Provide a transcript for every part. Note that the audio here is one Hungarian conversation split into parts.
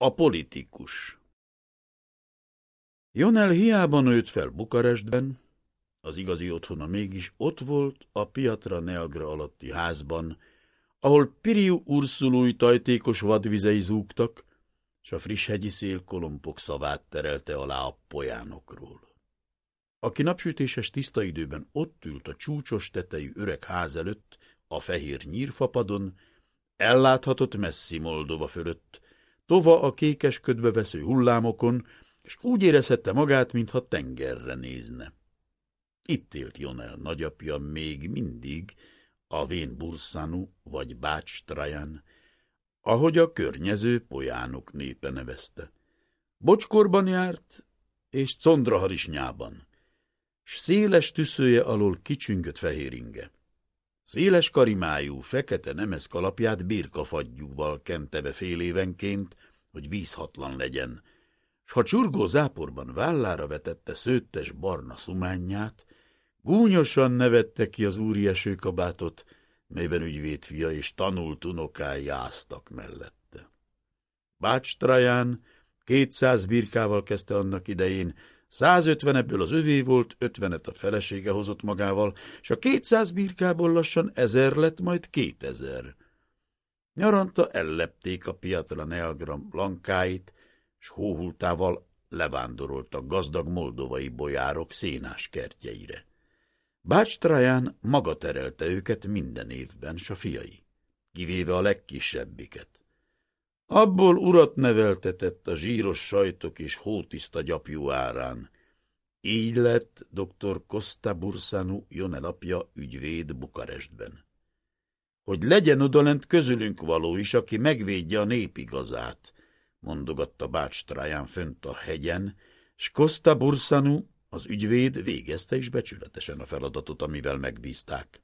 A politikus Jonel hiába nőtt fel Bukarestben, az igazi otthona mégis ott volt a Piatra Neagra alatti házban, ahol Piriu Urszulúj tajtékos vadvizei zúgtak, s a friss hegyi szél kolompok szavát terelte alá a polyánokról. Aki napsütéses tiszta időben ott ült a csúcsos tetejű öreg ház előtt, a fehér nyírfapadon, elláthatott messzi Moldova fölött, tova a kékes ködbe vesző hullámokon, és úgy érezhette magát, mintha tengerre nézne. Itt élt Jonel nagyapja még mindig, a Vén Burszanu vagy Bács Trajan, ahogy a környező polyánok népe nevezte. Bocskorban járt, és condraharisnyában, s széles tüszője alól kicsüngött fehér inge. Széles karimájú, fekete nemes kalapját birkafagyúval kente be fél évenként, hogy vízhatlan legyen, s ha csurgó záporban vállára vetette szőttes barna szumányját, gúnyosan nevette ki az úri esőkabátot, melyben ügyvédfia és tanult unokái jáztak mellette. Bács Traján kétszáz birkával kezdte annak idején, 150 ebből az övé volt, 50-et a felesége hozott magával, és a 200 birkából lassan ezer lett, majd kétezer. Nyaranta ellepték a piatra Neagra lankáit, s hóhultával levándoroltak gazdag moldovai bolyárok szénás kertjeire. Bács Traján maga terelte őket minden évben, s a fiai, kivéve a legkisebbiket. Abból urat neveltetett a zsíros sajtok és hótiszta gyapjú árán. Így lett dr. Costa Bursanu Jonel apja ügyvéd Bukarestben. Hogy legyen odalent közülünk való is, aki megvédje a népigazát, mondogatta Bács Traján fönt a hegyen, s Costa Bursanu, az ügyvéd végezte is becsületesen a feladatot, amivel megbízták.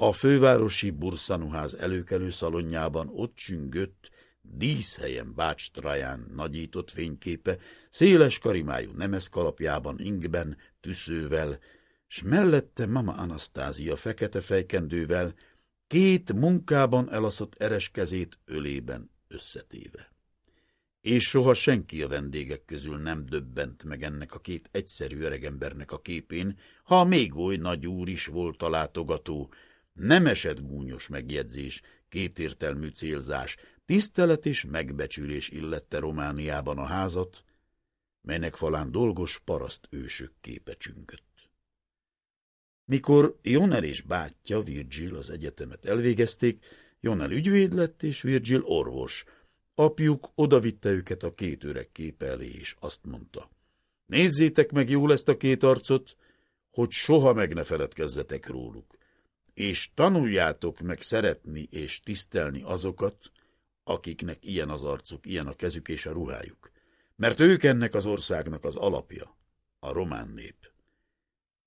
A fővárosi burszanuház előkelő szalonjában ott csüngött, díszhelyen Bács Traján nagyított fényképe, széles karimájú nemes kalapjában, ingben, tüszővel, s mellette mama Anasztázia fekete fejkendővel, két munkában elaszott eres kezét ölében összetéve. És soha senki a vendégek közül nem döbbent meg ennek a két egyszerű öregembernek a képén, ha még oly nagy úr is volt a látogató, nem esett gúnyos megjegyzés, kétértelmű célzás, tisztelet és megbecsülés illette Romániában a házat, melynek falán dolgos paraszt ősök képe csüngött. Mikor Jonel és bátyja Virgil az egyetemet elvégezték, Jonel ügyvéd lett és Virgil orvos. Apjuk odavitte őket a két öreg képe elé, és azt mondta, nézzétek meg jól ezt a két arcot, hogy soha meg ne feledkezzetek róluk és tanuljátok meg szeretni és tisztelni azokat, akiknek ilyen az arcuk, ilyen a kezük és a ruhájuk. Mert ők ennek az országnak az alapja, a román nép.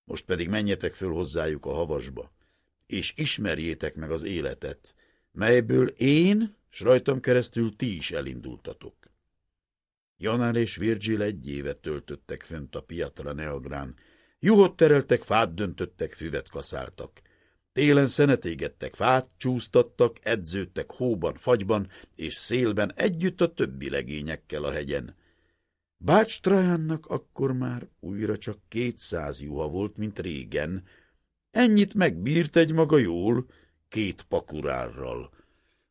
Most pedig menjetek föl hozzájuk a havasba, és ismerjétek meg az életet, melyből én, s rajtam keresztül ti is elindultatok. Janár és Virgil egy évet töltöttek fönt a Piatra Neagrán, juhot tereltek, fát döntöttek, füvet kaszáltak. Télen szenetégettek, fát csúsztattak, edződtek hóban, fagyban és szélben együtt a többi legényekkel a hegyen. Bács Trajannak akkor már újra csak kétszáz juha volt, mint régen. Ennyit megbírt egy maga jól, két pakurárral.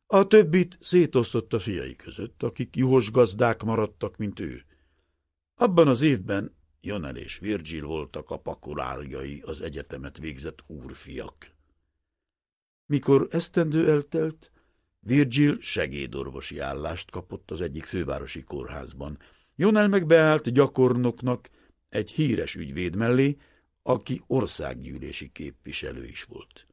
A többit szétosztott a fiai között, akik juhos gazdák maradtak, mint ő. Abban az évben Jonel és Virgil voltak a pakurárjai az egyetemet végzett úrfiak. Mikor esztendő eltelt, Virgil segédorvosi állást kapott az egyik fővárosi kórházban. Jonel meg beállt gyakornoknak egy híres ügyvéd mellé, aki országgyűlési képviselő is volt.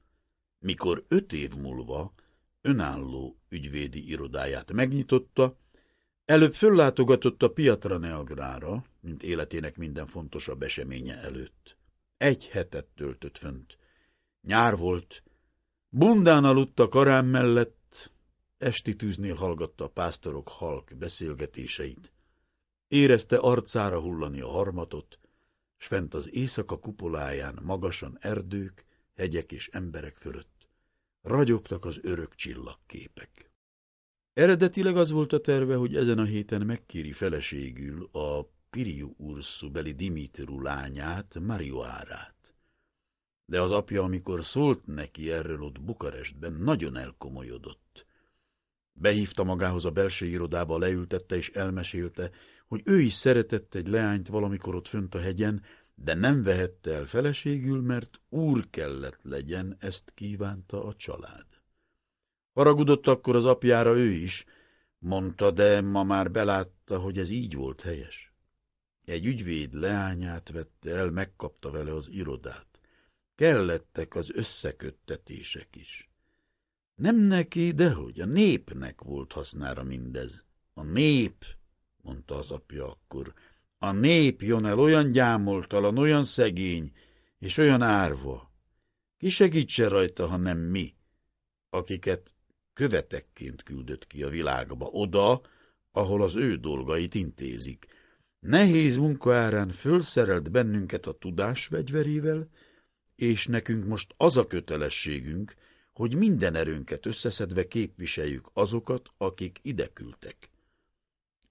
Mikor öt év múlva önálló ügyvédi irodáját megnyitotta, előbb föllátogatott a Piatra Neagrára, mint életének minden fontosabb eseménye előtt. Egy hetet töltött fönt. Nyár volt, Bundán aludt a karám mellett, esti tűznél hallgatta a pásztorok halk beszélgetéseit. Érezte arcára hullani a harmatot, s fent az éjszaka kupoláján magasan erdők, hegyek és emberek fölött ragyogtak az örök csillagképek. Eredetileg az volt a terve, hogy ezen a héten megkéri feleségül a Piriu Ursu beli Dimitru lányát, Marioárát. De az apja, amikor szólt neki erről ott Bukarestben, nagyon elkomolyodott. Behívta magához a belső irodába, leültette és elmesélte, hogy ő is szeretett egy leányt valamikor ott fönt a hegyen, de nem vehette el feleségül, mert úr kellett legyen, ezt kívánta a család. Haragudott akkor az apjára ő is, mondta, de ma már belátta, hogy ez így volt helyes. Egy ügyvéd leányát vette el, megkapta vele az irodát. Kellettek az összeköttetések is. Nem neki, dehogy a népnek volt hasznára mindez. A nép, mondta az apja akkor, a nép jön el olyan gyámoltalan, olyan szegény, és olyan árva. Ki segítse rajta, ha nem mi, akiket követekként küldött ki a világba, oda, ahol az ő dolgait intézik. Nehéz munka árán fölszerelt bennünket a tudás vegyverével, és nekünk most az a kötelességünk, hogy minden erőnket összeszedve képviseljük azokat, akik ide küldtek.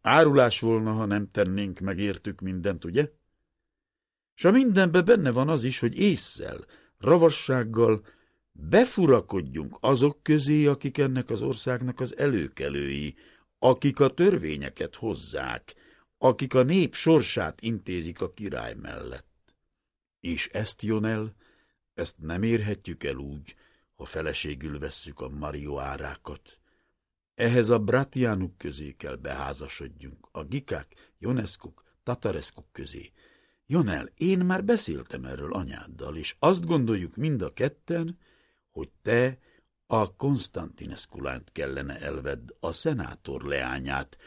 Árulás volna, ha nem tennénk meg értük mindent, ugye? S a mindenben benne van az is, hogy észszel, ravassággal befurakodjunk azok közé, akik ennek az országnak az előkelői, akik a törvényeket hozzák, akik a nép sorsát intézik a király mellett. És ezt, Jonel, ezt nem érhetjük el úgy, ha feleségül vesszük a Marioárákat. Ehhez a Bratianuk közé kell beházasodjunk, a Gikák, Joneszkuk, Tatareszkuk közé. Jonel, én már beszéltem erről anyáddal, és azt gondoljuk mind a ketten, hogy te a Konstantineskulánt kellene elvedd, a szenátor leányát,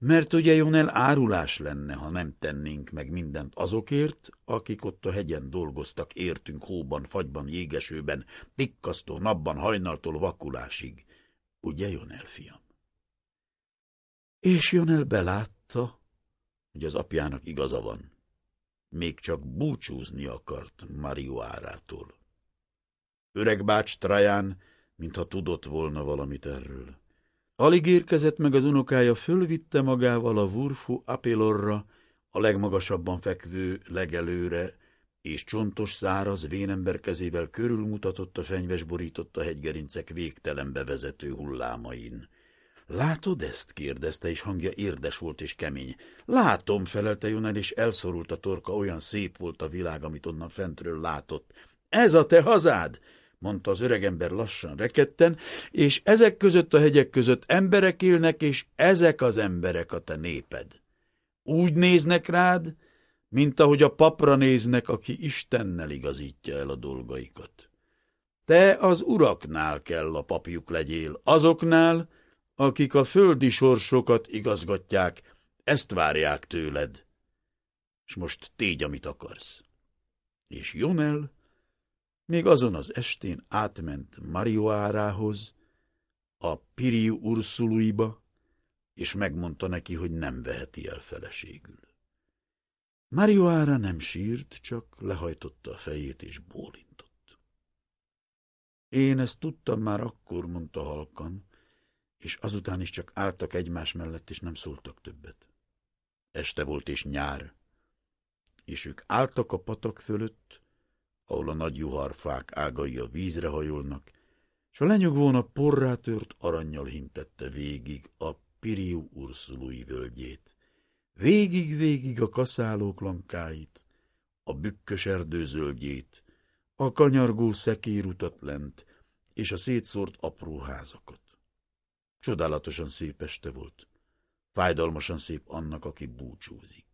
mert ugye Jonel árulás lenne, ha nem tennénk meg mindent azokért, akik ott a hegyen dolgoztak, értünk hóban, fagyban, jégesőben, tikkasztó napban, hajnaltól vakulásig. Ugye, Jonel, fiam? És Jonel belátta, hogy az apjának igaza van. Még csak búcsúzni akart Marioárától. Öreg bács Traján, mintha tudott volna valamit erről. Alig érkezett meg az unokája, fölvitte magával a Vurfu Apilorra, a legmagasabban fekvő legelőre, és csontos, száraz, vénember kezével körülmutatott a fenyves borított hegygerincek végtelenbe vezető hullámain. Látod ezt? kérdezte, és hangja érdes volt és kemény. Látom, felelte Jonel, és elszorult a torka, olyan szép volt a világ, amit onnan fentről látott. Ez a te hazád! Mondta az öregember lassan reketten, és ezek között a hegyek között emberek élnek, és ezek az emberek a te néped. Úgy néznek rád, mint ahogy a papra néznek, aki Istennel igazítja el a dolgaikat. Te az uraknál kell a papjuk legyél, azoknál, akik a földi sorsokat igazgatják, ezt várják tőled. És most tégy, amit akarsz. És Jonel még azon az estén átment Marioárához, a Piriu Urszuluiba, és megmondta neki, hogy nem veheti el feleségül. Marioára nem sírt, csak lehajtotta a fejét és bólintott. Én ezt tudtam már akkor, mondta halkan, és azután is csak álltak egymás mellett, és nem szóltak többet. Este volt és nyár, és ők álltak a patak fölött, ahol a nagy juharfák ágai a vízre hajolnak, s a lenyugvóna porrá tört aranyjal hintette végig a Piriu Urszului völgyét. Végig-végig a kaszálók lankáit, a bükkös erdőzöldjét, a kanyargó szekérutat lent, és a szétszórt apró házakat. Csodálatosan szép este volt. Fájdalmasan szép annak, aki búcsúzik.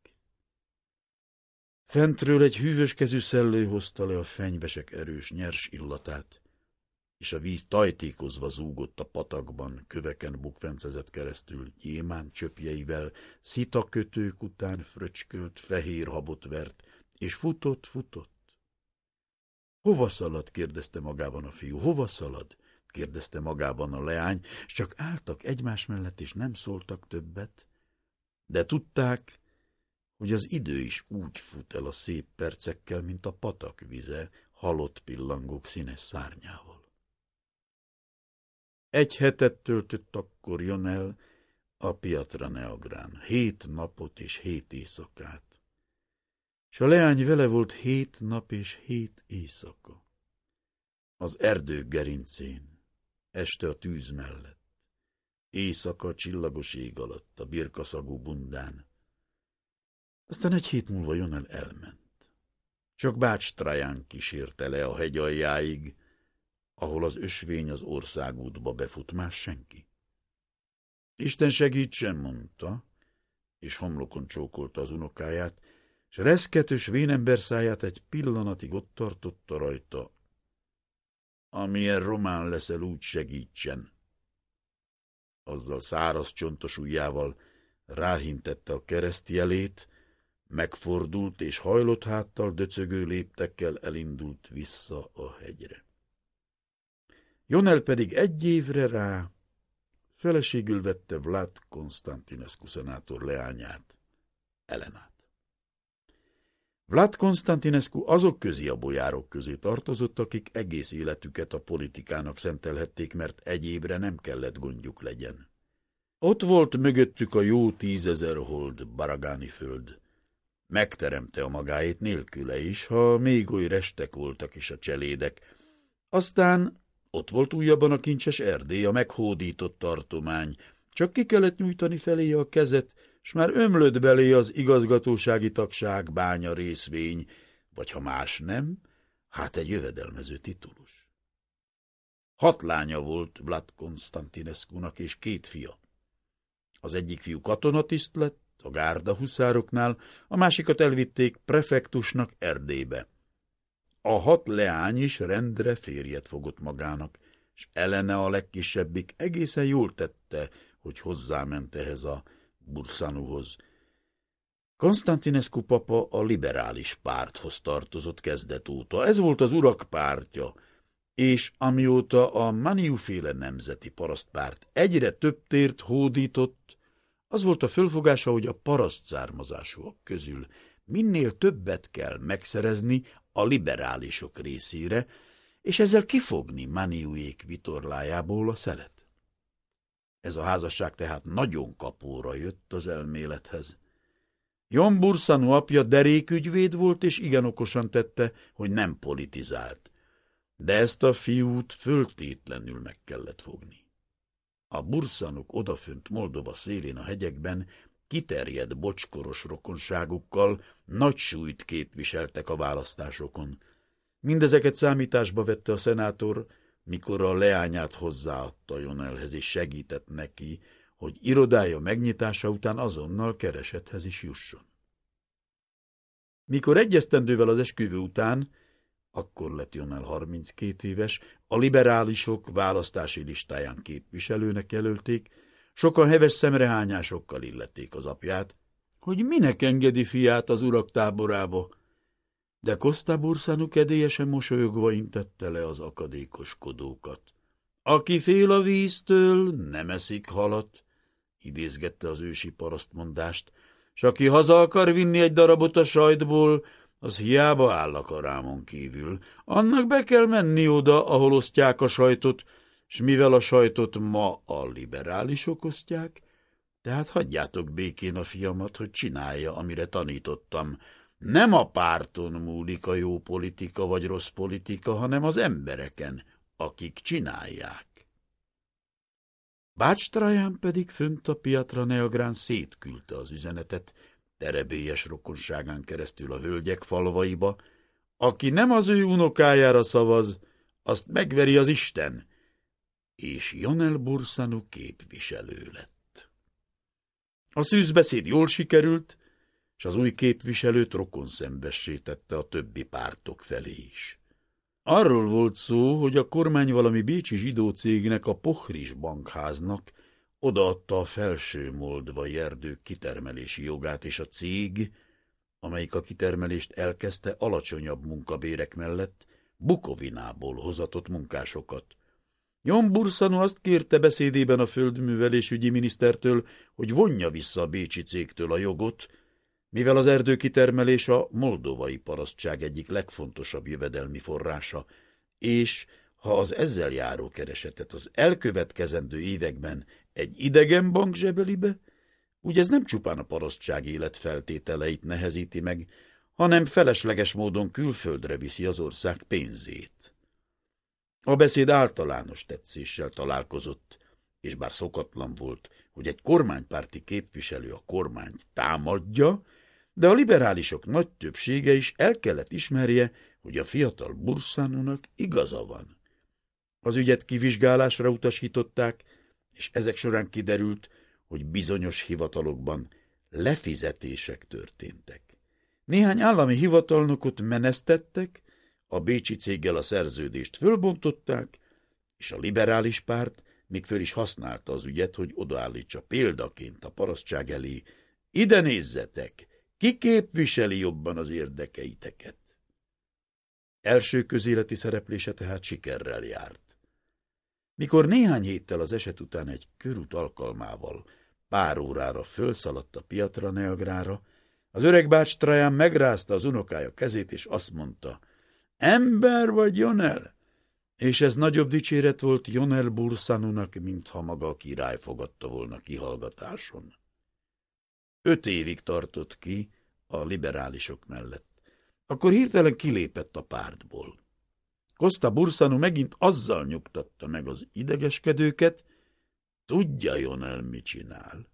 Fentről egy hűvös kezű szellő hozta le a fenyvesek erős nyers illatát, és a víz tajtékozva zúgott a patakban, köveken bukfencezett keresztül, gyémán csöpjeivel, szitakötők után fröcskölt, fehér habot vert, és futott, futott. Hova szalad? kérdezte magában a fiú. Hova szalad? kérdezte magában a leány, és csak álltak egymás mellett, és nem szóltak többet, de tudták, hogy az idő is úgy fut el a szép percekkel, mint a patak vize, halott pillangók színes szárnyával. Egy hetet töltött akkor jön el, a Piatra Neagrán, hét napot és hét éjszakát. És a leány vele volt hét nap és hét éjszaka. Az erdők gerincén, este a tűz mellett, éjszaka csillagos ég alatt, a birkaszagú bundán. Aztán egy hét múlva Jonel elment. Csak Bács Traján kísérte le a hegy aljáig, ahol az ösvény az országútba befut, más senki. Isten segítsen, mondta, és homlokon csókolta az unokáját, s reszketős vénember száját egy pillanatig ott tartotta rajta. Amilyen román leszel, úgy segítsen. Azzal száraz csontos ujjával ráhintette a keresztjelét, megfordult és hajlott háttal döcögő léptekkel elindult vissza a hegyre. Jonel pedig egy évre rá feleségül vette Vlad Konstantinescu szenátor leányát, Elenát. Vlad Konstantinescu azok közi a bolyárok közé tartozott, akik egész életüket a politikának szentelhették, mert egyébre nem kellett gondjuk legyen. Ott volt mögöttük a jó tízezer hold Baragáni föld. Megteremte a magáét nélküle is, ha még oly restek voltak is a cselédek. Aztán ott volt újabban a kincses erdély, a meghódított tartomány. Csak ki kellett nyújtani felé a kezet, s már ömlött belé az igazgatósági tagság, bánya részvény, vagy ha más nem, hát egy jövedelmező titulus. Hat lánya volt Vlad Konstantinescu-nak és két fia. Az egyik fiú katonatiszt lett, a gárda huszároknál, a másikat elvitték prefektusnak Erdélybe. A hat leány is rendre férjet fogott magának, és Elene a legkisebbik egészen jól tette, hogy hozzáment ehhez a Bursanuhoz. Konstantinescu papa a liberális párthoz tartozott kezdet óta. Ez volt az urak pártja, és amióta a Maniuféle nemzeti parasztpárt egyre több tért hódított, az volt a fölfogása, hogy a paraszt származásúak közül minél többet kell megszerezni a liberálisok részére, és ezzel kifogni Maniuék vitorlájából a szelet. Ez a házasság tehát nagyon kapóra jött az elmélethez. Jon Burszanu apja derékügyvéd volt, és igen okosan tette, hogy nem politizált. De ezt a fiút föltétlenül meg kellett fogni. A burszanok odafönt Moldova szélén a hegyekben kiterjedt bocskoros rokonságukkal nagy súlyt képviseltek a választásokon. Mindezeket számításba vette a szenátor, mikor a leányát hozzáadta Jonelhez, és segített neki, hogy irodája megnyitása után azonnal keresethez is jusson. Mikor egyesztendővel az esküvő után, akkor lett Jonel 32 éves, a liberálisok választási listáján képviselőnek jelölték, sokan heves szemrehányásokkal illették az apját, hogy minek engedi fiát az urak táborába, de Costa Bursanu kedélyesen mosolyogva intette le az akadékoskodókat. Aki fél a víztől, nem eszik halat, idézgette az ősi parasztmondást, s aki haza akar vinni egy darabot a sajtból, az hiába áll a karámon kívül. Annak be kell menni oda, ahol osztják a sajtot, s mivel a sajtot ma a liberálisok osztják, tehát hagyjátok békén a fiamat, hogy csinálja, amire tanítottam. Nem a párton múlik a jó politika vagy rossz politika, hanem az embereken, akik csinálják. Bács Traján pedig fönt a Piatra Neagrán szétküldte az üzenetet, terebélyes rokonságán keresztül a völgyek falvaiba, aki nem az ő unokájára szavaz, azt megveri az Isten, és Jonel Bursanu képviselő lett. A szűzbeszéd jól sikerült, és az új képviselőt rokon tette a többi pártok felé is. Arról volt szó, hogy a kormány valami bécsi zsidó cégnek, a Pohris bankháznak odaadta a felső moldvai erdők kitermelési jogát, és a cég, amelyik a kitermelést elkezdte alacsonyabb munkabérek mellett, Bukovinából hozatott munkásokat. Jon Burszanu azt kérte beszédében a földművelésügyi minisztertől, hogy vonja vissza a bécsi cégtől a jogot, mivel az erdőkitermelés a moldovai parasztság egyik legfontosabb jövedelmi forrása, és ha az ezzel járó keresetet az elkövetkezendő években egy idegen bank zsebelibe, úgy ez nem csupán a parasztság életfeltételeit nehezíti meg, hanem felesleges módon külföldre viszi az ország pénzét. A beszéd általános tetszéssel találkozott, és bár szokatlan volt, hogy egy kormánypárti képviselő a kormányt támadja, de a liberálisok nagy többsége is el kellett ismerje, hogy a fiatal Burszánónak igaza van. Az ügyet kivizsgálásra utasították, és ezek során kiderült, hogy bizonyos hivatalokban lefizetések történtek. Néhány állami hivatalnokot menesztettek, a Bécsi céggel a szerződést fölbontották, és a liberális párt még föl is használta az ügyet, hogy odaállítsa példaként a parasztság elé. Ide nézzetek! Ki képviseli jobban az érdekeiteket? Első közéleti szereplése tehát sikerrel járt. Mikor néhány héttel az eset után egy körút alkalmával pár órára fölszaladt a Piatra Neagrára, az öreg bács Traján megrázta az unokája kezét, és azt mondta, ember vagy, Jonel? És ez nagyobb dicséret volt Jonel Bursanunak, mintha maga a király fogadta volna kihallgatáson. Öt évig tartott ki a liberálisok mellett. Akkor hirtelen kilépett a pártból. Costa Bursanu megint azzal nyugtatta meg az idegeskedőket, tudja Jonel, mit csinál.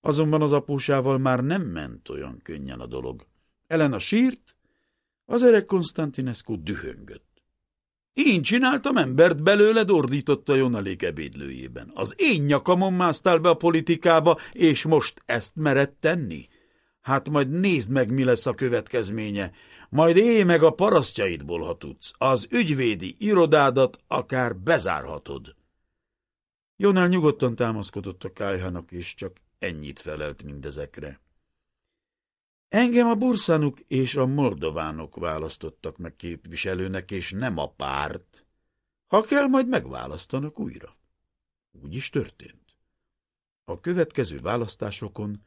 Azonban az apósával már nem ment olyan könnyen a dolog. Elena sírt, az öreg Konstantinescu dühöngött. Én csináltam embert belőled, ordította Jonalék ebédlőjében. Az én nyakamon másztál be a politikába, és most ezt mered tenni? Hát majd nézd meg, mi lesz a következménye. Majd élj meg a parasztjaidból, ha tudsz. Az ügyvédi irodádat akár bezárhatod. Jonel nyugodtan támaszkodott a kájhának, és csak ennyit felelt mindezekre. Engem a burszanuk és a moldovánok választottak meg képviselőnek, és nem a párt. Ha kell, majd megválasztanak újra. Úgy is történt. A következő választásokon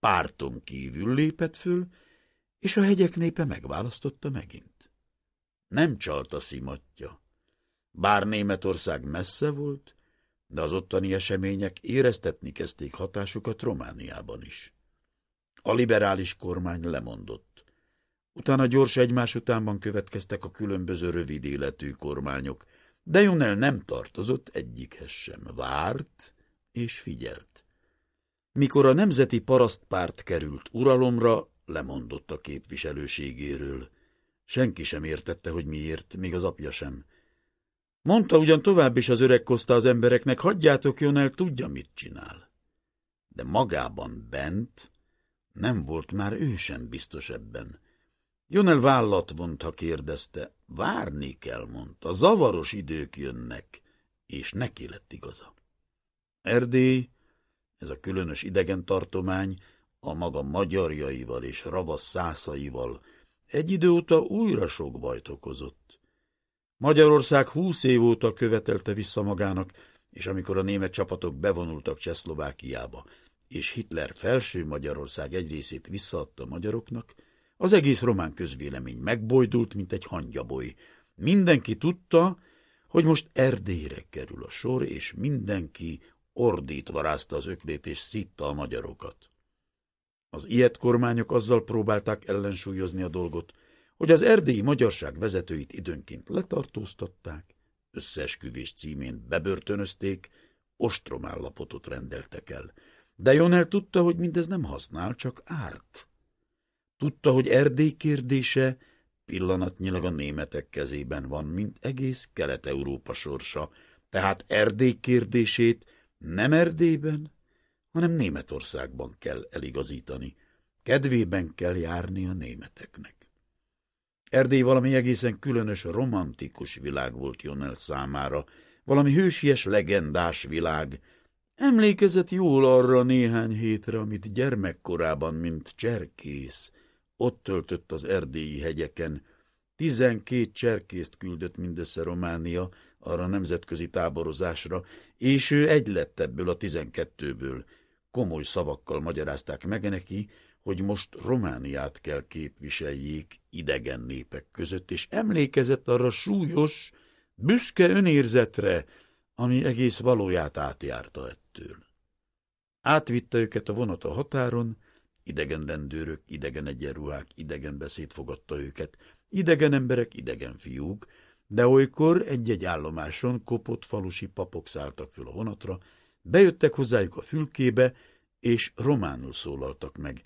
párton kívül lépett föl, és a hegyek népe megválasztotta megint. Nem csalt a szimatja. Bár Németország messze volt, de az ottani események éreztetni kezdték hatásukat Romániában is. A liberális kormány lemondott. Utána gyors egymás utánban következtek a különböző rövid életű kormányok, de Junel nem tartozott egyikhez sem. Várt és figyelt. Mikor a Nemzeti Parasztpárt került uralomra, lemondott a képviselőségéről. Senki sem értette, hogy miért, még az apja sem. Mondta ugyan tovább is az öreg Koszta az embereknek, hagyjátok Jonel, tudja, mit csinál. De magában bent nem volt már ő sem biztos ebben. Jonel vállat ha kérdezte. Várni kell, mondta. Zavaros idők jönnek, és neki lett igaza. Erdély, ez a különös idegen tartomány, a maga magyarjaival és ravasz szászaival egy idő óta újra sok bajt okozott. Magyarország húsz év óta követelte vissza magának, és amikor a német csapatok bevonultak Csehszlovákiába, és Hitler felső Magyarország egy részét visszaadta magyaroknak, az egész román közvélemény megbojdult, mint egy hangyaboly. Mindenki tudta, hogy most Erdélyre kerül a sor, és mindenki ordítva rázta az öklét és szitta a magyarokat. Az ilyet kormányok azzal próbálták ellensúlyozni a dolgot, hogy az erdélyi magyarság vezetőit időnként letartóztatták, összeesküvés címén bebörtönözték, ostromállapotot rendeltek el. De Jonel tudta, hogy mindez nem használ, csak árt. Tudta, hogy Erdély kérdése pillanatnyilag a németek kezében van, mint egész Kelet-Európa sorsa, tehát Erdély kérdését nem Erdélyben, hanem Németországban kell eligazítani. Kedvében kell járni a németeknek. Erdély valami egészen különös, romantikus világ volt Jonel számára, valami hősies, legendás világ. Emlékezett jól arra néhány hétre, amit gyermekkorában, mint cserkész, ott töltött az erdélyi hegyeken. Tizenkét cserkészt küldött mindössze Románia arra nemzetközi táborozásra, és ő egy lett ebből a tizenkettőből. Komoly szavakkal magyarázták meg neki, hogy most Romániát kell képviseljék idegen népek között, és emlékezett arra súlyos, büszke önérzetre, ami egész valóját átjárta ettől. Átvitte őket a vonat a határon, idegen rendőrök, idegen egyenruhák, idegen beszéd fogadta őket, idegen emberek, idegen fiúk, de olykor egy-egy állomáson kopott falusi papok szálltak föl a vonatra, bejöttek hozzájuk a fülkébe, és románul szólaltak meg.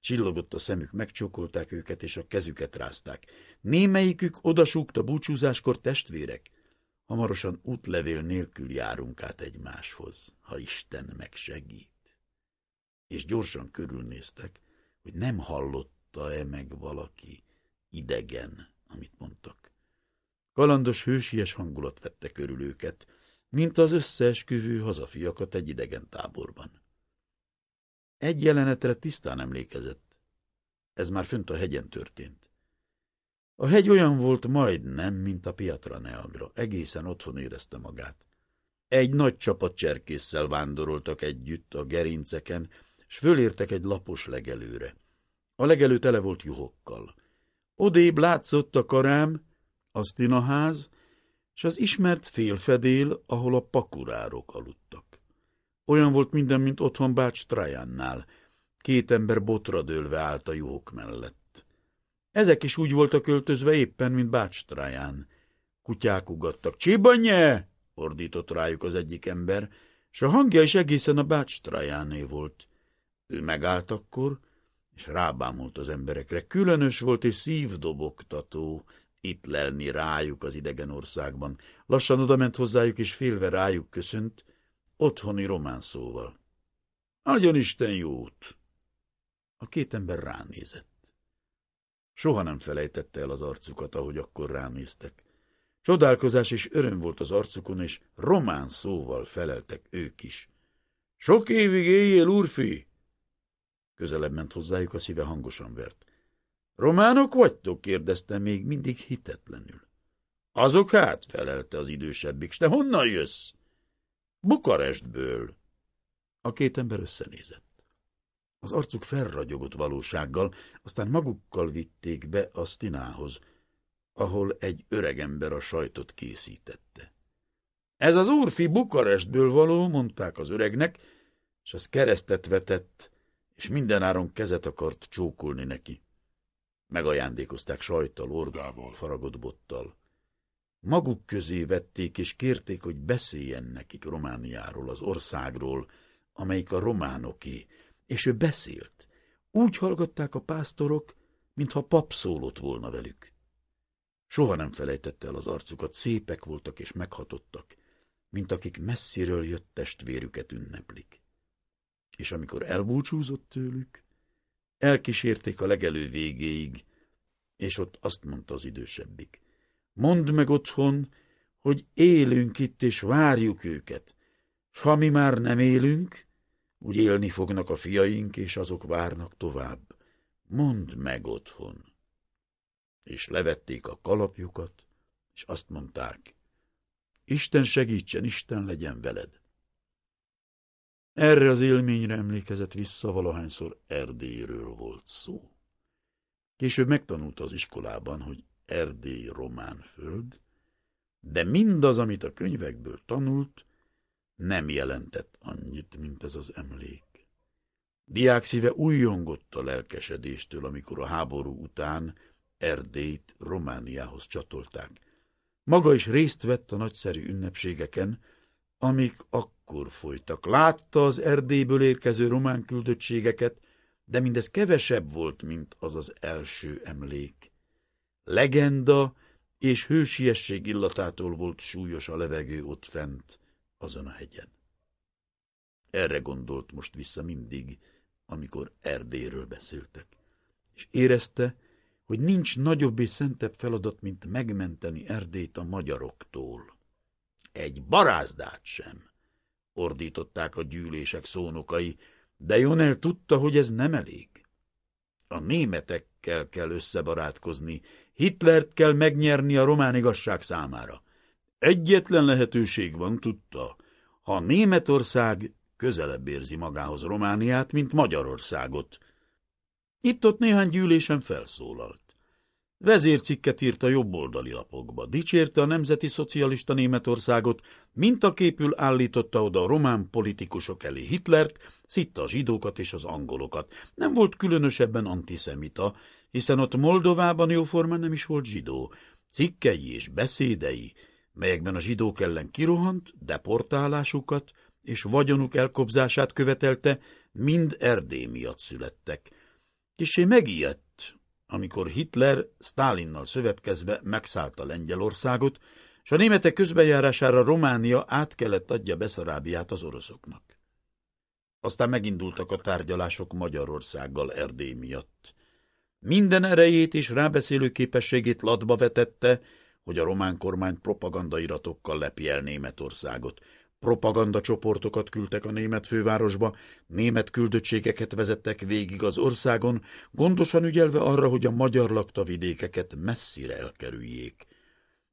Csillogott a szemük, megcsókolták őket, és a kezüket rázták. Némelyikük odasúgta búcsúzáskor testvérek. Hamarosan útlevél nélkül járunk át egymáshoz, ha Isten megsegít. És gyorsan körülnéztek, hogy nem hallotta-e meg valaki idegen, amit mondtak. Kalandos hősies hangulat vette körül őket, mint az összeesküvő hazafiakat egy idegen táborban. Egy jelenetre tisztán emlékezett. Ez már fönt a hegyen történt. A hegy olyan volt majdnem, mint a Piatra Neagra. Egészen otthon érezte magát. Egy nagy csapat cserkésszel vándoroltak együtt a gerinceken, s fölértek egy lapos legelőre. A legelő tele volt juhokkal. Odébb látszott a karám, ház, és az ismert félfedél, ahol a pakurárok aludtak. Olyan volt minden, mint otthon Bács Trajánnál. Két ember botra dőlve állt a juhok mellett. Ezek is úgy voltak öltözve éppen, mint Bács Traján. Kutyák ugattak. Csibanye! ordított rájuk az egyik ember, és a hangja is egészen a Bács Trajáné volt. Ő megállt akkor, és rábámult az emberekre. Különös volt és szívdobogtató itt lelni rájuk az idegen országban. Lassan odament hozzájuk, és félve rájuk köszönt, otthoni román szóval. Adjon Isten jót! A két ember ránézett. Soha nem felejtette el az arcukat, ahogy akkor ránéztek. Csodálkozás és öröm volt az arcukon, és román szóval feleltek ők is. Sok évig éljél, úrfi! Közelebb ment hozzájuk, a szíve hangosan vert. Románok vagytok? kérdezte még mindig hitetlenül. Azok hát, felelte az idősebbik, s te honnan jössz? Bukarestből. A két ember összenézett. Az arcuk felragyogott valósággal, aztán magukkal vitték be a Stinához, ahol egy öregember a sajtot készítette. Ez az úrfi Bukarestből való, mondták az öregnek, és az keresztet vetett, és mindenáron kezet akart csókolni neki. Megajándékozták sajttal, ordával, faragott bottal. Maguk közé vették és kérték, hogy beszéljen nekik Romániáról, az országról, amelyik a románoké, és ő beszélt. Úgy hallgatták a pásztorok, mintha pap szólott volna velük. Soha nem felejtette el az arcukat, szépek voltak és meghatottak, mint akik messziről jött testvérüket ünneplik. És amikor elbúcsúzott tőlük, elkísérték a legelő végéig, és ott azt mondta az idősebbik. Mondd meg otthon, hogy élünk itt, és várjuk őket. S ha mi már nem élünk, úgy élni fognak a fiaink, és azok várnak tovább. Mondd meg otthon. És levették a kalapjukat, és azt mondták, Isten segítsen, Isten legyen veled. Erre az élményre emlékezett vissza, valahányszor Erdélyről volt szó. Később megtanulta az iskolában, hogy Erdély román föld, de mindaz, amit a könyvekből tanult, nem jelentett annyit, mint ez az emlék. Diák szíve újjongott a lelkesedéstől, amikor a háború után Erdélyt Romániához csatolták. Maga is részt vett a nagyszerű ünnepségeken, amik akkor folytak. Látta az Erdélyből érkező román küldöttségeket, de mindez kevesebb volt, mint az az első emlék. Legenda és hősiesség illatától volt súlyos a levegő ott fent, azon a hegyen. Erre gondolt most vissza mindig, amikor Erdélyről beszéltek, és érezte, hogy nincs nagyobb és szentebb feladat, mint megmenteni Erdélyt a magyaroktól. Egy barázdát sem, ordították a gyűlések szónokai, de Jonel tudta, hogy ez nem elég. A németekkel kell összebarátkozni, Hitlert kell megnyerni a román igazság számára. Egyetlen lehetőség van, tudta, ha Németország közelebb érzi magához Romániát, mint Magyarországot. Itt-ott néhány gyűlésen felszólalt. Vezércikket írt a jobboldali lapokba, dicsérte a nemzeti szocialista Németországot, mintaképül állította oda a román politikusok elé Hitlert, szitta a zsidókat és az angolokat. Nem volt különösebben antiszemita, hiszen ott Moldovában jóformán nem is volt zsidó. Cikkei és beszédei, melyekben a zsidók ellen kirohant, deportálásukat és vagyonuk elkobzását követelte, mind Erdély miatt születtek. Kisé megijedt, amikor Hitler Stálinnal szövetkezve megszállta Lengyelországot, és a németek közbenjárására Románia át kellett adja Beszarábiát az oroszoknak. Aztán megindultak a tárgyalások Magyarországgal Erdély miatt. Minden erejét és rábeszélő képességét latba vetette, hogy a román kormány propagandairatokkal lepi el Németországot. Propagandacsoportokat küldtek a német fővárosba, német küldöttségeket vezettek végig az országon, gondosan ügyelve arra, hogy a magyar lakta vidékeket messzire elkerüljék.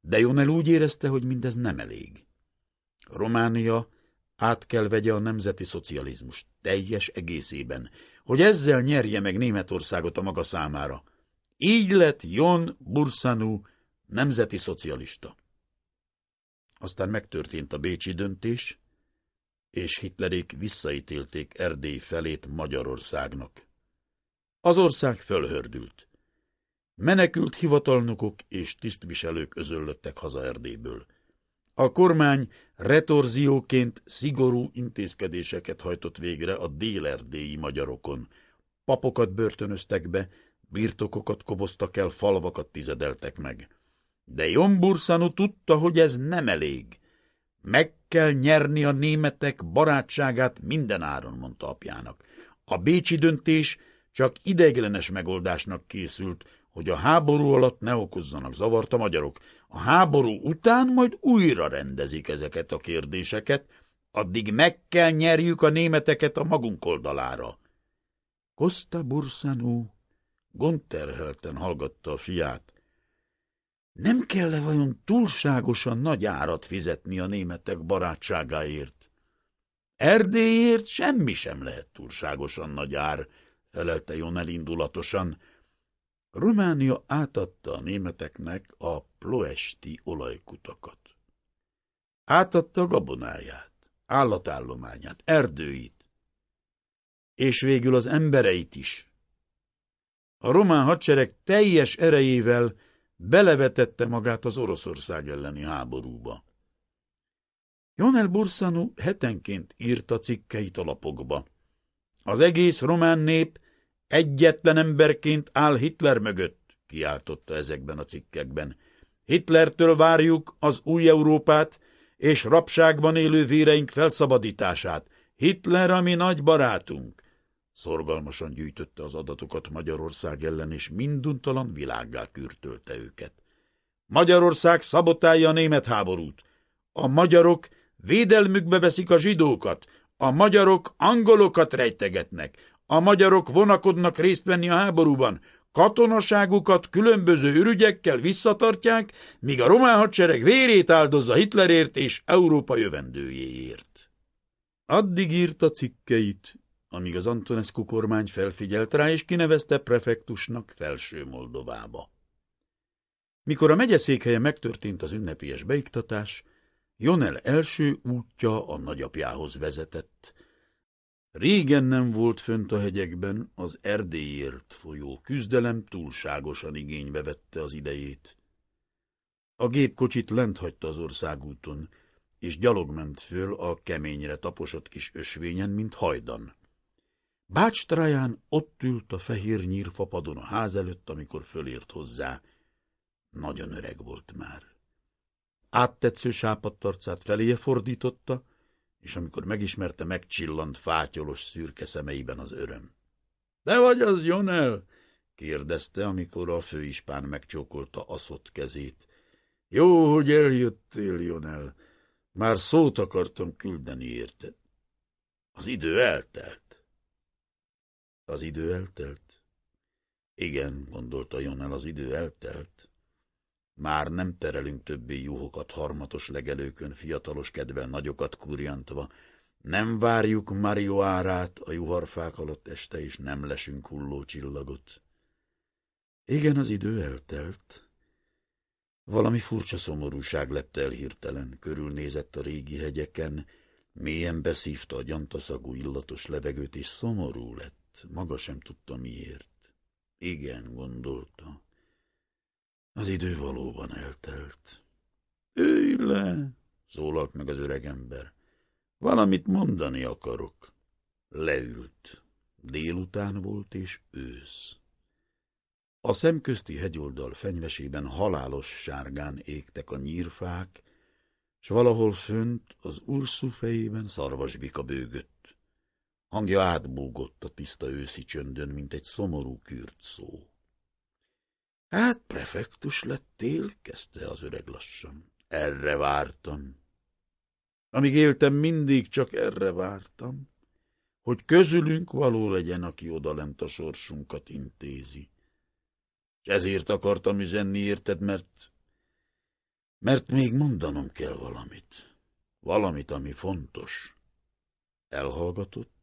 De Jonel úgy érezte, hogy mindez nem elég. Románia át kell vegye a nemzeti szocializmus teljes egészében, hogy ezzel nyerje meg Németországot a maga számára. Így lett Jon Bursanu nemzeti szocialista. Aztán megtörtént a bécsi döntés, és Hitlerék visszaítélték Erdély felét Magyarországnak. Az ország fölhördült. Menekült hivatalnokok és tisztviselők özöllöttek haza Erdélyből. A kormány retorzióként szigorú intézkedéseket hajtott végre a délerdélyi magyarokon. Papokat börtönöztek be, birtokokat koboztak el, falvakat tizedeltek meg. De Jomburszanu tudta, hogy ez nem elég. Meg kell nyerni a németek barátságát minden áron, mondta apjának. A bécsi döntés csak ideiglenes megoldásnak készült, hogy a háború alatt ne okozzanak zavart a magyarok. A háború után majd újra rendezik ezeket a kérdéseket, addig meg kell nyerjük a németeket a magunk oldalára. Costa Bursanu gonterhelten hallgatta a fiát. Nem kell-e vajon túlságosan nagy árat fizetni a németek barátságáért? Erdélyért semmi sem lehet túlságosan nagy ár, felelte Jon indulatosan. Románia átadta a németeknek a ploesti olajkutakat. Átadta gabonáját, állatállományát, erdőit, és végül az embereit is. A román hadsereg teljes erejével belevetette magát az Oroszország elleni háborúba. Jonel Bursanu hetenként írta cikkeit a lapokba. Az egész román nép egyetlen emberként áll Hitler mögött, kiáltotta ezekben a cikkekben. Hitlertől várjuk az új Európát és rabságban élő véreink felszabadítását. Hitler a mi nagy barátunk. Szorgalmasan gyűjtötte az adatokat Magyarország ellen, és minduntalan világgá kürtölte őket. Magyarország szabotálja a német háborút. A magyarok védelmükbe veszik a zsidókat. A magyarok angolokat rejtegetnek. A magyarok vonakodnak részt venni a háborúban. Katonaságukat különböző ürügyekkel visszatartják, míg a román hadsereg vérét áldozza Hitlerért és Európa jövendőjéért. Addig írta cikkeit, amíg az Antonescu kormány felfigyelt rá, és kinevezte prefektusnak felső Moldovába. Mikor a megyeszékhelye megtörtént az ünnepélyes beiktatás, Jonel első útja a nagyapjához vezetett. Régen nem volt fönt a hegyekben, az Erdélyért folyó küzdelem túlságosan igénybe vette az idejét. A gépkocsit lent hagyta az országúton, és gyalog ment föl a keményre taposott kis ösvényen, mint hajdan. Bács Traján ott ült a fehér nyírfapadon a ház előtt, amikor fölért hozzá. Nagyon öreg volt már. Áttetsző sápadtarcát feléje fordította, és amikor megismerte, megcsillant fátyolos szürke szemeiben az öröm. – De vagy az, Jonel? – kérdezte, amikor a főispán megcsókolta aszott kezét. – Jó, hogy eljöttél, Jonel. Már szót akartam küldeni érted. Az idő eltelt. Az idő eltelt? Igen, gondolta Jonel, az idő eltelt. Már nem terelünk többé juhokat harmatos legelőkön, fiatalos kedvel nagyokat kurjantva. Nem várjuk Mario árát a juharfák alatt este, és nem lesünk hulló csillagot. Igen, az idő eltelt. Valami furcsa szomorúság lepte el hirtelen, körülnézett a régi hegyeken, mélyen beszívta a gyantaszagú illatos levegőt, és szomorú lett, maga sem tudta miért. Igen, gondolta. Az idő valóban eltelt. Ülj le, szólalt meg az öregember. Valamit mondani akarok. Leült. Délután volt és ősz. A szemközti hegyoldal fenyvesében halálos sárgán égtek a nyírfák, s valahol fönt az urszú fejében szarvasbika bőgött. Hangja átbúgott a tiszta őszi csöndön, mint egy szomorú kürt szó. Hát prefektus lettél, kezdte az öreg lassan. Erre vártam. Amíg éltem, mindig csak erre vártam, hogy közülünk való legyen, aki odalent a sorsunkat intézi. És ezért akartam üzenni, érted, mert... Mert még mondanom kell valamit. Valamit, ami fontos. Elhallgatott,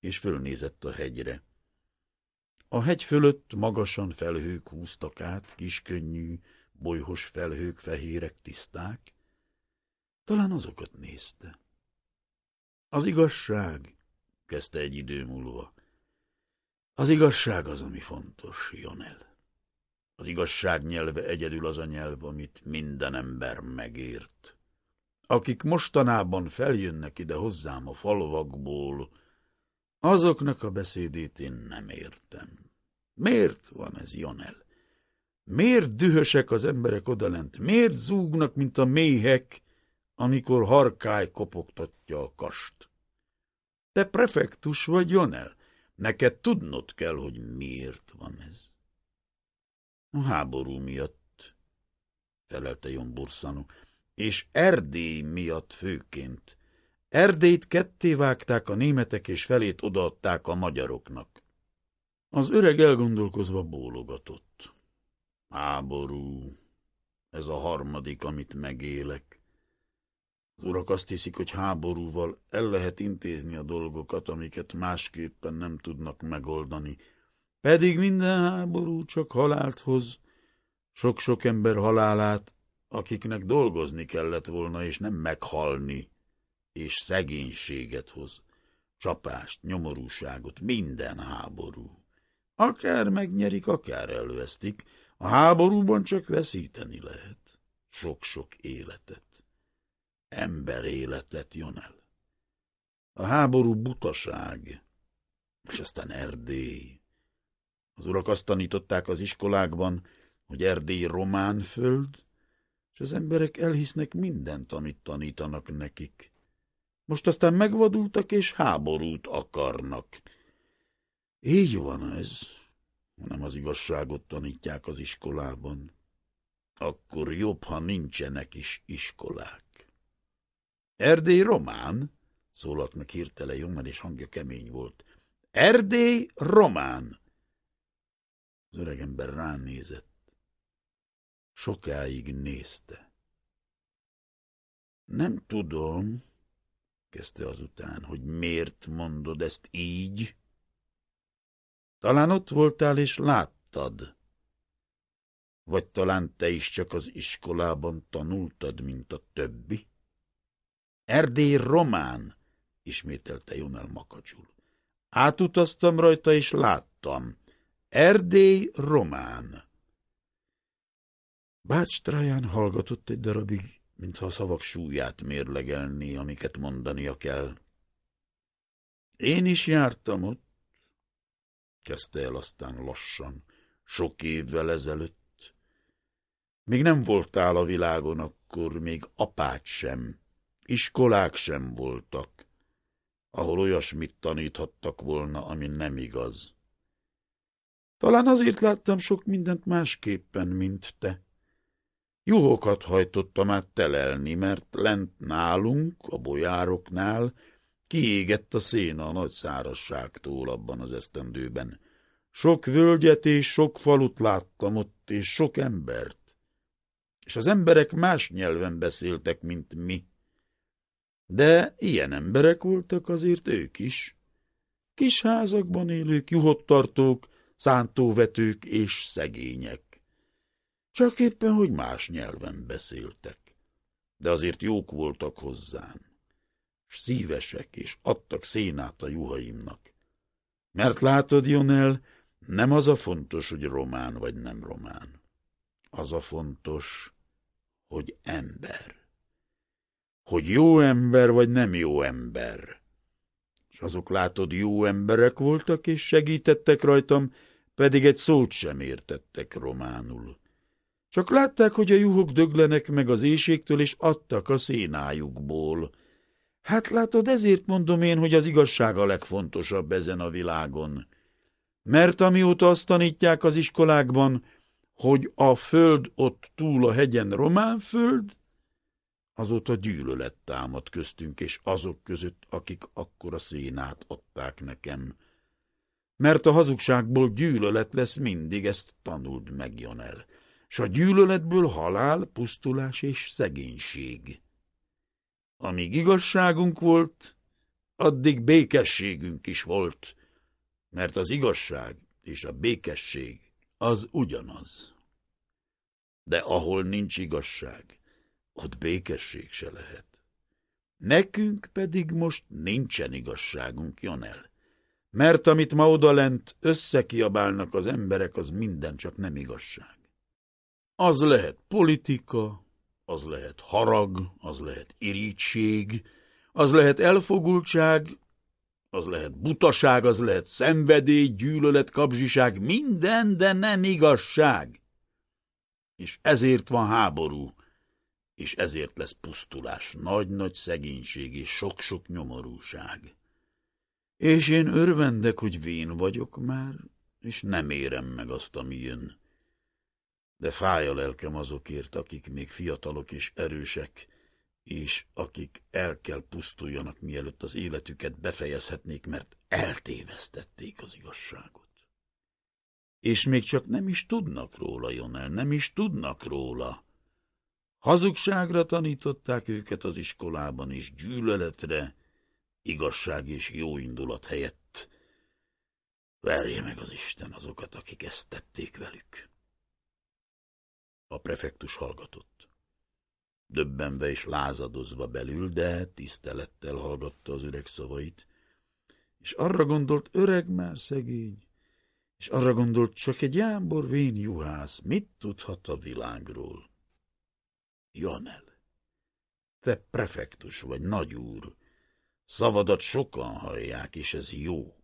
és fölnézett a hegyre. A hegy fölött magasan felhők húztak át, kiskönnyű, bolyhos felhők fehérek, tiszták. Talán azokat nézte. Az igazság, kezdte egy idő múlva. Az igazság az, ami fontos, Jonel. Az igazság nyelve egyedül az a nyelv, amit minden ember megért. Akik mostanában feljönnek ide hozzám a falvakból, azoknak a beszédét én nem értem. Miért van ez, Jonel? Miért dühösek az emberek odalent? Miért zúgnak, mint a méhek, amikor harkály kopogtatja a kast? Te prefektus vagy, Jonel. Neked tudnod kell, hogy miért van ez. A háború miatt, felelte Jon Burszanu, és Erdély miatt főként. Erdélyt ketté vágták a németek, és felét odaadták a magyaroknak. Az öreg elgondolkozva bólogatott. Háború, ez a harmadik, amit megélek. Az urak azt hiszik, hogy háborúval el lehet intézni a dolgokat, amiket másképpen nem tudnak megoldani. Pedig minden háború csak halált hoz, sok-sok ember halálát, akiknek dolgozni kellett volna, és nem meghalni, és szegénységet hoz, csapást, nyomorúságot, minden háború. Akár megnyerik, akár elvesztik, a háborúban csak veszíteni lehet. Sok-sok életet. Ember életet jön el. A háború butaság, és aztán Erdély. Az urak azt tanították az iskolákban, hogy Erdély román föld, és az emberek elhisznek mindent, amit tanítanak nekik. Most aztán megvadultak, és háborút akarnak. Így van ez, hanem az igazságot tanítják az iskolában. Akkor jobb, ha nincsenek is iskolák. Erdély román, szólalt meg hirtelen Jommer, és hangja kemény volt. Erdély román! Az öregember ránézett. Sokáig nézte. Nem tudom, kezdte azután, hogy miért mondod ezt így. Talán ott voltál és láttad. Vagy talán te is csak az iskolában tanultad, mint a többi? Erdély román, ismételte Jonel makacsul. Átutaztam rajta, és láttam. Erdély román. Bács Traján hallgatott egy darabig, mintha a szavak súlyát mérlegelné, amiket mondania kell. Én is jártam ott, kezdte el aztán lassan, sok évvel ezelőtt. Még nem voltál a világon akkor, még apát sem, iskolák sem voltak, ahol olyasmit taníthattak volna, ami nem igaz. Talán azért láttam sok mindent másképpen, mint te. Juhokat hajtottam át telelni, mert lent nálunk, a bolyároknál, kiégett a széna a nagy szárasságtól abban az esztendőben. Sok völgyet és sok falut láttam ott, és sok embert. És az emberek más nyelven beszéltek, mint mi. De ilyen emberek voltak azért ők is. Kis házakban élők, juhottartók, szántóvetők és szegények. Csak éppen, hogy más nyelven beszéltek. De azért jók voltak hozzám, s szívesek, és adtak szénát a juhaimnak. Mert látod, Jonel, nem az a fontos, hogy román vagy nem román. Az a fontos, hogy ember. Hogy jó ember vagy nem jó ember. És azok látod, jó emberek voltak, és segítettek rajtam, pedig egy szót sem értettek románul. Csak látták, hogy a juhok döglenek meg az éjségtől, és adtak a szénájukból. Hát látod, ezért mondom én, hogy az igazság a legfontosabb ezen a világon. Mert amióta azt tanítják az iskolákban, hogy a föld ott túl a hegyen román föld, azóta gyűlölet támad köztünk, és azok között, akik akkor a szénát adták nekem. Mert a hazugságból gyűlölet lesz mindig, ezt tanuld meg, el s a gyűlöletből halál, pusztulás és szegénység. Amíg igazságunk volt, addig békességünk is volt, mert az igazság és a békesség az ugyanaz. De ahol nincs igazság, ott békesség se lehet. Nekünk pedig most nincsen igazságunk, jön el. Mert amit ma odalent összekiabálnak az emberek, az minden csak nem igazság. Az lehet politika, az lehet harag, az lehet irítség, az lehet elfogultság, az lehet butaság, az lehet szenvedély, gyűlölet, kapzsiság, minden, de nem igazság. És ezért van háború, és ezért lesz pusztulás, nagy-nagy szegénység és sok-sok nyomorúság. És én örvendek, hogy vén vagyok már, és nem érem meg azt, ami jön de fáj a lelkem azokért, akik még fiatalok és erősek, és akik el kell pusztuljanak, mielőtt az életüket befejezhetnék, mert eltévesztették az igazságot. És még csak nem is tudnak róla, Jonel, nem is tudnak róla. Hazugságra tanították őket az iskolában, és gyűlöletre, igazság és jó indulat helyett. Verje meg az Isten azokat, akik ezt tették velük. A prefektus hallgatott. Döbbenve és lázadozva belül, de tisztelettel hallgatta az öreg szavait, és arra gondolt, öreg már szegény, és arra gondolt, csak egy jámbor vén juhász, mit tudhat a világról? Janel, te prefektus vagy, nagyúr, szavadat sokan hallják, és ez jó.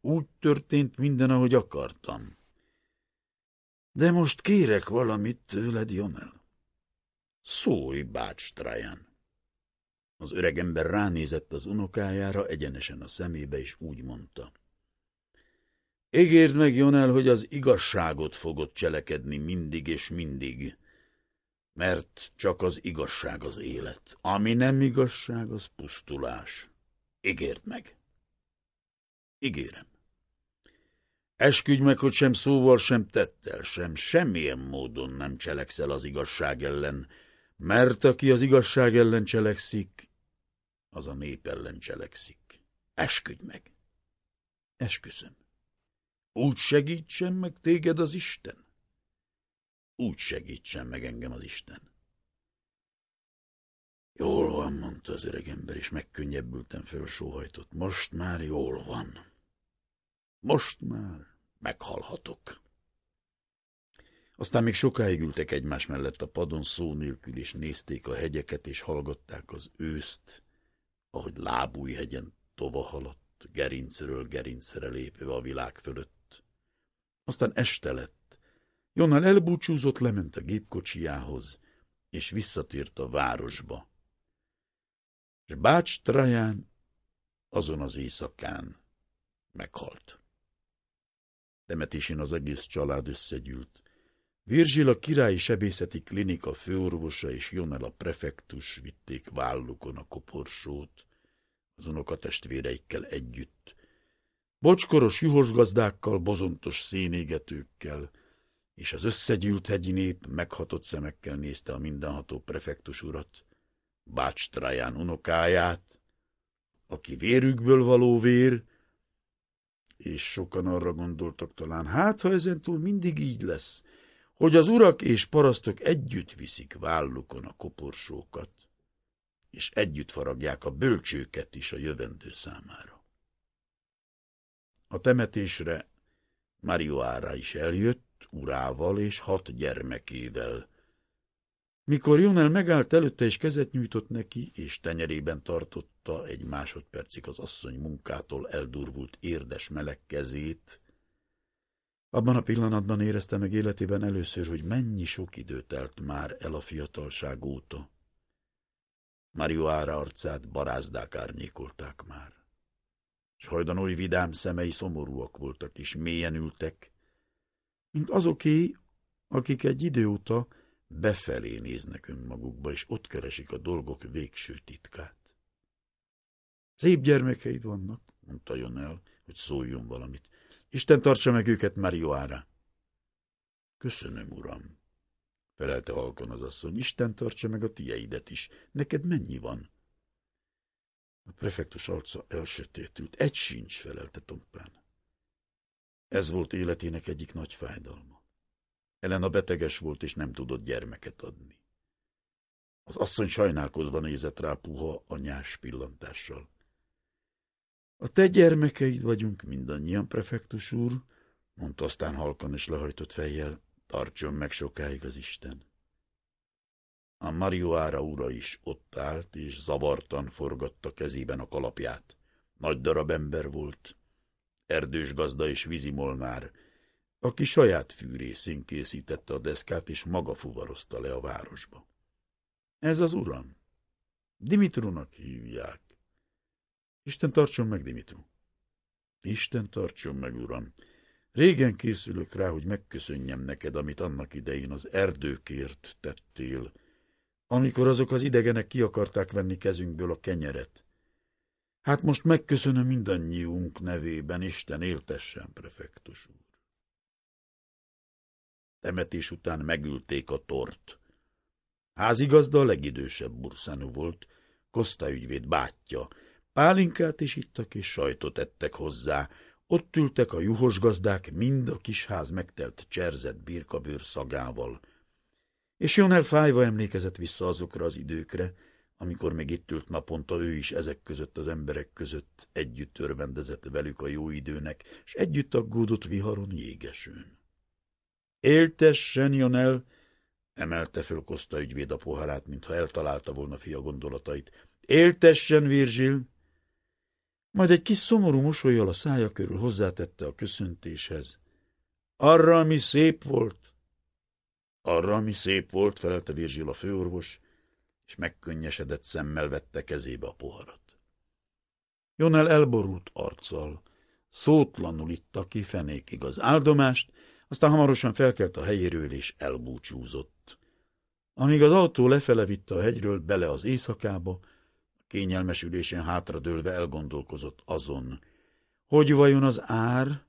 Úgy történt minden, ahogy akartam. De most kérek valamit tőled, Jonel. Szólj, bács Trajan. Az öregember ránézett az unokájára egyenesen a szemébe, és úgy mondta. Ígérd meg, Jonel, hogy az igazságot fogod cselekedni mindig és mindig, mert csak az igazság az élet. Ami nem igazság, az pusztulás. Ígérd meg. Ígérem. Esküdj meg, hogy sem szóval, sem tettel, sem semmilyen módon nem cselekszel az igazság ellen, mert aki az igazság ellen cselekszik, az a nép ellen cselekszik. Esküdj meg! Esküszöm. Úgy segítsen meg téged az Isten? Úgy segítsen meg engem az Isten. Jól van, mondta az öreg ember, és megkönnyebbülten felsóhajtott. Most már jól van. Most már meghalhatok. Aztán még sokáig ültek egymás mellett a padon szó nélkül, és nézték a hegyeket, és hallgatták az őszt, ahogy lábújhegyen tova haladt, gerincről gerincre lépve a világ fölött. Aztán este lett. Jonnal elbúcsúzott, lement a gépkocsijához, és visszatért a városba. És Bács Traján azon az éjszakán meghalt. Temetésén az egész család összegyűlt. Virzsil a királyi sebészeti klinika főorvosa és Jonel a prefektus vitték vállukon a koporsót, az unokatestvéreikkel együtt. Bocskoros juhosgazdákkal, bozontos szénégetőkkel, és az összegyűlt hegyi nép meghatott szemekkel nézte a mindenható prefektus urat, Bács Traján unokáját, aki vérükből való vér, és sokan arra gondoltak talán, hát ha ezentúl mindig így lesz, hogy az urak és parasztok együtt viszik vállukon a koporsókat, és együtt faragják a bölcsőket is a jövendő számára. A temetésre Marioára is eljött, urával és hat gyermekével. Mikor Jonel megállt előtte és kezet nyújtott neki, és tenyerében tartotta egy másodpercig az asszony munkától eldurvult érdes meleg kezét, abban a pillanatban érezte meg életében először, hogy mennyi sok idő telt már el a fiatalság óta. Mario ára arcát barázdák árnyékolták már. S hajdanói vidám szemei szomorúak voltak, és mélyen ültek, mint azoké, akik egy idő óta befelé néznek önmagukba, és ott keresik a dolgok végső titkát. Szép gyermekeid vannak, mondta el, hogy szóljon valamit. Isten tartsa meg őket Marioára. Köszönöm, uram, felelte halkan az asszony. Isten tartsa meg a tieidet is. Neked mennyi van? A prefektus arca elsötétült. Egy sincs, felelte tompán. Ez volt életének egyik nagy fájdalma. Elena beteges volt, és nem tudott gyermeket adni. Az asszony sajnálkozva nézett rá puha anyás pillantással. A te gyermekeid vagyunk mindannyian, prefektus úr, mondta aztán halkan és lehajtott fejjel, tartson meg sokáig az Isten. A Marioára ura is ott állt, és zavartan forgatta kezében a kalapját. Nagy darab ember volt, erdős gazda és vízimolnár, aki saját fűrészén készítette a deszkát, és maga fuvarozta le a városba. Ez az uram. Dimitrunak hívják. Isten tartson meg, Dimitru. Isten tartson meg, uram. Régen készülök rá, hogy megköszönjem neked, amit annak idején az erdőkért tettél, amikor azok az idegenek ki akarták venni kezünkből a kenyeret. Hát most megköszönöm mindannyiunk nevében, Isten éltessen, prefektus úr. Temetés után megülték a tort. Házigazda a legidősebb burszánú volt, Koszta ügyvéd bátyja. Pálinkát is ittak, és sajtot ettek hozzá. Ott ültek a juhos gazdák, mind a kis ház megtelt cserzett birkabőr szagával. És Jonel fájva emlékezett vissza azokra az időkre, amikor még itt ült naponta ő is ezek között az emberek között együtt örvendezett velük a jó időnek, és együtt aggódott viharon jégesőn. Éltessen, Jonel! emelte föl Koszta ügyvéd a poharát, mintha eltalálta volna fia gondolatait. Éltessen, Virgil! Majd egy kis szomorú mosolyjal a szája körül hozzátette a köszöntéshez. Arra, ami szép volt! Arra, ami szép volt, felelte Virgil a főorvos, és megkönnyesedett szemmel vette kezébe a poharat. Jonel elborult arccal, szótlanul itta ki fenékig az áldomást, aztán hamarosan felkelt a helyéről és elbúcsúzott. Amíg az autó lefele vitte a hegyről bele az éjszakába, a kényelmesülésen hátradőlve elgondolkozott azon, hogy vajon az ár,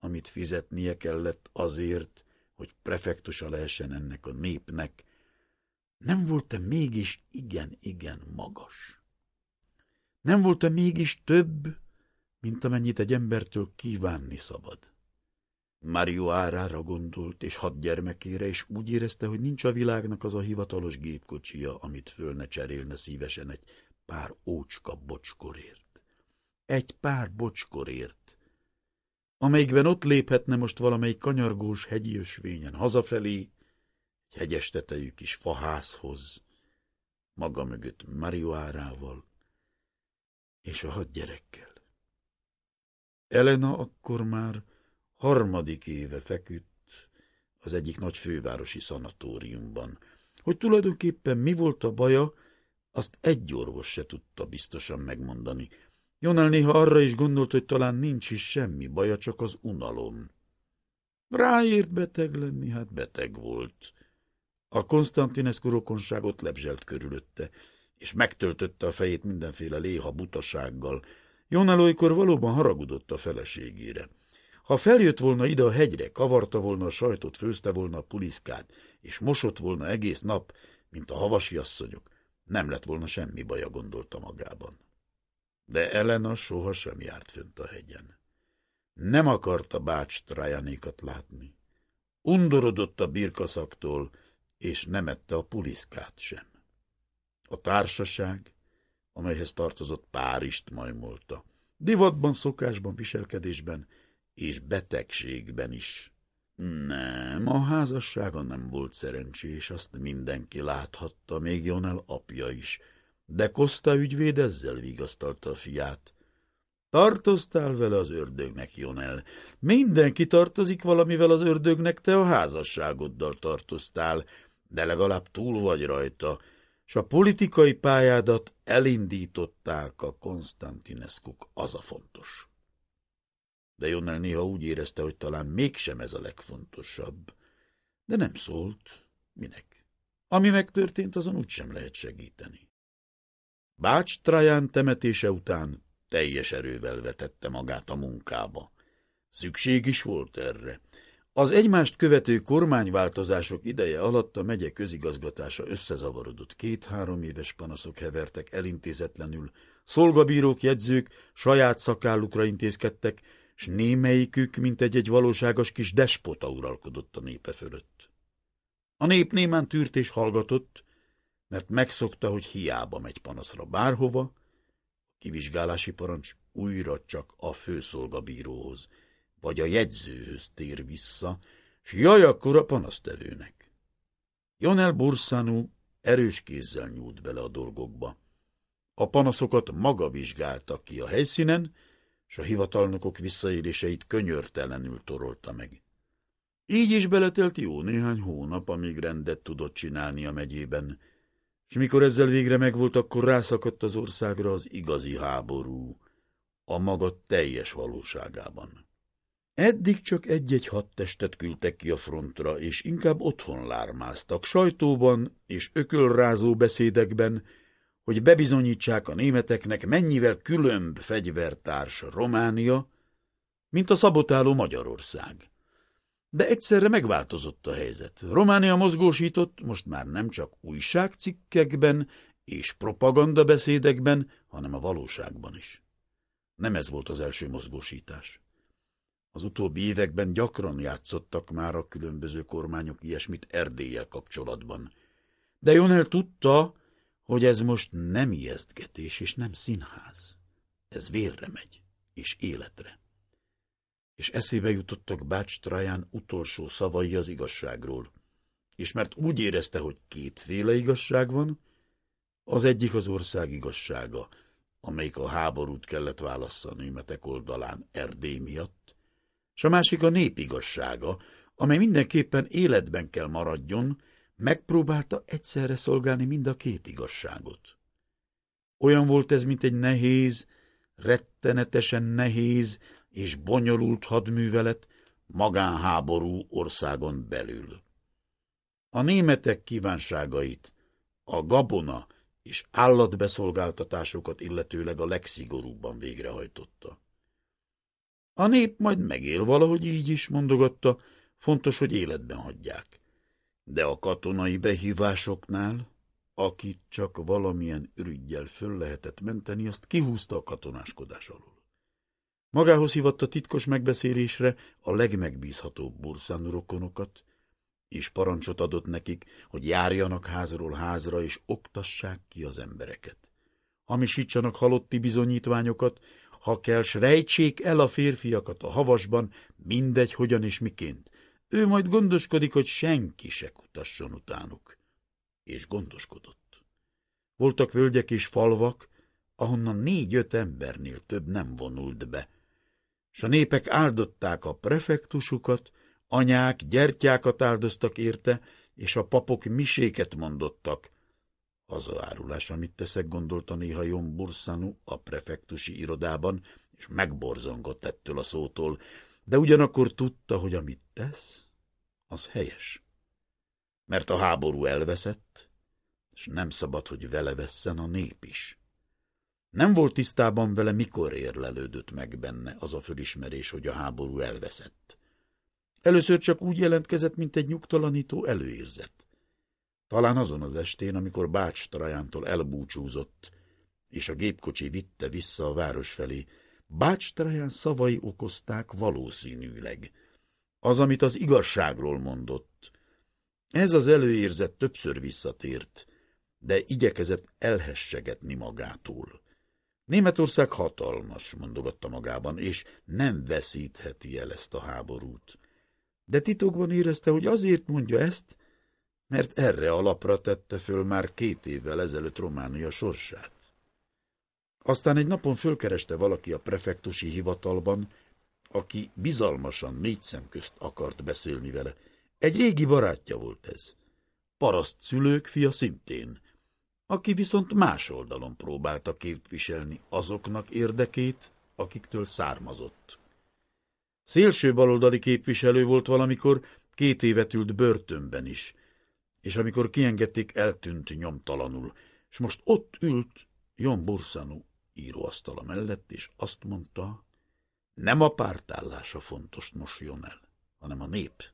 amit fizetnie kellett azért, hogy prefektusa lehessen ennek a népnek, nem volt-e mégis igen-igen magas? Nem volt-e mégis több, mint amennyit egy embertől kívánni szabad? Mario árára gondolt, és hat gyermekére, és úgy érezte, hogy nincs a világnak az a hivatalos gépkocsia, amit föl ne cserélne szívesen egy pár ócska bocskorért. Egy pár bocskorért, amelyikben ott léphetne most valamelyik kanyargós hegyi ösvényen hazafelé, egy hegyes tetejű kis faházhoz, maga mögött Marioárával és a hat gyerekkel. Elena akkor már harmadik éve feküdt az egyik nagy fővárosi szanatóriumban. Hogy tulajdonképpen mi volt a baja, azt egy orvos se tudta biztosan megmondani, Jonel néha arra is gondolt, hogy talán nincs is semmi baja, csak az unalom. Ráért beteg lenni, hát beteg volt. A Konstantinescu rokonságot lebzselt körülötte, és megtöltötte a fejét mindenféle léha butasággal. Jonel olykor valóban haragudott a feleségére. Ha feljött volna ide a hegyre, kavarta volna a sajtot, főzte volna a puliszkát, és mosott volna egész nap, mint a havasi asszonyok, nem lett volna semmi baja, gondolta magában de Elena sohasem járt fönt a hegyen. Nem akarta Bács Trajanékat látni. Undorodott a birkaszaktól, és nem ette a puliszkát sem. A társaság, amelyhez tartozott Párist majmolta, divatban, szokásban, viselkedésben és betegségben is. Nem, a házassága nem volt szerencsés, azt mindenki láthatta, még Jonel apja is, de Kosta ügyvéd ezzel vigasztalta a fiát. Tartoztál vele az ördögnek, Jonel. Mindenki tartozik valamivel az ördögnek, te a házasságoddal tartoztál, de legalább túl vagy rajta, s a politikai pályádat elindították a Konstantineszkuk, az a fontos. De Jonel néha úgy érezte, hogy talán mégsem ez a legfontosabb. De nem szólt. Minek? Ami megtörtént, azon úgysem lehet segíteni. Bács Traján temetése után teljes erővel vetette magát a munkába. Szükség is volt erre. Az egymást követő kormányváltozások ideje alatt a megye közigazgatása összezavarodott. Két-három éves panaszok hevertek elintézetlenül, szolgabírók, jegyzők saját szakállukra intézkedtek, s némelyikük, mint egy-egy valóságos kis despota uralkodott a népe fölött. A nép némán tűrt és hallgatott, mert megszokta, hogy hiába megy panaszra bárhova, a kivizsgálási parancs újra csak a főszolgabíróhoz, vagy a jegyzőhöz tér vissza, s jaj, akkor a panasztevőnek. Jonel Burszánú erős kézzel nyúlt bele a dolgokba. A panaszokat maga vizsgálta ki a helyszínen, s a hivatalnokok visszaéléseit könyörtelenül torolta meg. Így is beletelt jó néhány hónap, amíg rendet tudott csinálni a megyében, és mikor ezzel végre megvolt, akkor rászakadt az országra az igazi háború, a maga teljes valóságában. Eddig csak egy-egy hadtestet küldtek ki a frontra, és inkább otthon lármáztak, sajtóban és ökölrázó beszédekben, hogy bebizonyítsák a németeknek, mennyivel különb fegyvertárs Románia, mint a szabotáló Magyarország. De egyszerre megváltozott a helyzet. Románia mozgósított, most már nem csak újságcikkekben és propagandabeszédekben, hanem a valóságban is. Nem ez volt az első mozgósítás. Az utóbbi években gyakran játszottak már a különböző kormányok ilyesmit Erdélyel kapcsolatban. De Jonel tudta, hogy ez most nem ijesztgetés és nem színház. Ez vérre megy, és életre. És eszébe jutottak Bács Traján utolsó szavai az igazságról. És mert úgy érezte, hogy kétféle igazság van, az egyik az ország igazsága, amelyik a háborút kellett válassza a oldalán Erdély miatt, és a másik a népigazsága, amely mindenképpen életben kell maradjon, megpróbálta egyszerre szolgálni mind a két igazságot. Olyan volt ez, mint egy nehéz, rettenetesen nehéz és bonyolult hadművelet magánháború országon belül. A németek kívánságait, a gabona és állatbeszolgáltatásokat illetőleg a legszigorúbban végrehajtotta. A nép majd megél valahogy így is, mondogatta, fontos, hogy életben hagyják. De a katonai behívásoknál, akit csak valamilyen ürügyjel föl lehetett menteni, azt kihúzta a katonáskodás alól. Magához hívatta titkos megbeszélésre a legmegbízhatóbb burszán rokonokat, és parancsot adott nekik, hogy járjanak házról házra, és oktassák ki az embereket. Hamisítsanak halotti bizonyítványokat, ha kell, s rejtsék el a férfiakat a havasban, mindegy, hogyan és miként. Ő majd gondoskodik, hogy senki se kutasson utánuk. És gondoskodott. Voltak völgyek és falvak, ahonnan négy-öt embernél több nem vonult be. S a népek áldották a prefektusukat, anyák gyertyákat áldoztak érte, és a papok miséket mondottak, az a árulás, amit teszek, gondolta néha Jon a prefektusi irodában, és megborzongott ettől a szótól, de ugyanakkor tudta, hogy amit tesz, az helyes. Mert a háború elveszett, és nem szabad, hogy vele vesszen a nép is. Nem volt tisztában vele, mikor érlelődött meg benne az a fölismerés, hogy a háború elveszett. Először csak úgy jelentkezett, mint egy nyugtalanító előérzet. Talán azon az estén, amikor Bács Trajántól elbúcsúzott, és a gépkocsi vitte vissza a város felé, Bács Traján szavai okozták valószínűleg. Az, amit az igazságról mondott. Ez az előérzet többször visszatért, de igyekezett elhessegetni magától. Németország hatalmas, mondogatta magában, és nem veszítheti el ezt a háborút. De titokban érezte, hogy azért mondja ezt, mert erre alapra tette föl már két évvel ezelőtt Románia sorsát. Aztán egy napon fölkereste valaki a prefektusi hivatalban, aki bizalmasan négy szem közt akart beszélni vele. Egy régi barátja volt ez. Paraszt szülők fia szintén, aki viszont más oldalon próbálta képviselni azoknak érdekét, akiktől származott. Szélső baloldali képviselő volt valamikor, két évet ült börtönben is, és amikor kiengedték, eltűnt nyomtalanul, és most ott ült Jon Burszanu íróasztala mellett, és azt mondta, nem a pártállása fontos mosoljon el, hanem a nép.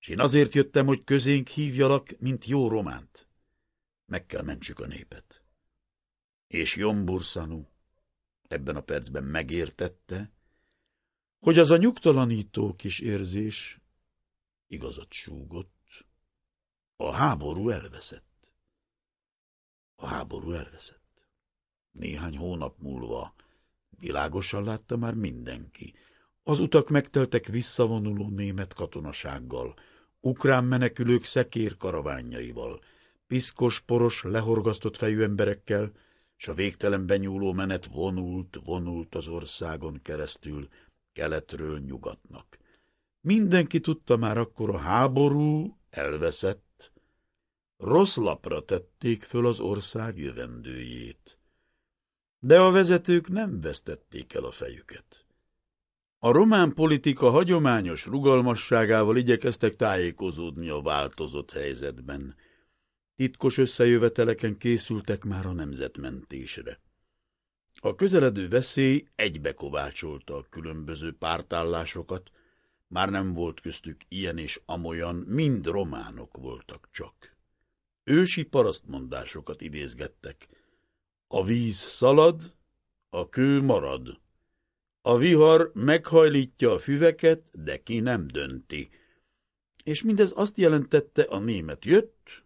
És én azért jöttem, hogy közénk hívjalak, mint jó románt. Meg kell mentsük a népet. És Jomburszanu ebben a percben megértette, hogy az a nyugtalanító kis érzés igazat súgott. A háború elveszett. A háború elveszett. Néhány hónap múlva világosan látta már mindenki. Az utak megteltek visszavonuló német katonasággal, ukrán menekülők szekér karaványaival, piszkos, poros, lehorgasztott fejű emberekkel, s a végtelen benyúló menet vonult, vonult az országon keresztül, keletről nyugatnak. Mindenki tudta már akkor a háború elveszett. Rossz lapra tették föl az ország jövendőjét. De a vezetők nem vesztették el a fejüket. A román politika hagyományos rugalmasságával igyekeztek tájékozódni a változott helyzetben. Titkos összejöveteleken készültek már a nemzetmentésre. A közeledő veszély egybe kovácsolta a különböző pártállásokat, már nem volt köztük ilyen és amolyan, mind románok voltak csak. Ősi parasztmondásokat idézgettek. A víz szalad, a kő marad. A vihar meghajlítja a füveket, de ki nem dönti. És mindez azt jelentette, a német jött,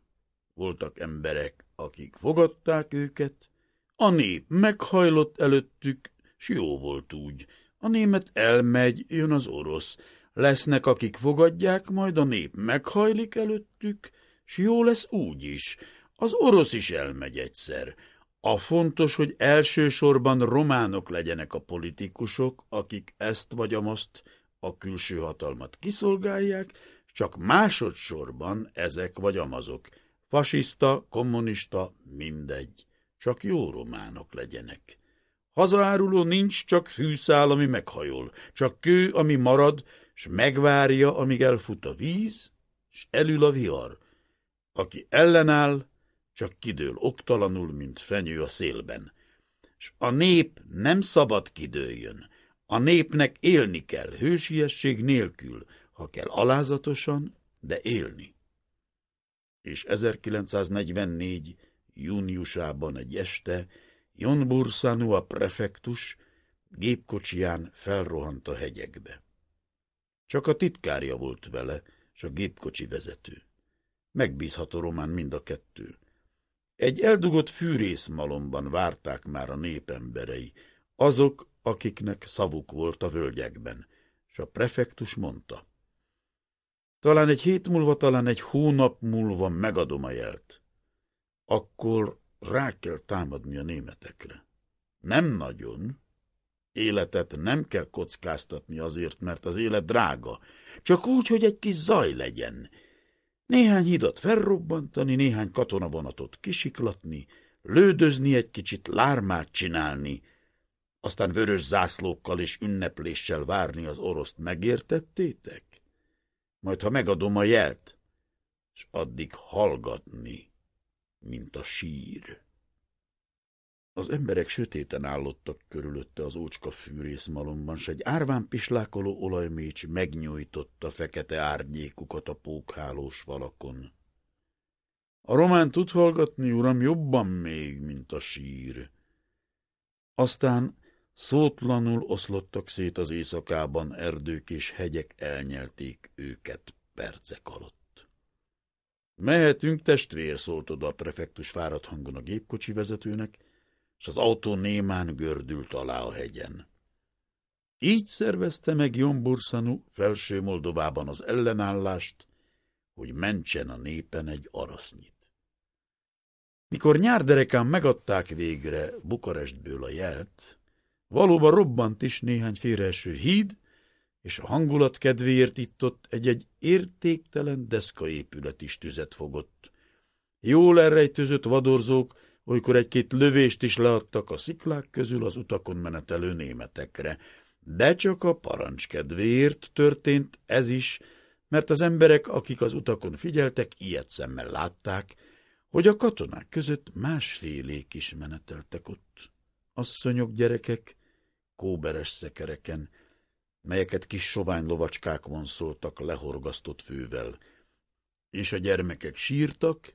voltak emberek, akik fogadták őket, a nép meghajlott előttük, s jó volt úgy. A német elmegy, jön az orosz. Lesznek, akik fogadják, majd a nép meghajlik előttük, s jó lesz úgy is. Az orosz is elmegy egyszer. A fontos, hogy elsősorban románok legyenek a politikusok, akik ezt vagy amaszt a külső hatalmat kiszolgálják, csak másodszorban ezek vagy amazok. Fasiszta, kommunista, mindegy csak jó románok legyenek. Hazaáruló nincs, csak fűszál, ami meghajol, csak kő, ami marad, s megvárja, amíg elfut a víz, s elül a vihar. Aki ellenáll, csak kidől oktalanul, mint fenyő a szélben. S a nép nem szabad kidőljön. A népnek élni kell, hősiesség nélkül, ha kell alázatosan, de élni. És 1944 júniusában egy este Jon Bursanu a prefektus gépkocsiján felrohant a hegyekbe. Csak a titkárja volt vele, és a gépkocsi vezető. Megbízható román mind a kettő. Egy eldugott fűrészmalomban várták már a népemberei, azok, akiknek szavuk volt a völgyekben, és a prefektus mondta. Talán egy hét múlva, talán egy hónap múlva megadom a jelt akkor rá kell támadni a németekre. Nem nagyon. Életet nem kell kockáztatni azért, mert az élet drága. Csak úgy, hogy egy kis zaj legyen. Néhány hidat felrobbantani, néhány katonavonatot kisiklatni, lődözni egy kicsit, lármát csinálni, aztán vörös zászlókkal és ünnepléssel várni az oroszt megértettétek? Majd, ha megadom a jelt, és addig hallgatni mint a sír. Az emberek sötéten állottak körülötte az ócska fűrészmalomban, s egy árván pislákoló olajmécs megnyújtotta fekete árnyékukat a pókhálós valakon. A román tud hallgatni, uram, jobban még, mint a sír. Aztán Szótlanul oszlottak szét az éjszakában, erdők és hegyek elnyelték őket percek alatt. Mehetünk, testvér, szólt oda a prefektus fáradt hangon a gépkocsi vezetőnek, és az autó némán gördült alá a hegyen. Így szervezte meg Jomburszanu felső Moldovában az ellenállást, hogy mentsen a népen egy arasznyit. Mikor nyárderekán megadták végre Bukarestből a jelt, valóban robbant is néhány félreeső híd, és a hangulat kedvéért itt-ott egy-egy értéktelen deszkaépület is tüzet fogott. Jól elrejtőzött vadorzók, olykor egy-két lövést is leadtak a sziklák közül az utakon menetelő németekre, de csak a parancs kedvéért történt ez is, mert az emberek, akik az utakon figyeltek, ilyet szemmel látták, hogy a katonák között másfélék is meneteltek ott. Asszonyok, gyerekek, kóberes szekereken, melyeket kis sovány lovacskák vonszoltak lehorgasztott fővel, és a gyermekek sírtak,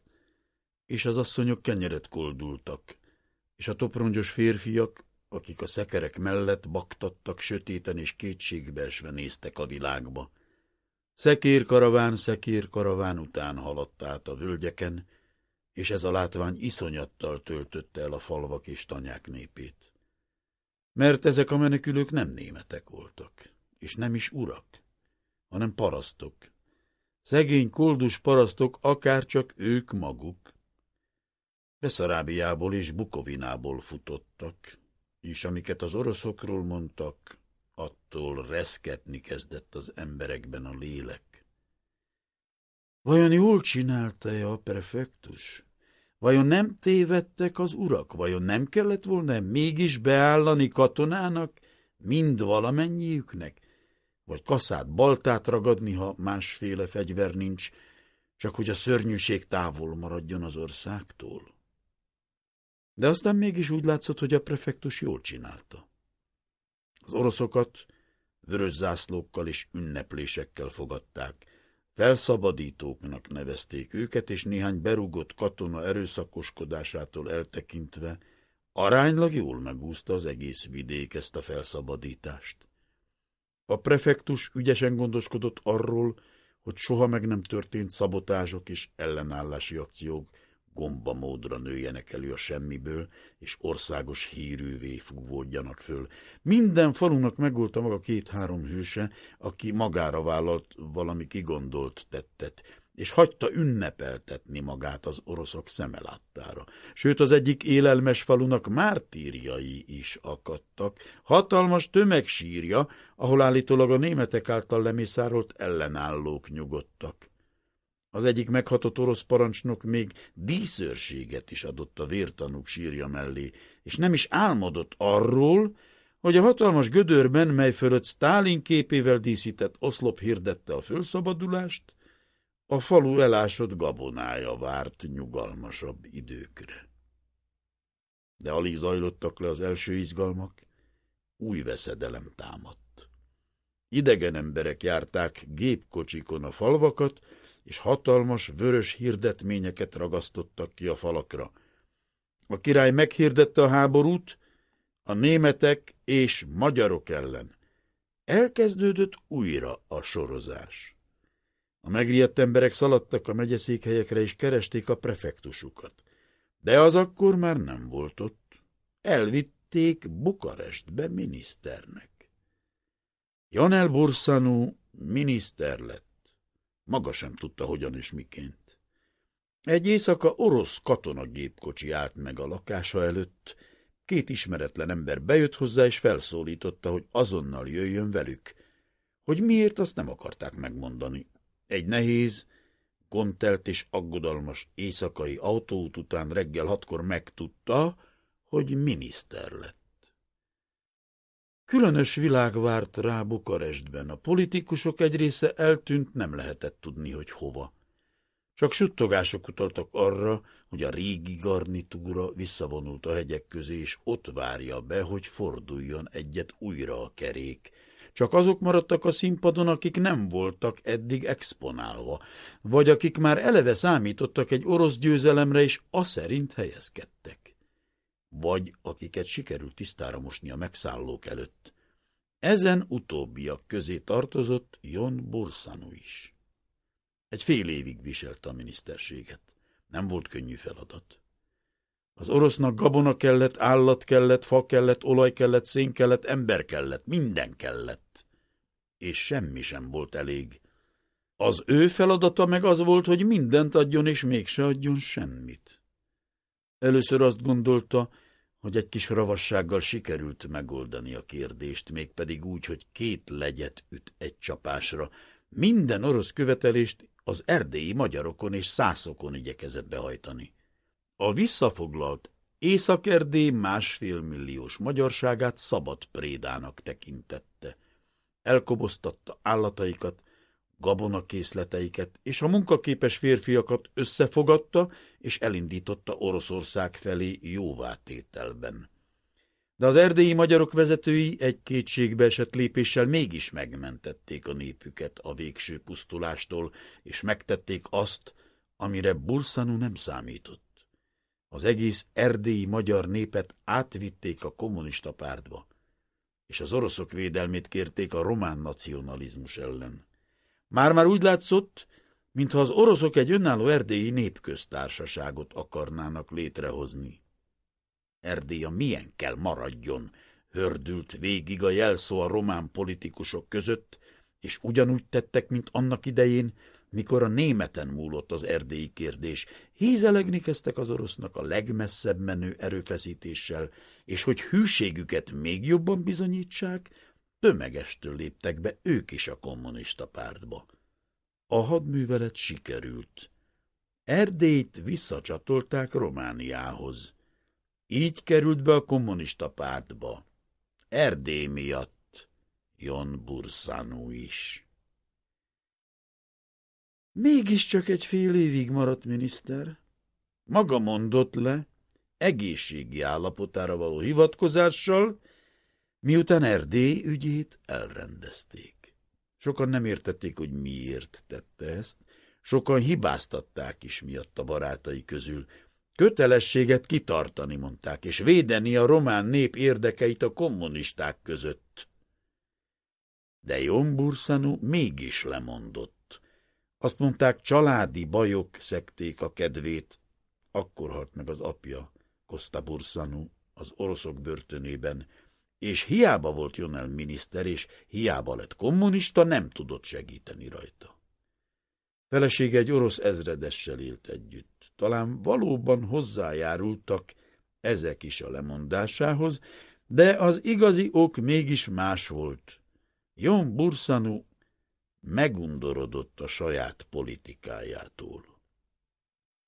és az asszonyok kenyeret koldultak, és a toprongyos férfiak, akik a szekerek mellett baktattak, sötéten és kétségbeesve néztek a világba. Szekérkaraván, szekérkaraván után haladt át a völgyeken, és ez a látvány iszonyattal töltötte el a falvak és tanyák népét. Mert ezek a menekülők nem németek voltak, és nem is urak, hanem parasztok. Szegény koldus parasztok, akárcsak ők maguk. Beszarábiából és Bukovinából futottak, és amiket az oroszokról mondtak, attól reszketni kezdett az emberekben a lélek. Vajon jól csinálta-e a prefektus? Vajon nem tévedtek az urak? Vajon nem kellett volna mégis beállani katonának, mind valamennyiüknek? Vagy kaszát, baltát ragadni, ha másféle fegyver nincs, csak hogy a szörnyűség távol maradjon az országtól? De aztán mégis úgy látszott, hogy a prefektus jól csinálta. Az oroszokat vörös zászlókkal és ünneplésekkel fogadták. Felszabadítóknak nevezték őket, és néhány berúgott katona erőszakoskodásától eltekintve aránylag jól megúszta az egész vidék ezt a felszabadítást. A prefektus ügyesen gondoskodott arról, hogy soha meg nem történt szabotázsok és ellenállási akciók, gomba módra nőjenek elő a semmiből, és országos hírűvé fúvódjanak föl. Minden falunak megolta maga két-három hőse, aki magára vállalt valami kigondolt tettet, és hagyta ünnepeltetni magát az oroszok szemeláttára. Sőt, az egyik élelmes falunak mártírjai is akadtak, hatalmas tömegsírja, ahol állítólag a németek által lemészárolt ellenállók nyugodtak. Az egyik meghatott orosz parancsnok még díszőrséget is adott a vértanúk sírja mellé, és nem is álmodott arról, hogy a hatalmas gödörben, mely fölött Stálin képével díszített oszlop hirdette a fölszabadulást, a falu elásott gabonája várt nyugalmasabb időkre. De alig zajlottak le az első izgalmak, új veszedelem támadt. Idegen emberek járták gépkocsikon a falvakat, és hatalmas, vörös hirdetményeket ragasztottak ki a falakra. A király meghirdette a háborút a németek és magyarok ellen. Elkezdődött újra a sorozás. A megriadt emberek szaladtak a megyeszékhelyekre és keresték a prefektusukat. De az akkor már nem volt ott. Elvitték Bukarestbe miniszternek. Janel Burszanú miniszter lett. Maga sem tudta, hogyan és miként. Egy éjszaka orosz katonagépkocsi állt meg a lakása előtt. Két ismeretlen ember bejött hozzá, és felszólította, hogy azonnal jöjjön velük. Hogy miért, azt nem akarták megmondani. Egy nehéz, gontelt és aggodalmas éjszakai autóút után reggel hatkor megtudta, hogy miniszter lett. Különös világ várt rá Bukarestben. A politikusok egy része eltűnt, nem lehetett tudni, hogy hova. Csak suttogások utaltak arra, hogy a régi garnitúra visszavonult a hegyek közé, és ott várja be, hogy forduljon egyet újra a kerék. Csak azok maradtak a színpadon, akik nem voltak eddig exponálva, vagy akik már eleve számítottak egy orosz győzelemre, és szerint helyezkedtek. Vagy akiket sikerült tisztára mosni a megszállók előtt. Ezen utóbbiak közé tartozott Jon Bursanu is. Egy fél évig viselte a miniszterséget. Nem volt könnyű feladat. Az orosznak gabona kellett, állat kellett, fa kellett, olaj kellett, szén kellett, ember kellett, minden kellett. És semmi sem volt elég. Az ő feladata meg az volt, hogy mindent adjon, és mégse adjon semmit. Először azt gondolta, hogy egy kis ravassággal sikerült megoldani a kérdést, mégpedig úgy, hogy két legyet üt egy csapásra. Minden orosz követelést az erdélyi magyarokon és szászokon igyekezett behajtani. A visszafoglalt Észak-Erdély másfél milliós magyarságát szabad prédának tekintette. Elkoboztatta állataikat, gabonakészleteiket, és a munkaképes férfiakat összefogadta, és elindította Oroszország felé jóvátételben. De az erdélyi magyarok vezetői egy kétségbe esett lépéssel mégis megmentették a népüket a végső pusztulástól, és megtették azt, amire Bulszanu nem számított. Az egész erdélyi magyar népet átvitték a kommunista pártba, és az oroszok védelmét kérték a román nacionalizmus ellen. Már-már úgy látszott, mintha az oroszok egy önálló erdélyi népköztársaságot akarnának létrehozni. Erdélya milyen kell maradjon, hördült végig a jelszó a román politikusok között, és ugyanúgy tettek, mint annak idején, mikor a németen múlott az erdélyi kérdés. Hízelegni kezdtek az orosznak a legmesszebb menő erőfeszítéssel, és hogy hűségüket még jobban bizonyítsák, tömegestől léptek be ők is a kommunista pártba. A hadművelet sikerült. Erdélyt visszacsatolták Romániához. Így került be a kommunista pártba. Erdély miatt Jon Burszánó is. Mégiscsak egy fél évig maradt miniszter. Maga mondott le, egészségi állapotára való hivatkozással, miután Erdély ügyét elrendezték. Sokan nem értették, hogy miért tette ezt, sokan hibáztatták is miatt a barátai közül. Kötelességet kitartani, mondták, és védeni a román nép érdekeit a kommunisták között. De Jomburszanu mégis lemondott. Azt mondták, családi bajok szekték a kedvét. Akkor halt meg az apja, Kosta Burszanu, az oroszok börtönében, és hiába volt Jonel miniszter, és hiába lett kommunista, nem tudott segíteni rajta. Felesége egy orosz ezredessel élt együtt. Talán valóban hozzájárultak ezek is a lemondásához, de az igazi ok mégis más volt. Jon Burszanu megundorodott a saját politikájától.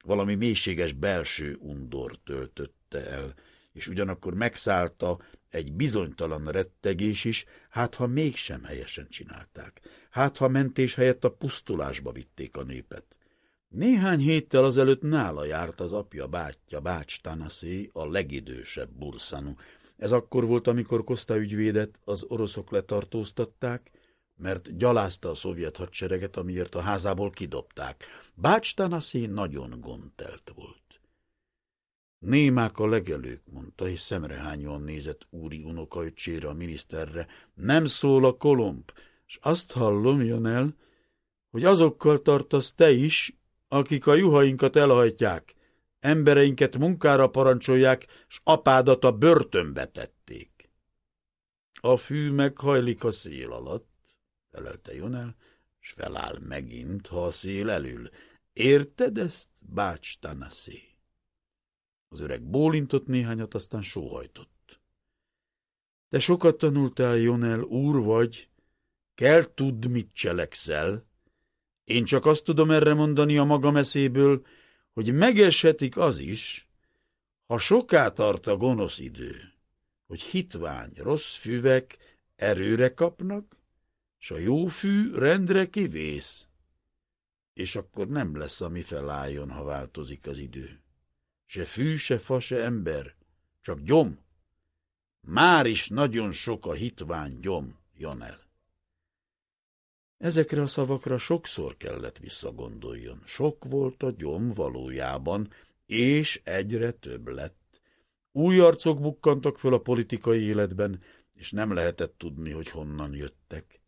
Valami mélységes belső undor töltötte el, és ugyanakkor megszállta egy bizonytalan rettegés is, hát ha mégsem helyesen csinálták, hát ha mentés helyett a pusztulásba vitték a népet. Néhány héttel azelőtt nála járt az apja bátyja, Bács Tanaszé, a legidősebb burszanú. Ez akkor volt, amikor Koszta ügyvédet az oroszok letartóztatták, mert gyalázta a szovjet hadsereget, amiért a házából kidobták. Bács Tanaszé nagyon gondtelt volt. Némák a legelők, mondta, és szemrehányóan nézett úri unokaöcsére a miniszterre. Nem szól a kolomb, és azt hallom, jön el, hogy azokkal tartasz te is, akik a juhainkat elhajtják, embereinket munkára parancsolják, s apádat a börtönbe tették. A fű meghajlik a szél alatt, felelte Jonel, s feláll megint, ha a szél elül. Érted ezt, bács Tanaszé? Az öreg bólintott néhányat, aztán sóhajtott. Te sokat tanultál, Jonel, úr vagy, kell tudd, mit cselekszel. Én csak azt tudom erre mondani a maga eszéből, hogy megeshetik az is, ha soká tart a gonosz idő, hogy hitvány, rossz füvek erőre kapnak, s a jó fű rendre kivész, és akkor nem lesz, ami felálljon, ha változik az idő. Se fű, se fa, se ember, csak gyom. Már is nagyon sok a hitvány gyom, el. Ezekre a szavakra sokszor kellett visszagondoljon. Sok volt a gyom valójában, és egyre több lett. Új arcok bukkantak föl a politikai életben, és nem lehetett tudni, hogy honnan jöttek.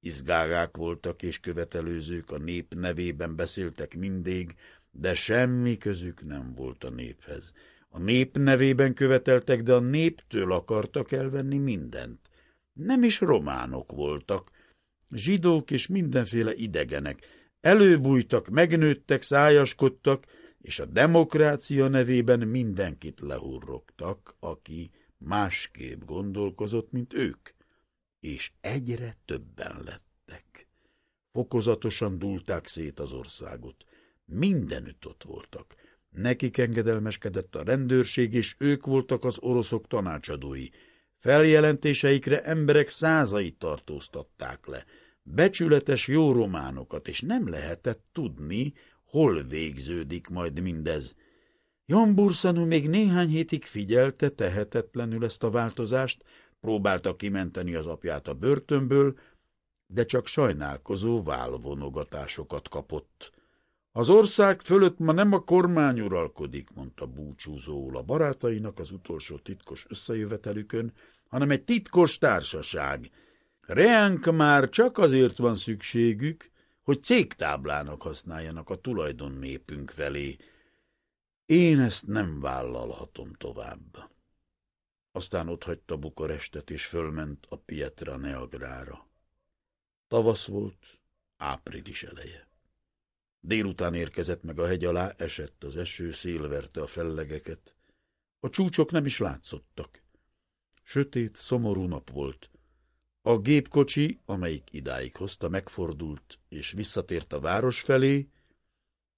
Izgágák voltak és követelőzők, a nép nevében beszéltek mindig, de semmi közük nem volt a néphez. A nép nevében követeltek, de a néptől akartak elvenni mindent. Nem is románok voltak, zsidók és mindenféle idegenek. Előbújtak, megnőttek, szájaskodtak, és a demokrácia nevében mindenkit lehurrogtak, aki másképp gondolkozott, mint ők. És egyre többen lettek. Fokozatosan dulták szét az országot. Mindenütt ott voltak. Nekik engedelmeskedett a rendőrség, és ők voltak az oroszok tanácsadói. Feljelentéseikre emberek százait tartóztatták le. Becsületes jó románokat, és nem lehetett tudni, hol végződik majd mindez. Jan Burszanú még néhány hétig figyelte tehetetlenül ezt a változást, próbálta kimenteni az apját a börtönből, de csak sajnálkozó válvonogatásokat kapott. Az ország fölött ma nem a kormány uralkodik, mondta búcsúzóul a barátainak az utolsó titkos összejövetelükön, hanem egy titkos társaság. Reánk már csak azért van szükségük, hogy cégtáblának használjanak a tulajdon népünk felé. Én ezt nem vállalhatom tovább. Aztán otthagyta Bukarestet, és fölment a Pietra Neagrára. Tavasz volt, április eleje. Délután érkezett meg a hegy alá, esett az eső, szélverte a fellegeket. A csúcsok nem is látszottak. Sötét, szomorú nap volt. A gépkocsi, amelyik idáig hozta, megfordult, és visszatért a város felé,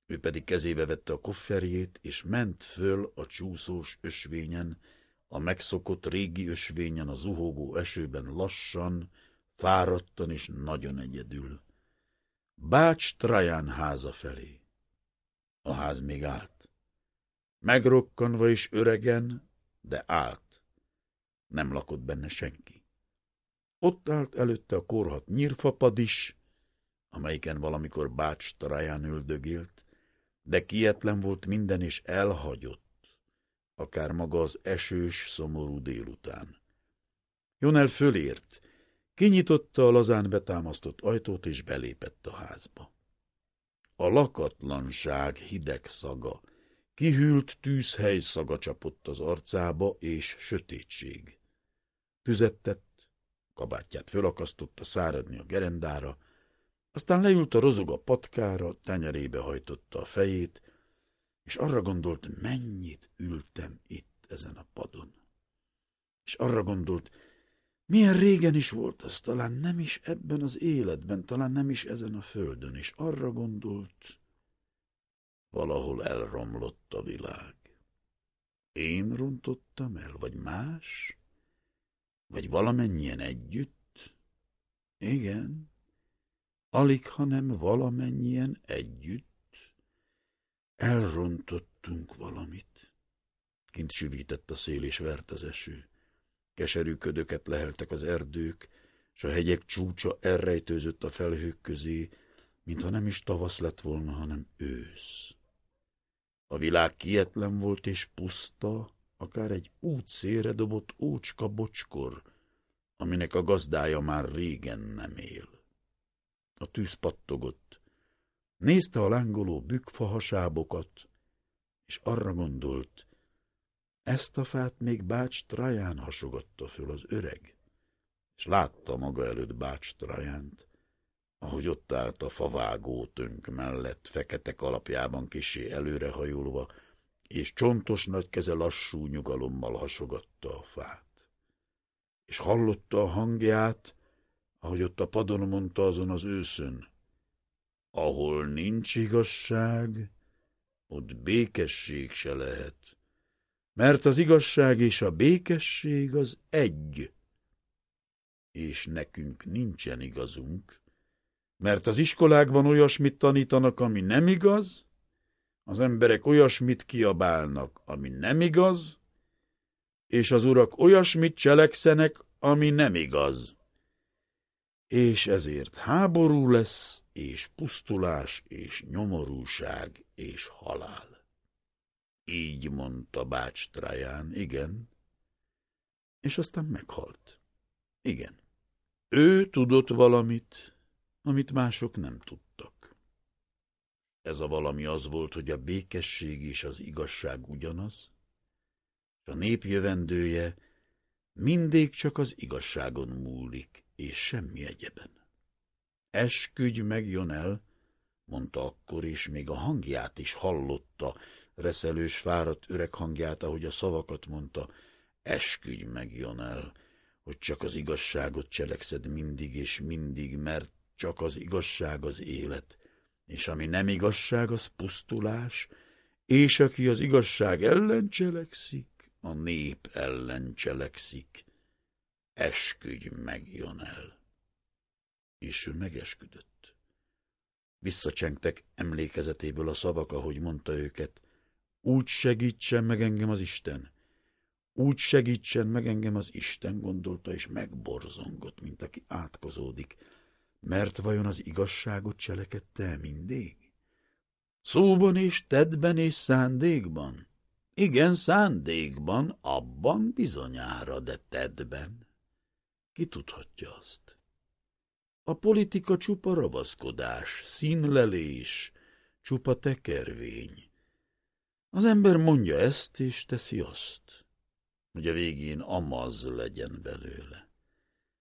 ő pedig kezébe vette a kofferjét, és ment föl a csúszós ösvényen, a megszokott régi ösvényen a zuhogó esőben lassan, fáradtan és nagyon egyedül. Bács Traján háza felé. A ház még állt. Megrokkanva is öregen, de állt. Nem lakott benne senki. Ott állt előtte a korhat nyírfapad is, amelyiken valamikor Bács Traján üldögélt, de kietlen volt minden és elhagyott, akár maga az esős, szomorú délután. Jonel fölért, Kinyitotta a lazán betámasztott ajtót, és belépett a házba. A lakatlanság hideg szaga, kihűlt tűzhely szaga csapott az arcába, és sötétség. Tüzet tett, kabátját fölakasztotta száradni a gerendára, aztán leült a rozog a patkára, tenyerébe hajtotta a fejét, és arra gondolt, mennyit ültem itt ezen a padon. És arra gondolt, milyen régen is volt az, talán nem is ebben az életben, talán nem is ezen a földön, és arra gondolt, valahol elromlott a világ. Én rontottam el, vagy más? Vagy valamennyien együtt? Igen, alig, hanem valamennyien együtt. Elrontottunk valamit. Kint süvített a szél, és vert az eső. Keserű ködöket leheltek az erdők, s a hegyek csúcsa elrejtőzött a felhők közé, mintha nem is tavasz lett volna, hanem ősz. A világ kietlen volt és puszta, akár egy útszére dobott ócska bocskor, aminek a gazdája már régen nem él. A tűz pattogott. Nézte a lángoló bükfahasábokat, és arra gondolt, ezt a fát még Bács Traján hasogatta föl az öreg, és látta maga előtt Bács Trajánt, ahogy ott állt a favágó tönk mellett, fekete kalapjában kisé előrehajolva, és csontos nagy keze lassú nyugalommal hasogatta a fát. És hallotta a hangját, ahogy ott a padon mondta azon az őszön, ahol nincs igazság, ott békesség se lehet mert az igazság és a békesség az egy. És nekünk nincsen igazunk, mert az iskolákban olyasmit tanítanak, ami nem igaz, az emberek olyasmit kiabálnak, ami nem igaz, és az urak olyasmit cselekszenek, ami nem igaz. És ezért háború lesz, és pusztulás, és nyomorúság, és halál. Így mondta Bács Traján, igen. És aztán meghalt. Igen. Ő tudott valamit, amit mások nem tudtak. Ez a valami az volt, hogy a békesség és az igazság ugyanaz, és a nép jövendője mindig csak az igazságon múlik, és semmi egyeben. Esküdj meg, Jonel, mondta akkor, és még a hangját is hallotta, reszelős, fáradt öreg hangját, ahogy a szavakat mondta, esküdj meg, Jonel, hogy csak az igazságot cselekszed mindig és mindig, mert csak az igazság az élet, és ami nem igazság, az pusztulás, és aki az igazság ellen cselekszik, a nép ellen cselekszik. Esküdj meg, Jonel! És ő megesküdött. Visszacsengtek emlékezetéből a szavak, ahogy mondta őket. Úgy segítsen meg engem az Isten! Úgy segítsen meg engem az Isten, gondolta, és megborzongott, mint aki átkozódik. Mert vajon az igazságot cselekedte mindig? Szóban és tedben és szándékban? Igen, szándékban, abban bizonyára, de tedben. Ki tudhatja azt? A politika csupa ravaszkodás, színlelés, csupa tekervény. Az ember mondja ezt, és teszi azt, hogy a végén amaz legyen belőle.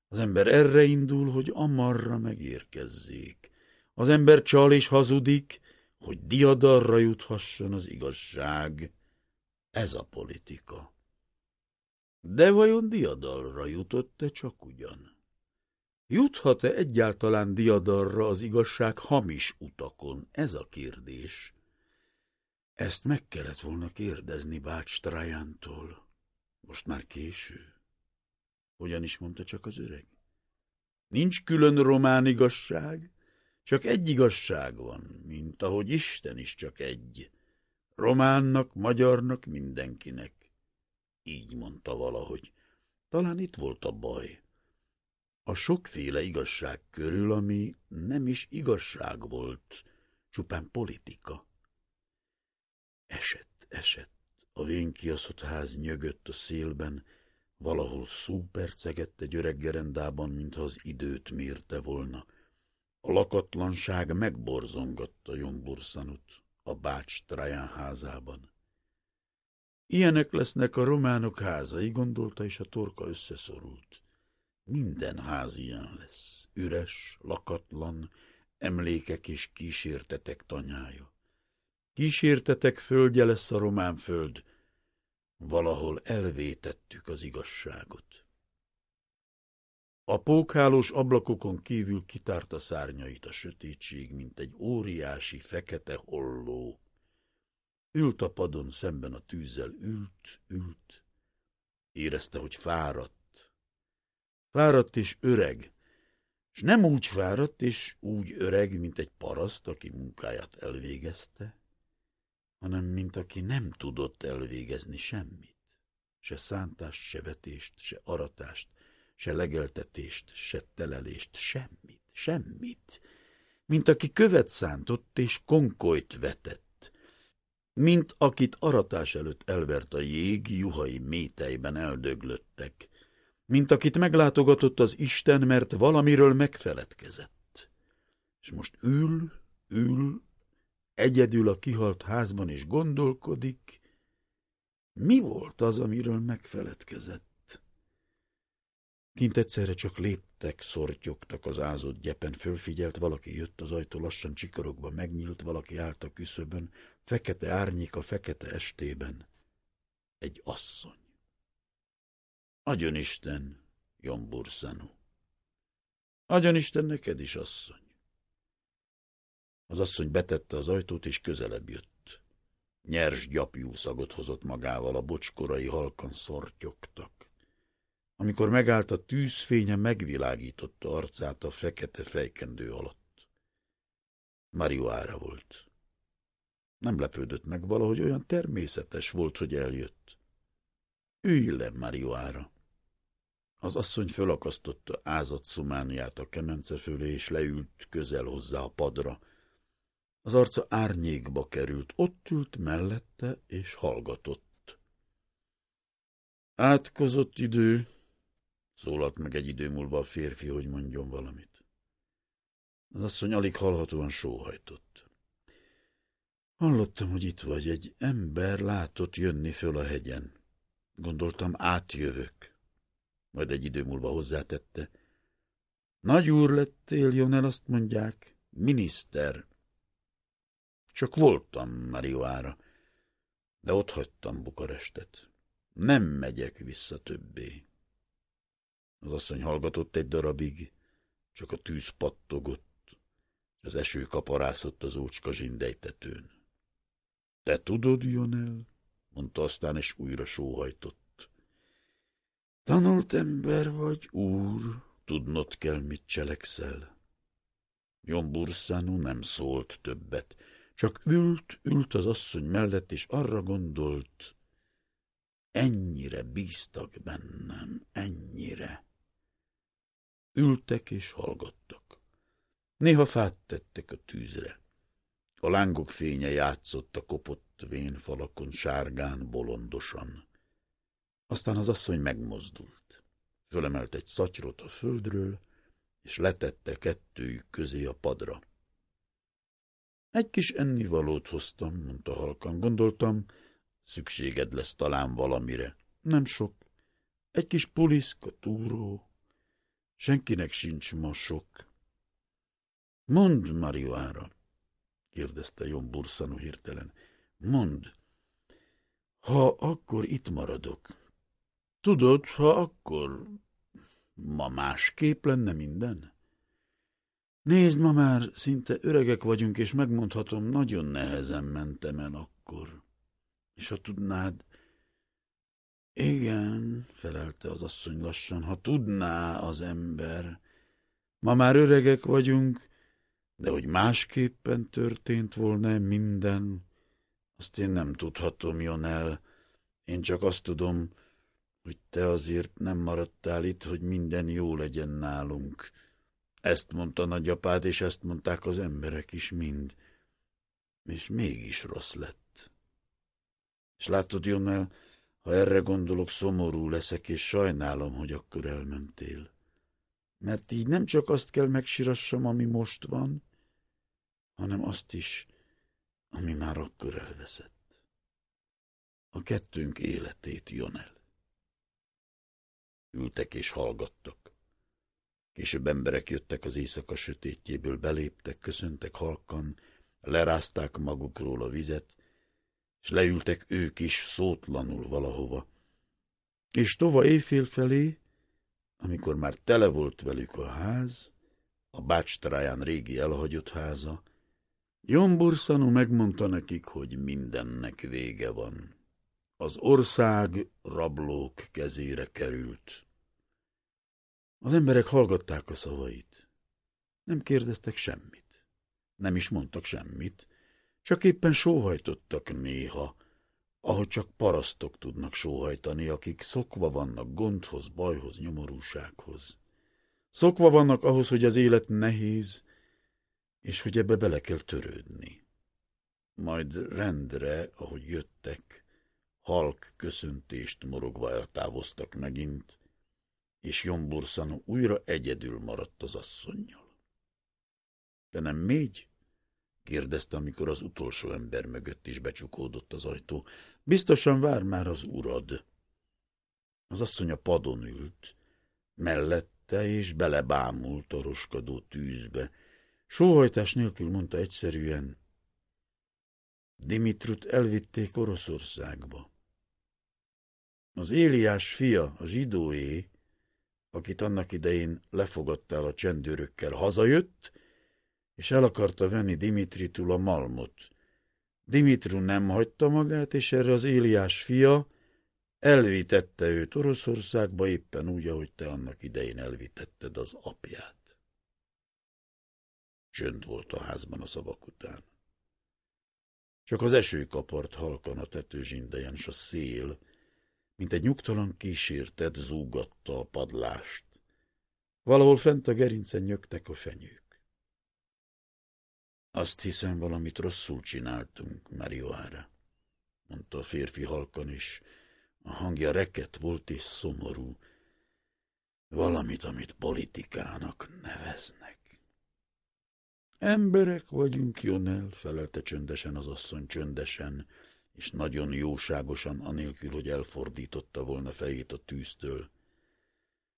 Az ember erre indul, hogy amarra megérkezzék. Az ember csal és hazudik, hogy diadalra juthasson az igazság. Ez a politika. De vajon diadalra jutott-e csak ugyan? Juthat-e egyáltalán diadalra az igazság hamis utakon? Ez a kérdés. Ezt meg kellett volna kérdezni Bács Trajántól. Most már késő. Hogyan is mondta csak az öreg? Nincs külön román igazság, csak egy igazság van, mint ahogy Isten is csak egy. Románnak, magyarnak, mindenkinek. Így mondta valahogy. Talán itt volt a baj. A sokféle igazság körül, ami nem is igazság volt, csupán politika. Esett, esett. A vénkiaszott ház nyögött a szélben, valahol szó percegett egy öreg gerendában, mintha az időt mérte volna. A lakatlanság megborzongatta Jomburszanut a bács Traján házában. Ilyenek lesznek a románok házai, gondolta, és a torka összeszorult. Minden ház ilyen lesz, üres, lakatlan, emlékek és kísértetek tanyája. Kísértetek földje lesz a román föld, valahol elvétettük az igazságot. A pókhálós ablakokon kívül kitárta szárnyait a sötétség, mint egy óriási fekete holló. Ült a padon szemben a tűzzel, ült, ült. Érezte, hogy fáradt. Fáradt és öreg, és nem úgy fáradt és úgy öreg, mint egy paraszt, aki munkáját elvégezte, hanem mint aki nem tudott elvégezni semmit. Se szántást, se vetést, se aratást, se legeltetést, se telelést, semmit, semmit. Mint aki követ szántott és konkolyt vetett. Mint akit aratás előtt elvert a jég, juhai méteiben eldöglöttek. Mint akit meglátogatott az Isten, mert valamiről megfeledkezett. És most ül, ül, egyedül a kihalt házban és gondolkodik, mi volt az, amiről megfeledkezett. Kint egyszerre csak léptek, szortyogtak az ázott gyepen, fölfigyelt, valaki jött az ajtó lassan csikarogva, megnyílt, valaki állt a küszöbön, fekete árnyék a fekete estében. Egy asszony. Agyon Isten, Jomburszanu. Agyon Isten neked is, asszony. Az asszony betette az ajtót, és közelebb jött. Nyers gyapjú szagot hozott magával, a bocskorai halkan szortyogtak. Amikor megállt a tűzfénye, megvilágította arcát a fekete fejkendő alatt. Mariuára volt. Nem lepődött meg, valahogy olyan természetes volt, hogy eljött. Ülj le, Mariuára! Az asszony fölakasztotta ázott szumániát a kemence fölé, és leült közel hozzá a padra, Az arca árnyékba került, ott ült mellette, és hallgatott. Átkozott idő, szólalt meg egy idő múlva a férfi, hogy mondjon valamit. Az asszony alig hallhatóan sóhajtott. Hallottam, hogy itt vagy, egy ember látott jönni föl a hegyen. Gondoltam, átjövök. Majd egy idő múlva hozzátette. Nagy úr lettél, Jonel, azt mondják. Miniszter. Csak voltam Marioára, de ott hagytam Bukarestet. Nem megyek vissza többé. Az asszony hallgatott egy darabig, csak a tűz pattogott, és az eső kaparászott az ócska zsindejtetőn. Te tudod, Jonel? mondta aztán, és újra sóhajtott. Tanult ember vagy, úr, tudnod kell, mit cselekszel. Jomburszánú nem szólt többet, csak ült, ült az asszony mellett, és arra gondolt, ennyire bíztak bennem, ennyire. Ültek és hallgattak. Néha fát tettek a tűzre. A lángok fénye játszott a kopott falakon sárgán, bolondosan. Aztán az asszony megmozdult. Fölemelt egy szatyrot a földről, és letette kettőjük közé a padra. Egy kis ennivalót hoztam, mondta halkan. Gondoltam, szükséged lesz talán valamire. Nem sok. Egy kis puliszka, túró. Senkinek sincs ma sok. Mondd, Mariuára, kérdezte Jon Burszanu hirtelen. Mondd, ha akkor itt maradok. Tudod, ha akkor ma másképp lenne minden? Nézd, ma már szinte öregek vagyunk, és megmondhatom, nagyon nehezen mentem el akkor. És ha tudnád... Igen, felelte az asszony lassan, ha tudná az ember. Ma már öregek vagyunk, de hogy másképpen történt volna minden, azt én nem tudhatom, Jonel. Én csak azt tudom, hogy te azért nem maradtál itt, hogy minden jó legyen nálunk. Ezt mondta nagyapád, és ezt mondták az emberek is mind. És mégis rossz lett. És látod, Jonel, ha erre gondolok, szomorú leszek, és sajnálom, hogy akkor elmentél. Mert így nem csak azt kell megsirassam, ami most van, hanem azt is, ami már akkor elveszett. A kettőnk életét, Jonel. Ültek és hallgattak. Később emberek jöttek az éjszaka sötétjéből, beléptek, köszöntek halkan, lerázták magukról a vizet, és leültek ők is szótlanul valahova. És tova éjfél felé, amikor már tele volt velük a ház, a bácstráján régi elhagyott háza, Jomburszanu megmondta nekik, hogy mindennek vége van. Az ország rablók kezére került. Az emberek hallgatták a szavait. Nem kérdeztek semmit. Nem is mondtak semmit, csak éppen sóhajtottak néha, ahogy csak parasztok tudnak sóhajtani, akik szokva vannak gondhoz, bajhoz, nyomorúsághoz. Szokva vannak ahhoz, hogy az élet nehéz, és hogy ebbe bele kell törődni. Majd rendre, ahogy jöttek, halk köszöntést morogva eltávoztak megint, és Jomburszano újra egyedül maradt az asszonnyal. – Te nem mégy? – kérdezte, amikor az utolsó ember mögött is becsukódott az ajtó. – Biztosan vár már az urad. Az asszony a padon ült, mellette és belebámult a roskadó tűzbe, Sóhajtás nélkül mondta egyszerűen, Dimitrut elvitték Oroszországba. Az Éliás fia, a zsidóé, akit annak idején lefogadtál a csendőrökkel, hazajött, és el akarta venni Dimitritul a malmot. Dimitru nem hagyta magát, és erre az Éliás fia elvitette őt Oroszországba éppen úgy, ahogy te annak idején elvitetted az apját. Csönd volt a házban a szavak után. Csak az eső kapart halkan a tető zsindejen, s a szél, mint egy nyugtalan kísértet zúgatta a padlást. Valahol fent a gerincen nyögtek a fenyők. Azt hiszem, valamit rosszul csináltunk, Marioára, mondta a férfi halkan is. A hangja reket volt és szomorú. Valamit, amit politikának neveznek. Emberek vagyunk, Jonel, felelte csöndesen az asszony csöndesen, és nagyon jóságosan, anélkül, hogy elfordította volna fejét a tűztől.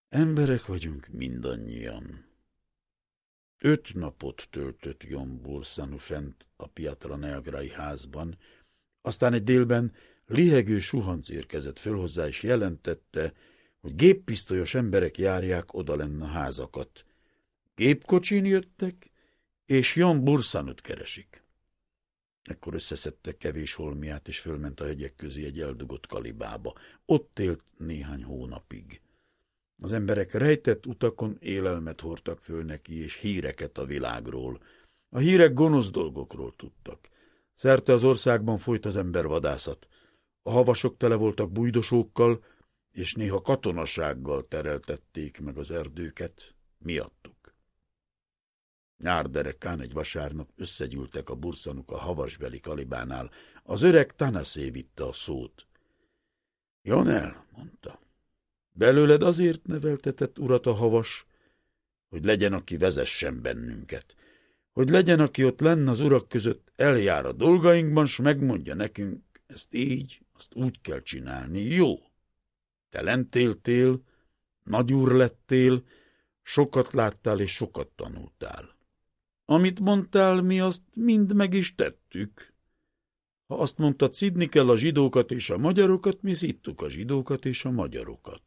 Emberek vagyunk mindannyian. Öt napot töltött Jon Bolszanu fent a Piatra Neagrai házban, aztán egy délben lihegő suhanc érkezett föl hozzá, és jelentette, hogy géppisztolyos emberek járják oda lenne házakat. Gépkocsin jöttek, és Jon Bursanut keresik. Ekkor összeszedte kevés holmiát, és fölment a hegyek közé egy eldugott kalibába. Ott élt néhány hónapig. Az emberek rejtett utakon élelmet hordtak föl neki, és híreket a világról. A hírek gonosz dolgokról tudtak. Szerte az országban folyt az embervadászat. A havasok tele voltak bújdosókkal, és néha katonasággal tereltették meg az erdőket miattuk. Nyárderekán egy vasárnap összegyűltek a burszanuk a havasbeli kalibánál. Az öreg Tanaszé vitte a szót. Jonel, mondta, belőled azért neveltetett urat a havas, hogy legyen, aki vezessen bennünket, hogy legyen, aki ott lenne az urak között, eljár a dolgainkban, s megmondja nekünk, ezt így, azt úgy kell csinálni, jó. Te lentéltél, nagyúr lettél, sokat láttál és sokat tanultál. Amit mondtál, mi azt mind meg is tettük. Ha azt mondtad, szidni kell a zsidókat és a magyarokat, mi szittuk a zsidókat és a magyarokat.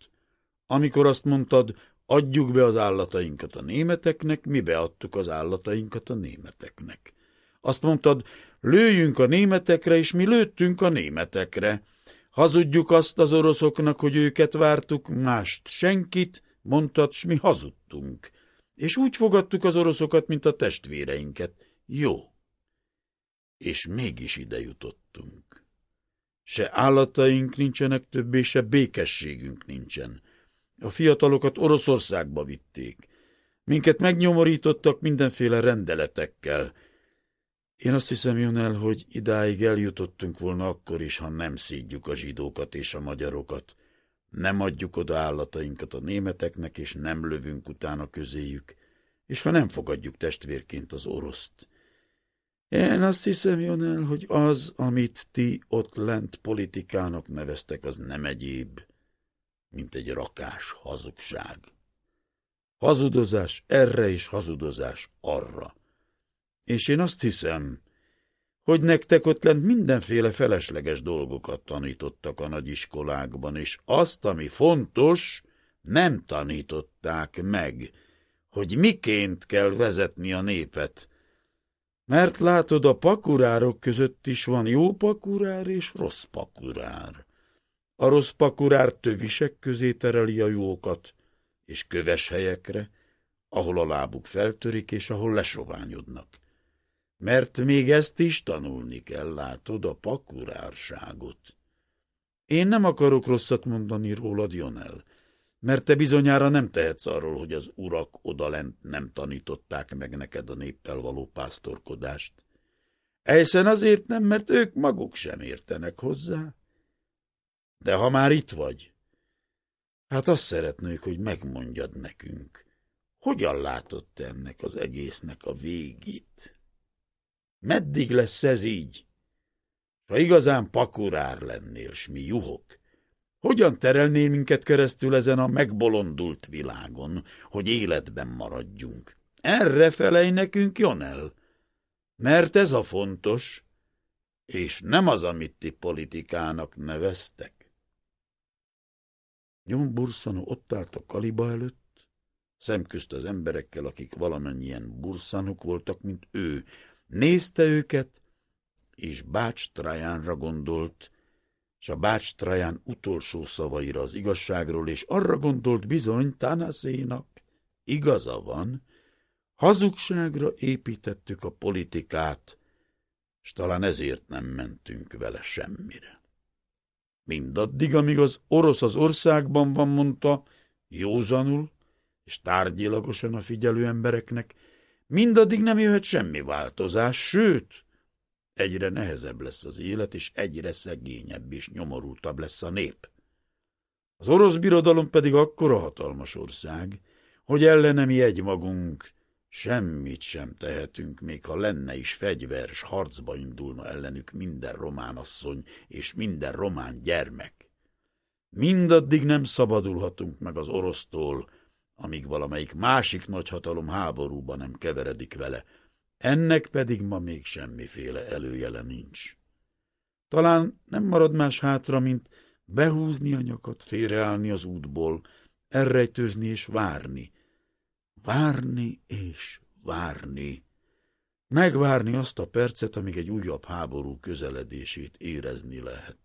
Amikor azt mondtad, adjuk be az állatainkat a németeknek, mi beadtuk az állatainkat a németeknek. Azt mondtad, lőjünk a németekre, és mi lőttünk a németekre. Hazudjuk azt az oroszoknak, hogy őket vártuk, mást senkit, mondtad, s mi hazudtunk. És úgy fogadtuk az oroszokat, mint a testvéreinket. Jó. És mégis ide jutottunk. Se állataink nincsenek többé, se békességünk nincsen. A fiatalokat Oroszországba vitték. Minket megnyomorítottak mindenféle rendeletekkel. Én azt hiszem, jön el, hogy idáig eljutottunk volna akkor is, ha nem szídjuk a zsidókat és a magyarokat. Nem adjuk oda állatainkat a németeknek, és nem lövünk utána közéjük, és ha nem fogadjuk testvérként az oroszt. Én azt hiszem, jön el, hogy az, amit ti ott lent politikának neveztek, az nem egyéb, mint egy rakás hazugság. Hazudozás erre és hazudozás arra. És én azt hiszem, hogy nektek ott lent mindenféle felesleges dolgokat tanítottak a nagyiskolákban, és azt, ami fontos, nem tanították meg, hogy miként kell vezetni a népet. Mert látod, a pakurárok között is van jó pakurár és rossz pakurár. A rossz pakurár tövisek közé tereli a jókat, és köves helyekre, ahol a lábuk feltörik, és ahol lesoványodnak. Mert még ezt is tanulni kell, látod, a pakurárságot. Én nem akarok rosszat mondani rólad, Jonel, mert te bizonyára nem tehetsz arról, hogy az urak odalent nem tanították meg neked a néppel való pásztorkodást. Egyszer azért nem, mert ők maguk sem értenek hozzá. De ha már itt vagy, hát azt szeretnék, hogy megmondjad nekünk, hogyan látott ennek az egésznek a végét. Meddig lesz ez így? Ha igazán pakurár lennél, s mi juhok, hogyan terelnél minket keresztül ezen a megbolondult világon, hogy életben maradjunk? Erre felej nekünk, Jonel, mert ez a fontos, és nem az, amit ti politikának neveztek. John Burszanó ott állt a kaliba előtt, szemközt az emberekkel, akik valamennyien burszanok voltak, mint ő. Nézte őket, és Bács Trajánra gondolt, és a Bács Traján utolsó szavaira az igazságról, és arra gondolt bizony Tanaszénak, igaza van, hazugságra építettük a politikát, és talán ezért nem mentünk vele semmire. Mindaddig, amíg az orosz az országban van, mondta, józanul, és tárgyilagosan a figyelő embereknek, Mindaddig nem jöhet semmi változás, sőt, egyre nehezebb lesz az élet, és egyre szegényebb és nyomorultabb lesz a nép. Az orosz birodalom pedig akkora hatalmas ország, hogy ellene mi egy magunk semmit sem tehetünk, még ha lenne is fegyver, s harcba indulna ellenük minden román asszony és minden román gyermek. Mindaddig nem szabadulhatunk meg az orosztól, amíg valamelyik másik nagyhatalom háborúba nem keveredik vele. Ennek pedig ma még semmiféle előjele nincs. Talán nem marad más hátra, mint behúzni a nyakat, félreállni az útból, elrejtőzni és várni. Várni és várni. Megvárni azt a percet, amíg egy újabb háború közeledését érezni lehet.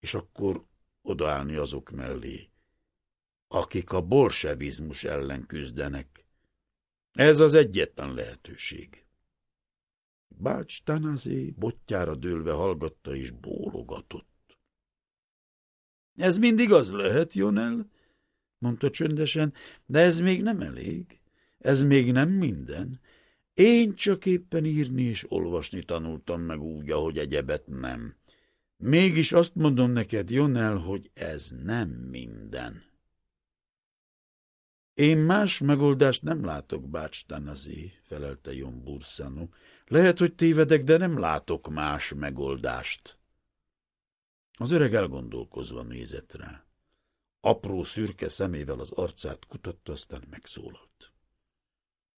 És akkor odaállni azok mellé, akik a bolsevizmus ellen küzdenek. Ez az egyetlen lehetőség. Bács Tanazé botjára dőlve hallgatta és bólogatott. Ez mindig az lehet, Jonel, mondta csöndesen, de ez még nem elég. Ez még nem minden. Én csak éppen írni és olvasni tanultam meg úgy, ahogy egyebet nem. Mégis azt mondom neked, Jonel, hogy ez nem minden. Én más megoldást nem látok, Bács Tanazé, felelte Jon Burszanu. Lehet, hogy tévedek, de nem látok más megoldást. Az öreg elgondolkozva nézett rá. Apró szürke szemével az arcát kutatta, aztán megszólalt.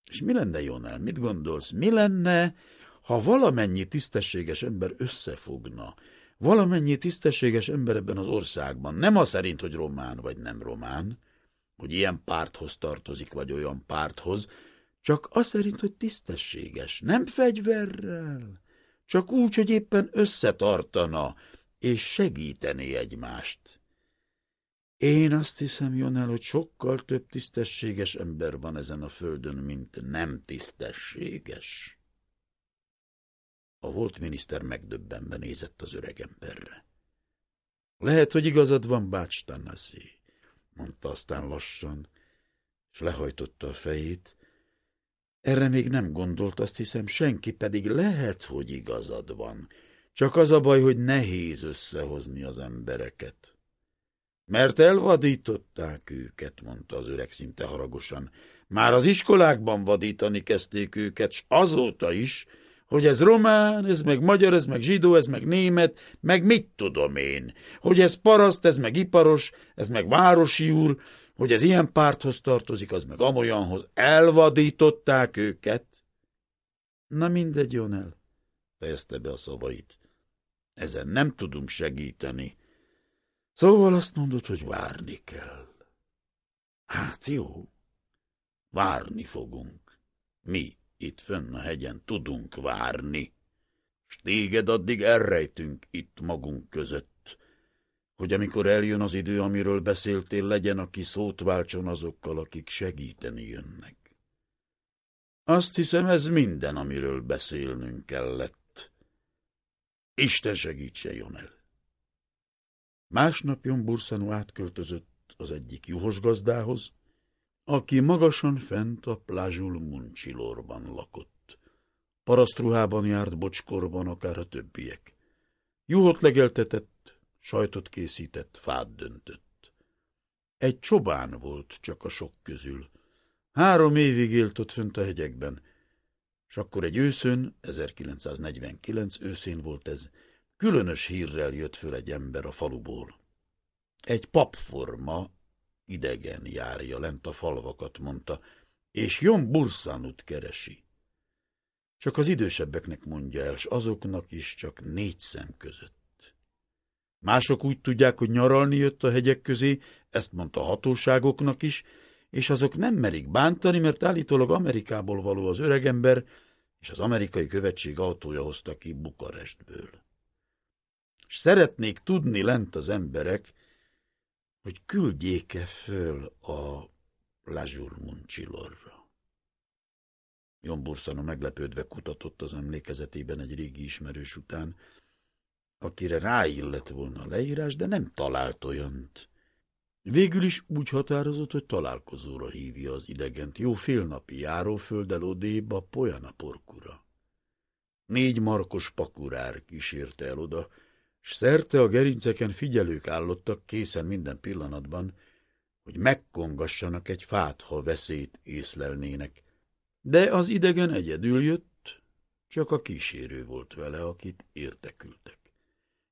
És mi lenne, Jonel, mit gondolsz? Mi lenne, ha valamennyi tisztességes ember összefogna, valamennyi tisztességes ember ebben az országban, nem az szerint, hogy román vagy nem román, hogy ilyen párthoz tartozik, vagy olyan párthoz, csak az szerint, hogy tisztességes, nem fegyverrel, csak úgy, hogy éppen összetartana, és segíteni egymást. Én azt hiszem, Jonel, hogy sokkal több tisztességes ember van ezen a földön, mint nem tisztességes. A volt miniszter megdöbbenve nézett az öreg emberre. Lehet, hogy igazad van, Bács Tanaszi, mondta aztán lassan, és lehajtotta a fejét. Erre még nem gondolt, azt hiszem, senki pedig lehet, hogy igazad van. Csak az a baj, hogy nehéz összehozni az embereket. Mert elvadították őket, mondta az öreg szinte haragosan. Már az iskolákban vadítani kezdték őket, s azóta is, hogy ez román, ez meg magyar, ez meg zsidó, ez meg német, meg mit tudom én, hogy ez paraszt, ez meg iparos, ez meg városi úr, hogy ez ilyen párthoz tartozik, az meg amolyanhoz. Elvadították őket. Na mindegy, Jonel, fejezte be a szavait. Ezen nem tudunk segíteni. Szóval azt mondod, hogy várni kell. Hát jó, várni fogunk. Mi itt fönn a hegyen tudunk várni, s téged addig elrejtünk itt magunk között, hogy amikor eljön az idő, amiről beszéltél, legyen, aki szót váltson azokkal, akik segíteni jönnek. Azt hiszem, ez minden, amiről beszélnünk kellett. Isten segítse, el! Másnap Jon Burszanú átköltözött az egyik juhos gazdához, aki magasan fent a plázsul Muncsilorban lakott. Parasztruhában járt bocskorban, akár a többiek. Juhot legeltetett, sajtot készített, fát döntött. Egy csobán volt csak a sok közül. Három évig élt ott fönt a hegyekben, és akkor egy őszön, 1949 őszén volt ez, Különös hírrel jött föl egy ember a faluból. Egy papforma idegen járja lent a falvakat, mondta, és Jon Burszánut keresi. Csak az idősebbeknek mondja el, s azoknak is csak négy szem között. Mások úgy tudják, hogy nyaralni jött a hegyek közé, ezt mondta hatóságoknak is, és azok nem merik bántani, mert állítólag Amerikából való az öregember, és az amerikai követség autója hozta ki Bukarestből és szeretnék tudni lent az emberek, hogy küldjék-e föl a Lazur Muncsilorra. Jon Burszano meglepődve kutatott az emlékezetében egy régi ismerős után, akire ráillett volna a leírás, de nem talált olyant. Végül is úgy határozott, hogy találkozóra hívja az idegent jó félnapi járófölddel odébb a Polyana porkura. Négy markos pakurár kísérte el oda, s szerte a gerinceken figyelők állottak készen minden pillanatban, hogy megkongassanak egy fát, ha veszélyt észlelnének. De az idegen egyedül jött, csak a kísérő volt vele, akit értekültek.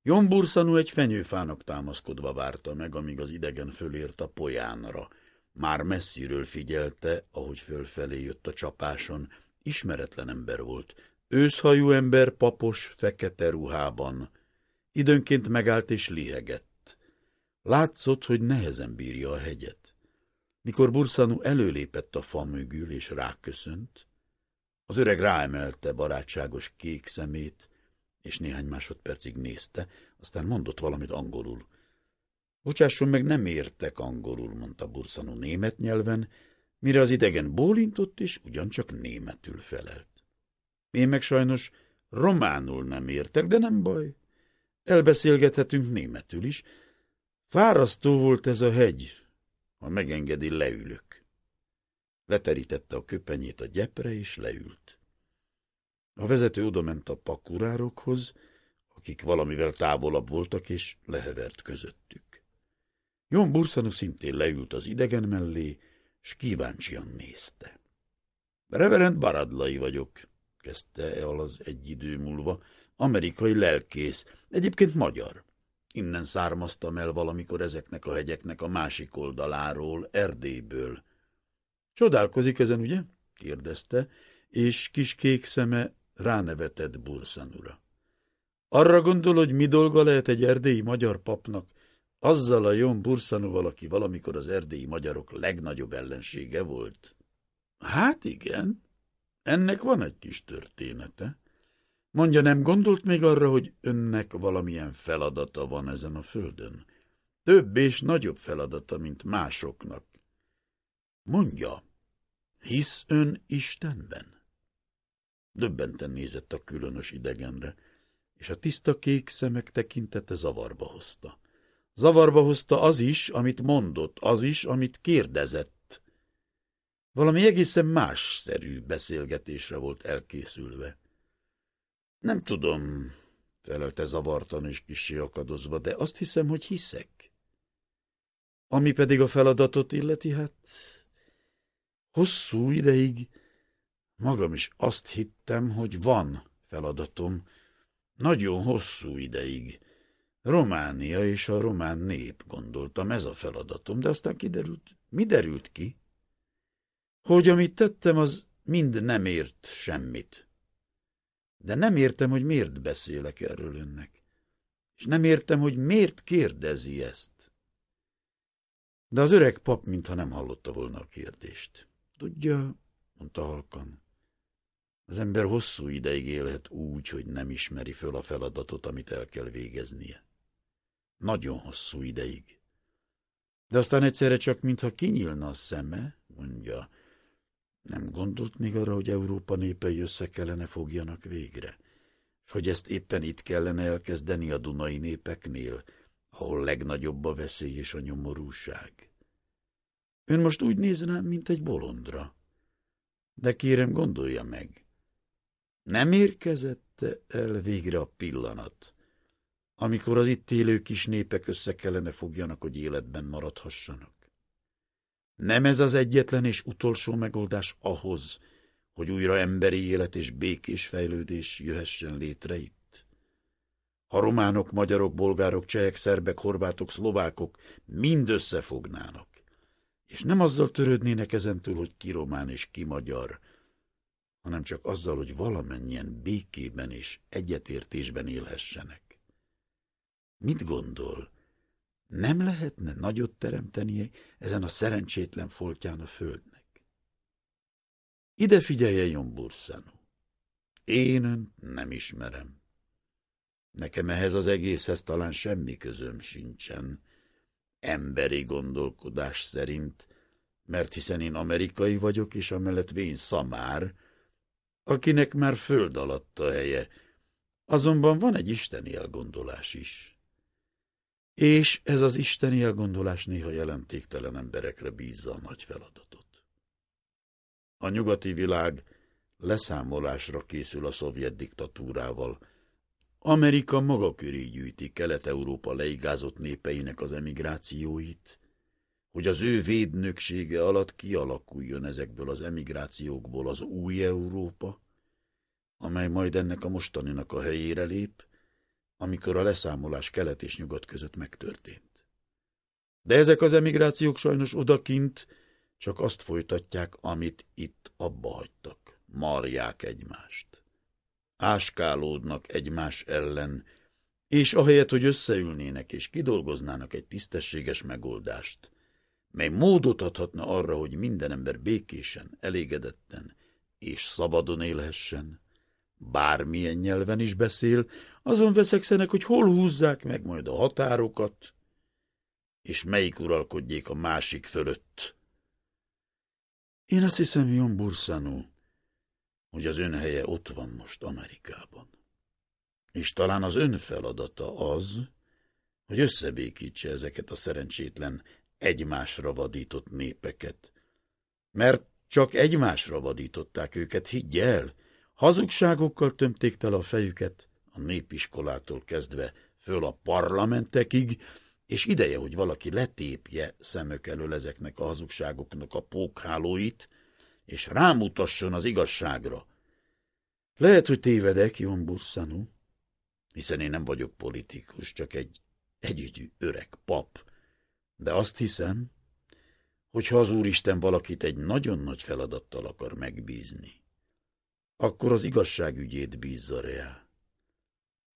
Jomburszanú egy fenyőfának támaszkodva várta meg, amíg az idegen fölért a polyánra. Már messziről figyelte, ahogy fölfelé jött a csapáson. Ismeretlen ember volt. Őszhajú ember papos, fekete ruhában. Időnként megállt és lihegett. Látszott, hogy nehezen bírja a hegyet. Mikor Burszanú előlépett a fa mögül és ráköszönt, az öreg ráemelte barátságos kék szemét, és néhány másodpercig nézte, aztán mondott valamit angolul. Bocsásson meg, nem értek angolul, mondta Burszanú német nyelven, mire az idegen bólintott, és ugyancsak németül felelt. Én meg sajnos románul nem értek, de nem baj. Elbeszélgethetünk németül is. Fárasztó volt ez a hegy. Ha megengedi, leülök. Leterítette a köpenyét a gyepre, és leült. A vezető odament a pakurárokhoz, akik valamivel távolabb voltak, és lehevert közöttük. Jon Burszanu szintén leült az idegen mellé, s kíváncsian nézte. Reverend Baradlai vagyok, kezdte el az egy idő múlva, amerikai lelkész, egyébként magyar. Innen származtam el valamikor ezeknek a hegyeknek a másik oldaláról, Erdélyből. Csodálkozik ezen, ugye? kérdezte, és kis kék szeme ránevetett Burszanura. Arra gondol, hogy mi dolga lehet egy erdélyi magyar papnak, azzal a Jon Burszanúval, aki valamikor az erdélyi magyarok legnagyobb ellensége volt? Hát igen, ennek van egy kis története. Mondja, nem gondolt még arra, hogy önnek valamilyen feladata van ezen a földön? Több és nagyobb feladata, mint másoknak. Mondja, hisz ön Istenben? Döbbenten nézett a különös idegenre, és a tiszta kék szemek tekintete zavarba hozta. Zavarba hozta az is, amit mondott, az is, amit kérdezett. Valami egészen másszerű beszélgetésre volt elkészülve. Nem tudom, felelte zavartan és kicsi akadozva, de azt hiszem, hogy hiszek. Ami pedig a feladatot illeti, hát hosszú ideig magam is azt hittem, hogy van feladatom, nagyon hosszú ideig. Románia és a román nép, gondoltam, ez a feladatom, de aztán kiderült, mi derült ki? Hogy amit tettem, az mind nem ért semmit. De nem értem, hogy miért beszélek erről önnek. És nem értem, hogy miért kérdezi ezt. De az öreg pap, mintha nem hallotta volna a kérdést. Tudja, mondta halkan, az ember hosszú ideig élhet úgy, hogy nem ismeri föl a feladatot, amit el kell végeznie. Nagyon hosszú ideig. De aztán egyszerre csak, mintha kinyílna a szeme, mondja, nem gondolt még arra, hogy Európa népei össze kellene fogjanak végre, és hogy ezt éppen itt kellene elkezdeni a Dunai népeknél, ahol legnagyobb a veszély és a nyomorúság. Ön most úgy néz rám, mint egy bolondra. De kérem, gondolja meg. Nem érkezett el végre a pillanat, amikor az itt élő kis népek össze kellene fogjanak, hogy életben maradhassanak? Nem ez az egyetlen és utolsó megoldás ahhoz, hogy újra emberi élet és békés fejlődés jöhessen létre itt? Ha románok, magyarok, bolgárok, csehek, szerbek, horvátok, szlovákok mind összefognának, és nem azzal törődnének ezentúl, hogy ki román és ki magyar, hanem csak azzal, hogy valamennyien békében és egyetértésben élhessenek. Mit gondol? Nem lehetne nagyot teremteni ezen a szerencsétlen foltján a földnek? Ide figyelje, Jomburszanu. Én önt nem ismerem. Nekem ehhez az egészhez talán semmi közöm sincsen, emberi gondolkodás szerint, mert hiszen én amerikai vagyok, és amellett vén szamár, akinek már föld alatt a helye. Azonban van egy isteni elgondolás is. És ez az isteni elgondolás néha jelentéktelen emberekre bízza a nagy feladatot. A nyugati világ leszámolásra készül a szovjet diktatúrával. Amerika maga köré gyűjti Kelet-Európa leigázott népeinek az emigrációit, hogy az ő védnöksége alatt kialakuljon ezekből az emigrációkból az új Európa, amely majd ennek a mostaninak a helyére lép, amikor a leszámolás kelet és nyugat között megtörtént. De ezek az emigrációk sajnos odakint csak azt folytatják, amit itt abba hagytak. Marják egymást. Áskálódnak egymás ellen, és ahelyett, hogy összeülnének és kidolgoznának egy tisztességes megoldást, mely módot adhatna arra, hogy minden ember békésen, elégedetten és szabadon élhessen, bármilyen nyelven is beszél, azon veszekszenek, hogy hol húzzák meg majd a határokat, és melyik uralkodjék a másik fölött. Én azt hiszem, Jon Burszanú, hogy az ön helye ott van most Amerikában. És talán az ön feladata az, hogy összebékítse ezeket a szerencsétlen egymásra vadított népeket. Mert csak egymásra vadították őket, higgy el, hazugságokkal tömték tele a fejüket, a népiskolától kezdve föl a parlamentekig, és ideje, hogy valaki letépje szemök elől ezeknek a hazugságoknak a pókhálóit, és rámutasson az igazságra. Lehet, hogy tévedek, Jon Burszanu, hiszen én nem vagyok politikus, csak egy együgyű öreg pap, de azt hiszem, hogy ha az Úristen valakit egy nagyon nagy feladattal akar megbízni, akkor az igazságügyét bízza rá.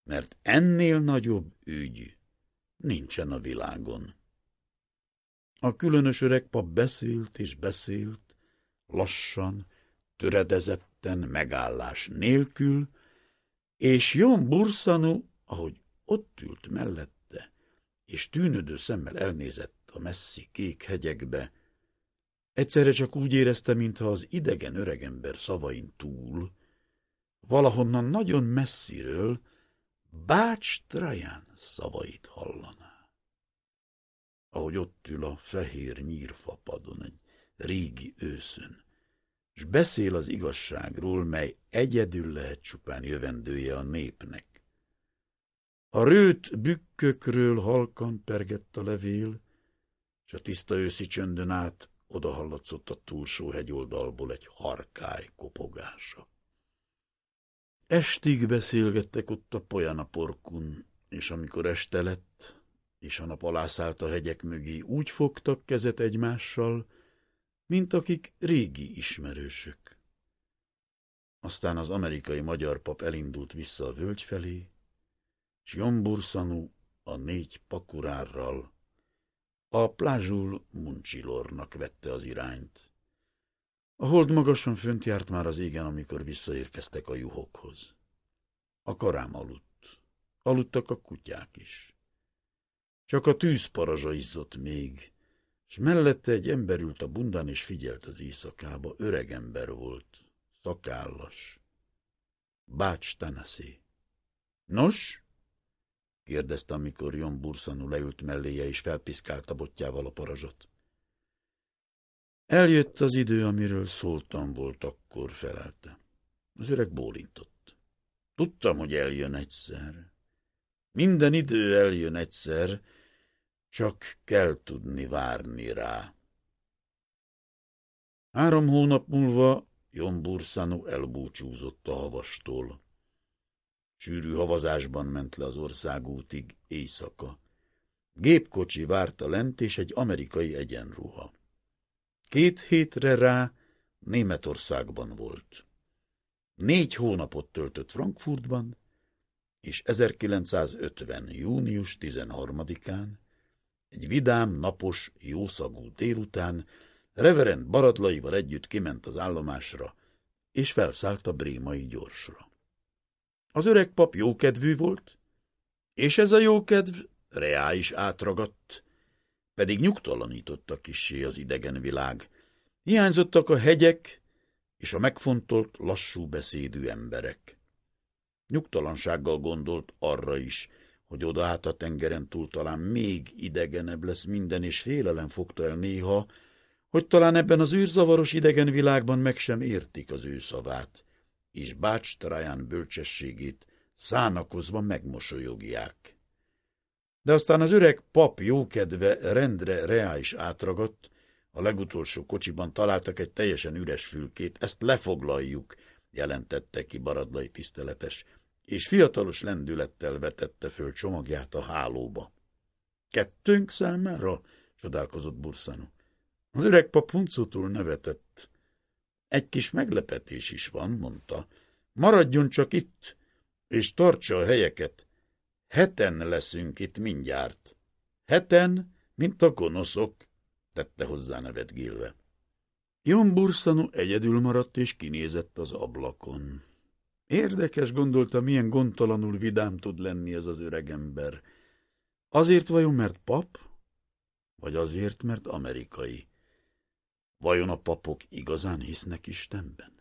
Mert ennél nagyobb ügy nincsen a világon. A különös öreg pap beszélt és beszélt, lassan, töredezetten, megállás nélkül, és Jon Burszanu, ahogy ott ült mellette, és tűnödő szemmel elnézett a messzi kék hegyekbe, egyszerre csak úgy érezte, mintha az idegen öregember szavain túl, valahonnan nagyon messziről, Bács Trajan szavait hallaná. Ahogy ott ül a fehér nyírfapadon egy régi őszön, és beszél az igazságról, mely egyedül lehet csupán jövendője a népnek. A rőt bükkökről halkan pergett a levél, és a tiszta őszi csöndön át odahallatszott a túlsó hegyoldalból egy harkály kopogása. Estig beszélgettek ott a porkun, és amikor este lett, és a nap alászállt a hegyek mögé, úgy fogtak kezet egymással, mint akik régi ismerősök. Aztán az amerikai magyar pap elindult vissza a völgy felé, s Jomburszanú a négy pakurárral a plázsul Muncsilornak vette az irányt. A hold magasan fönt járt már az égen, amikor visszaérkeztek a juhokhoz. A karám aludt. Aludtak a kutyák is. Csak a tűzparazsa izzott még, és mellette egy ember ült a bundán és figyelt az éjszakába. Öreg ember volt, szakállas. Bács Tanaszé. Nos? kérdezte, amikor Jon Burszanú leült melléje és felpiszkálta botjával a parazsot. Eljött az idő, amiről szóltam volt, akkor felelte. Az öreg bólintott. Tudtam, hogy eljön egyszer. Minden idő eljön egyszer, csak kell tudni várni rá. Három hónap múlva Jon Burszanu elbúcsúzott a havastól. Sűrű havazásban ment le az országútig éjszaka. Gépkocsi várta lent, és egy amerikai egyenruha. Két hétre rá Németországban volt. Négy hónapot töltött Frankfurtban, és 1950. június 13-án, egy vidám, napos, jószagú délután reverend Baradlaival együtt kiment az állomásra, és felszállt a brémai gyorsra. Az öreg pap jókedvű volt, és ez a jókedv reá is átragadt, pedig nyugtalanította kissé az idegen világ. Hiányzottak a hegyek és a megfontolt, lassú beszédű emberek. Nyugtalansággal gondolt arra is, hogy oda át a tengeren túl talán még idegenebb lesz minden, és félelem fogta el néha, hogy talán ebben az űrzavaros idegen világban meg sem értik az ő szavát, és Bács Traján bölcsességét szánakozva megmosolyogják. De aztán az öreg pap jókedve rendre reális átragadt, a legutolsó kocsiban találtak egy teljesen üres fülkét, ezt lefoglaljuk, jelentette ki Baradlai tiszteletes, és fiatalos lendülettel vetette föl csomagját a hálóba. Kettőnk számára? csodálkozott Burszanu. Az öreg pap huncutól nevetett. Egy kis meglepetés is van, mondta. Maradjon csak itt, és tartsa a helyeket. Heten leszünk itt mindjárt. Heten, mint a gonoszok, tette hozzá nevetgélve. Jon Burszanu egyedül maradt és kinézett az ablakon. Érdekes gondolta, milyen gondtalanul vidám tud lenni ez az öregember. Azért vajon, mert pap? Vagy azért, mert amerikai? Vajon a papok igazán hisznek Istenben?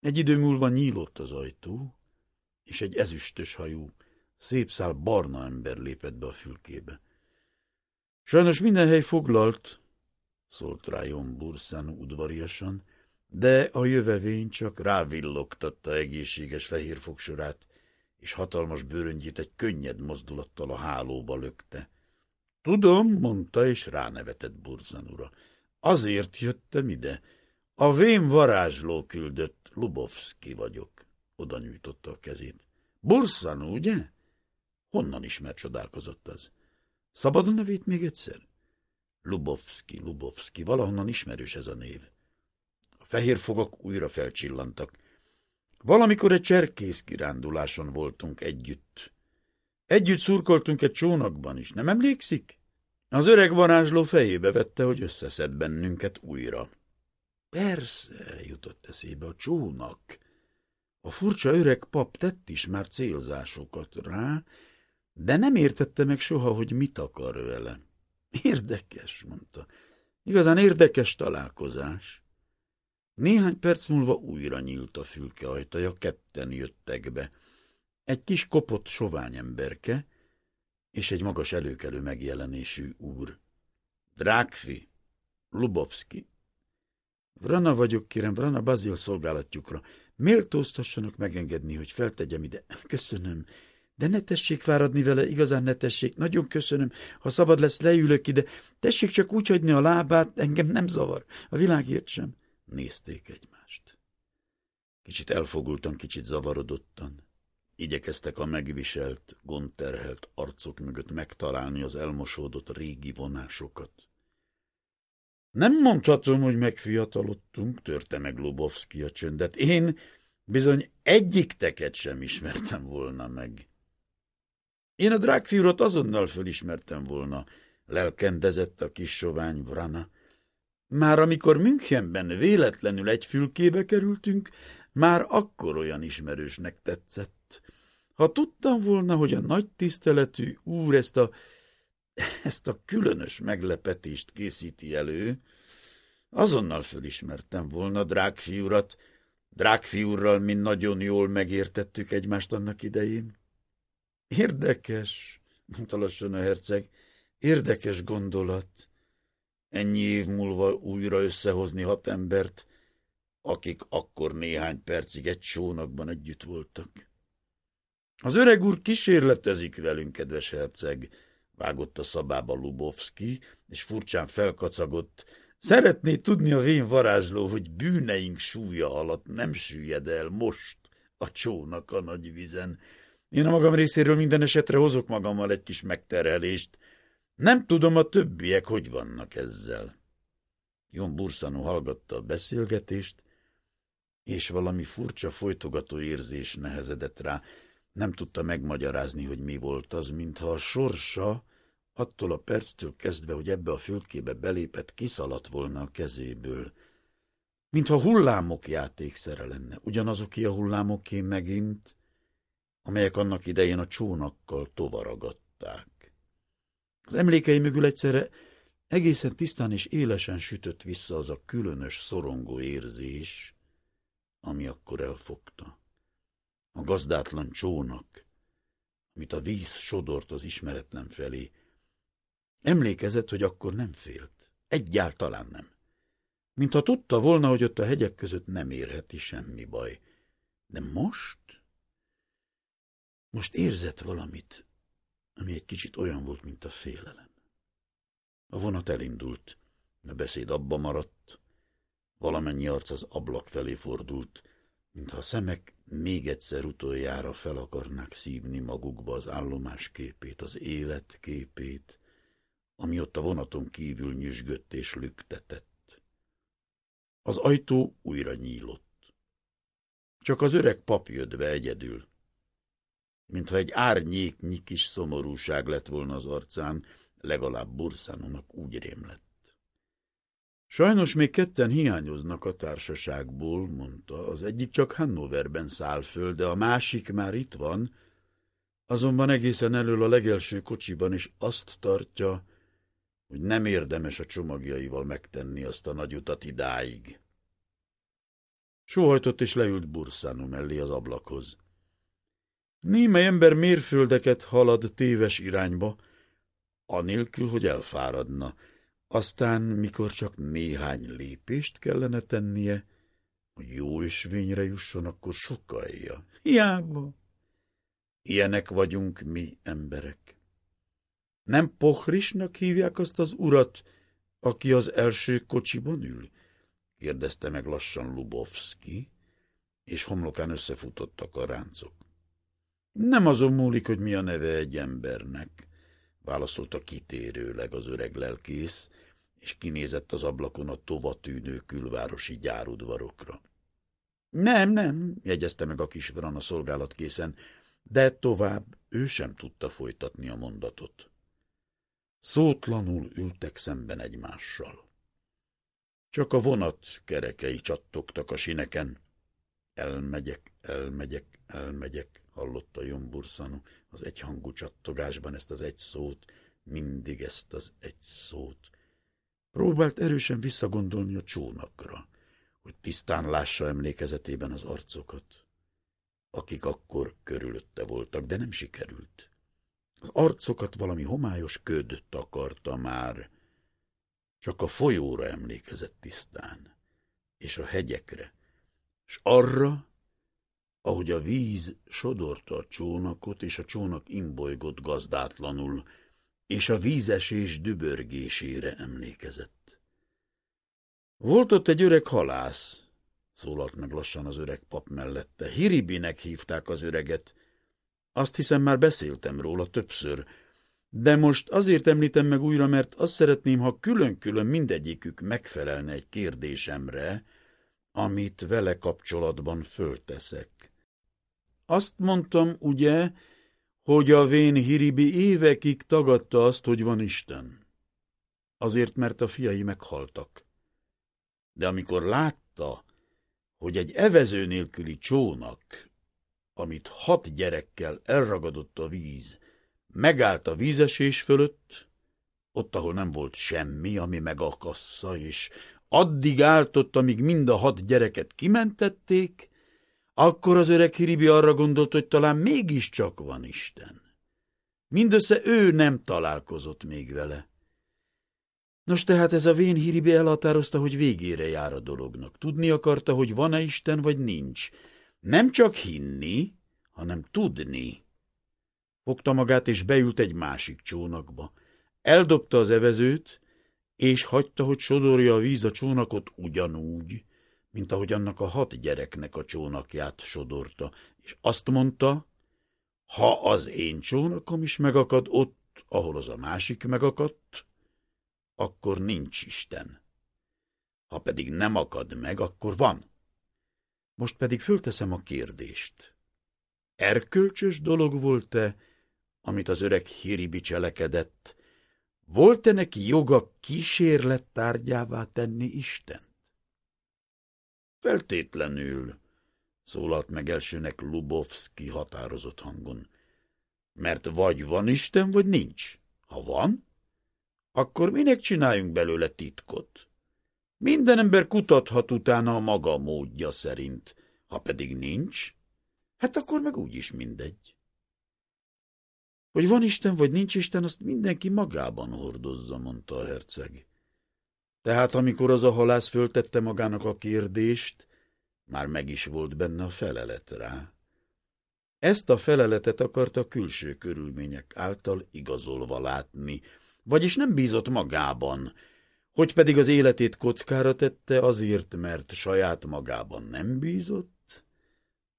Egy idő múlva nyílott az ajtó, és egy ezüstös hajú, szép szál barna ember lépett be a fülkébe. Sajnos minden hely foglalt, szólt rá Jon Burszán udvariasan, de a jövevény csak rávillogtatta egészséges fehér fogsorát, és hatalmas bőröngyét egy könnyed mozdulattal a hálóba lökte. Tudom, mondta, és ránevetett Burzan ura. Azért jöttem ide. A vén varázsló küldött, Lubovski vagyok. Oda nyújtotta a kezét. Burszan, ugye? Honnan ismer csodálkozott az? Szabad a nevét még egyszer? Lubovski, Lubovski, valahonnan ismerős ez a név. A fehér fogak újra felcsillantak. Valamikor egy cserkész kiránduláson voltunk együtt. Együtt szurkoltunk egy csónakban is, nem emlékszik? Az öreg varázsló fejébe vette, hogy összeszed bennünket újra. Persze, jutott eszébe a csónak. A furcsa öreg pap tett is már célzásokat rá, de nem értette meg soha, hogy mit akar vele. Érdekes, mondta. Igazán érdekes találkozás. Néhány perc múlva újra nyílt a fülke ajtaja, ketten jöttek be. Egy kis kopott sovány emberke, és egy magas előkelő megjelenésű úr. Drákfi, Lubovski. Vrana vagyok, kérem, Vrana Bazil szolgálatjukra. Méltóztassanak megengedni, hogy feltegyem ide. Köszönöm. De ne tessék fáradni vele, igazán ne tessék. Nagyon köszönöm. Ha szabad lesz, leülök ide. Tessék csak úgy hagyni a lábát, engem nem zavar. A világért sem. Nézték egymást. Kicsit elfogultan, kicsit zavarodottan. Igyekeztek a megviselt, gondterhelt arcok mögött megtalálni az elmosódott régi vonásokat. Nem mondhatom, hogy megfiatalodtunk, törte meg Lubovszki a csöndet. Én bizony egyik teket sem ismertem volna meg. Én a drágfiúrat azonnal fölismertem volna, lelkendezett a kis sovány Vrana. Már amikor Münchenben véletlenül egy fülkébe kerültünk, már akkor olyan ismerősnek tetszett. Ha tudtam volna, hogy a nagy tiszteletű úr ezt a, ezt a különös meglepetést készíti elő, azonnal fölismertem volna drágfiúrat. Drágfiúrral mi nagyon jól megértettük egymást annak idején. Érdekes, mondta lassan a herceg, érdekes gondolat. Ennyi év múlva újra összehozni hat embert, akik akkor néhány percig egy csónakban együtt voltak. Az öreg úr kísérletezik velünk, kedves herceg, vágott a szabába Lubovski, és furcsán felkacagott. Szeretné tudni a vén varázsló, hogy bűneink súlya alatt nem süllyed el most a csónak a nagy vizen. Én a magam részéről minden esetre hozok magammal egy kis megterhelést. Nem tudom, a többiek hogy vannak ezzel. Jon Burszanó hallgatta a beszélgetést, és valami furcsa folytogató érzés nehezedett rá. Nem tudta megmagyarázni, hogy mi volt az, mintha a sorsa attól a perctől kezdve, hogy ebbe a fülkébe belépett, kiszaladt volna a kezéből. Mintha hullámok játékszere lenne, ugyanazoké a hullámoké megint, amelyek annak idején a csónakkal tovaragadták. Az emlékei mögül egyszerre egészen tisztán és élesen sütött vissza az a különös szorongó érzés, ami akkor elfogta. A gazdátlan csónak, amit a víz sodort az ismeretlen felé. Emlékezett, hogy akkor nem félt. Egyáltalán nem. Mintha tudta volna, hogy ott a hegyek között nem érheti semmi baj. De most? Most érzett valamit, ami egy kicsit olyan volt, mint a félelem. A vonat elindult, a beszéd abba maradt, valamennyi arc az ablak felé fordult, mintha a szemek még egyszer utoljára fel akarnák szívni magukba az állomás képét, az élet képét, ami ott a vonaton kívül nyüzsgött és lüktetett. Az ajtó újra nyílott. Csak az öreg pap jött be egyedül. Mintha egy árnyéknyi kis szomorúság lett volna az arcán, legalább Burszánonak úgy rémlett. Sajnos még ketten hiányoznak a társaságból, mondta. Az egyik csak Hannoverben száll föl, de a másik már itt van, azonban egészen elől a legelső kocsiban is azt tartja, hogy nem érdemes a csomagjaival megtenni azt a nagy utat idáig. Sóhajtott és leült Burszánó mellé az ablakhoz. Némely ember mérföldeket halad téves irányba, anélkül, hogy elfáradna. Aztán, mikor csak néhány lépést kellene tennie, hogy jó ösvényre jusson, akkor sokalja. Hiába. Ilyenek vagyunk mi emberek. Nem Pohrisnak hívják azt az urat, aki az első kocsiban ül? kérdezte meg lassan Lubovski, és homlokán összefutottak a ráncok. Nem azon múlik, hogy mi a neve egy embernek, válaszolta kitérőleg az öreg lelkész, és kinézett az ablakon a tova tűnő külvárosi gyárudvarokra. Nem, nem, jegyezte meg a kis Vrana szolgálatkészen, de tovább ő sem tudta folytatni a mondatot. Szótlanul ültek szemben egymással. Csak a vonat kerekei csattogtak a sineken. Elmegyek, elmegyek, elmegyek, hallotta Jomburszanu az egyhangú csattogásban ezt az egy szót, mindig ezt az egy szót. Próbált erősen visszagondolni a csónakra, hogy tisztán lássa emlékezetében az arcokat, akik akkor körülötte voltak, de nem sikerült. Az arcokat valami homályos köd takarta már, csak a folyóra emlékezett tisztán, és a hegyekre, és arra, ahogy a víz sodorta a csónakot, és a csónak imbolygott gazdátlanul, és a vízesés dübörgésére emlékezett. Volt ott egy öreg halász, szólalt meg lassan az öreg pap mellette. Hiribinek hívták az öreget. Azt hiszem, már beszéltem róla többször, de most azért említem meg újra, mert azt szeretném, ha külön-külön mindegyikük megfelelne egy kérdésemre, amit vele kapcsolatban fölteszek. Azt mondtam, ugye, hogy a vén Hiribi évekig tagadta azt, hogy van Isten. Azért, mert a fiai meghaltak. De amikor látta, hogy egy evező nélküli csónak, amit hat gyerekkel elragadott a víz, megállt a vízesés fölött, ott, ahol nem volt semmi, ami megakassza, és addig állt ott, amíg mind a hat gyereket kimentették, akkor az öreg Hiribi arra gondolt, hogy talán mégiscsak van Isten. Mindössze ő nem találkozott még vele. Nos, tehát ez a vén Hiribi elhatározta, hogy végére jár a dolognak. Tudni akarta, hogy van-e Isten, vagy nincs. Nem csak hinni, hanem tudni. Fogta magát, és beült egy másik csónakba. Eldobta az evezőt, és hagyta, hogy sodorja a víz a csónakot ugyanúgy, mint ahogy annak a hat gyereknek a csónakját sodorta, és azt mondta, ha az én csónakom is megakad ott, ahol az a másik megakadt, akkor nincs Isten. Ha pedig nem akad meg, akkor van. Most pedig fölteszem a kérdést. Erkölcsös dolog volt-e, amit az öreg Hiribi cselekedett, volt-e neki joga kísérlet tárgyává tenni Isten? Feltétlenül, szólalt meg elsőnek Lubovski határozott hangon. Mert vagy van Isten, vagy nincs. Ha van, akkor minek csináljunk belőle titkot? Minden ember kutathat utána a maga módja szerint. Ha pedig nincs, hát akkor meg úgyis mindegy. Hogy van Isten, vagy nincs Isten, azt mindenki magában hordozza, mondta a herceg. Tehát amikor az a halász föltette magának a kérdést, már meg is volt benne a felelet rá. Ezt a feleletet akarta külső körülmények által igazolva látni, vagyis nem bízott magában, hogy pedig az életét kockára tette azért, mert saját magában nem bízott,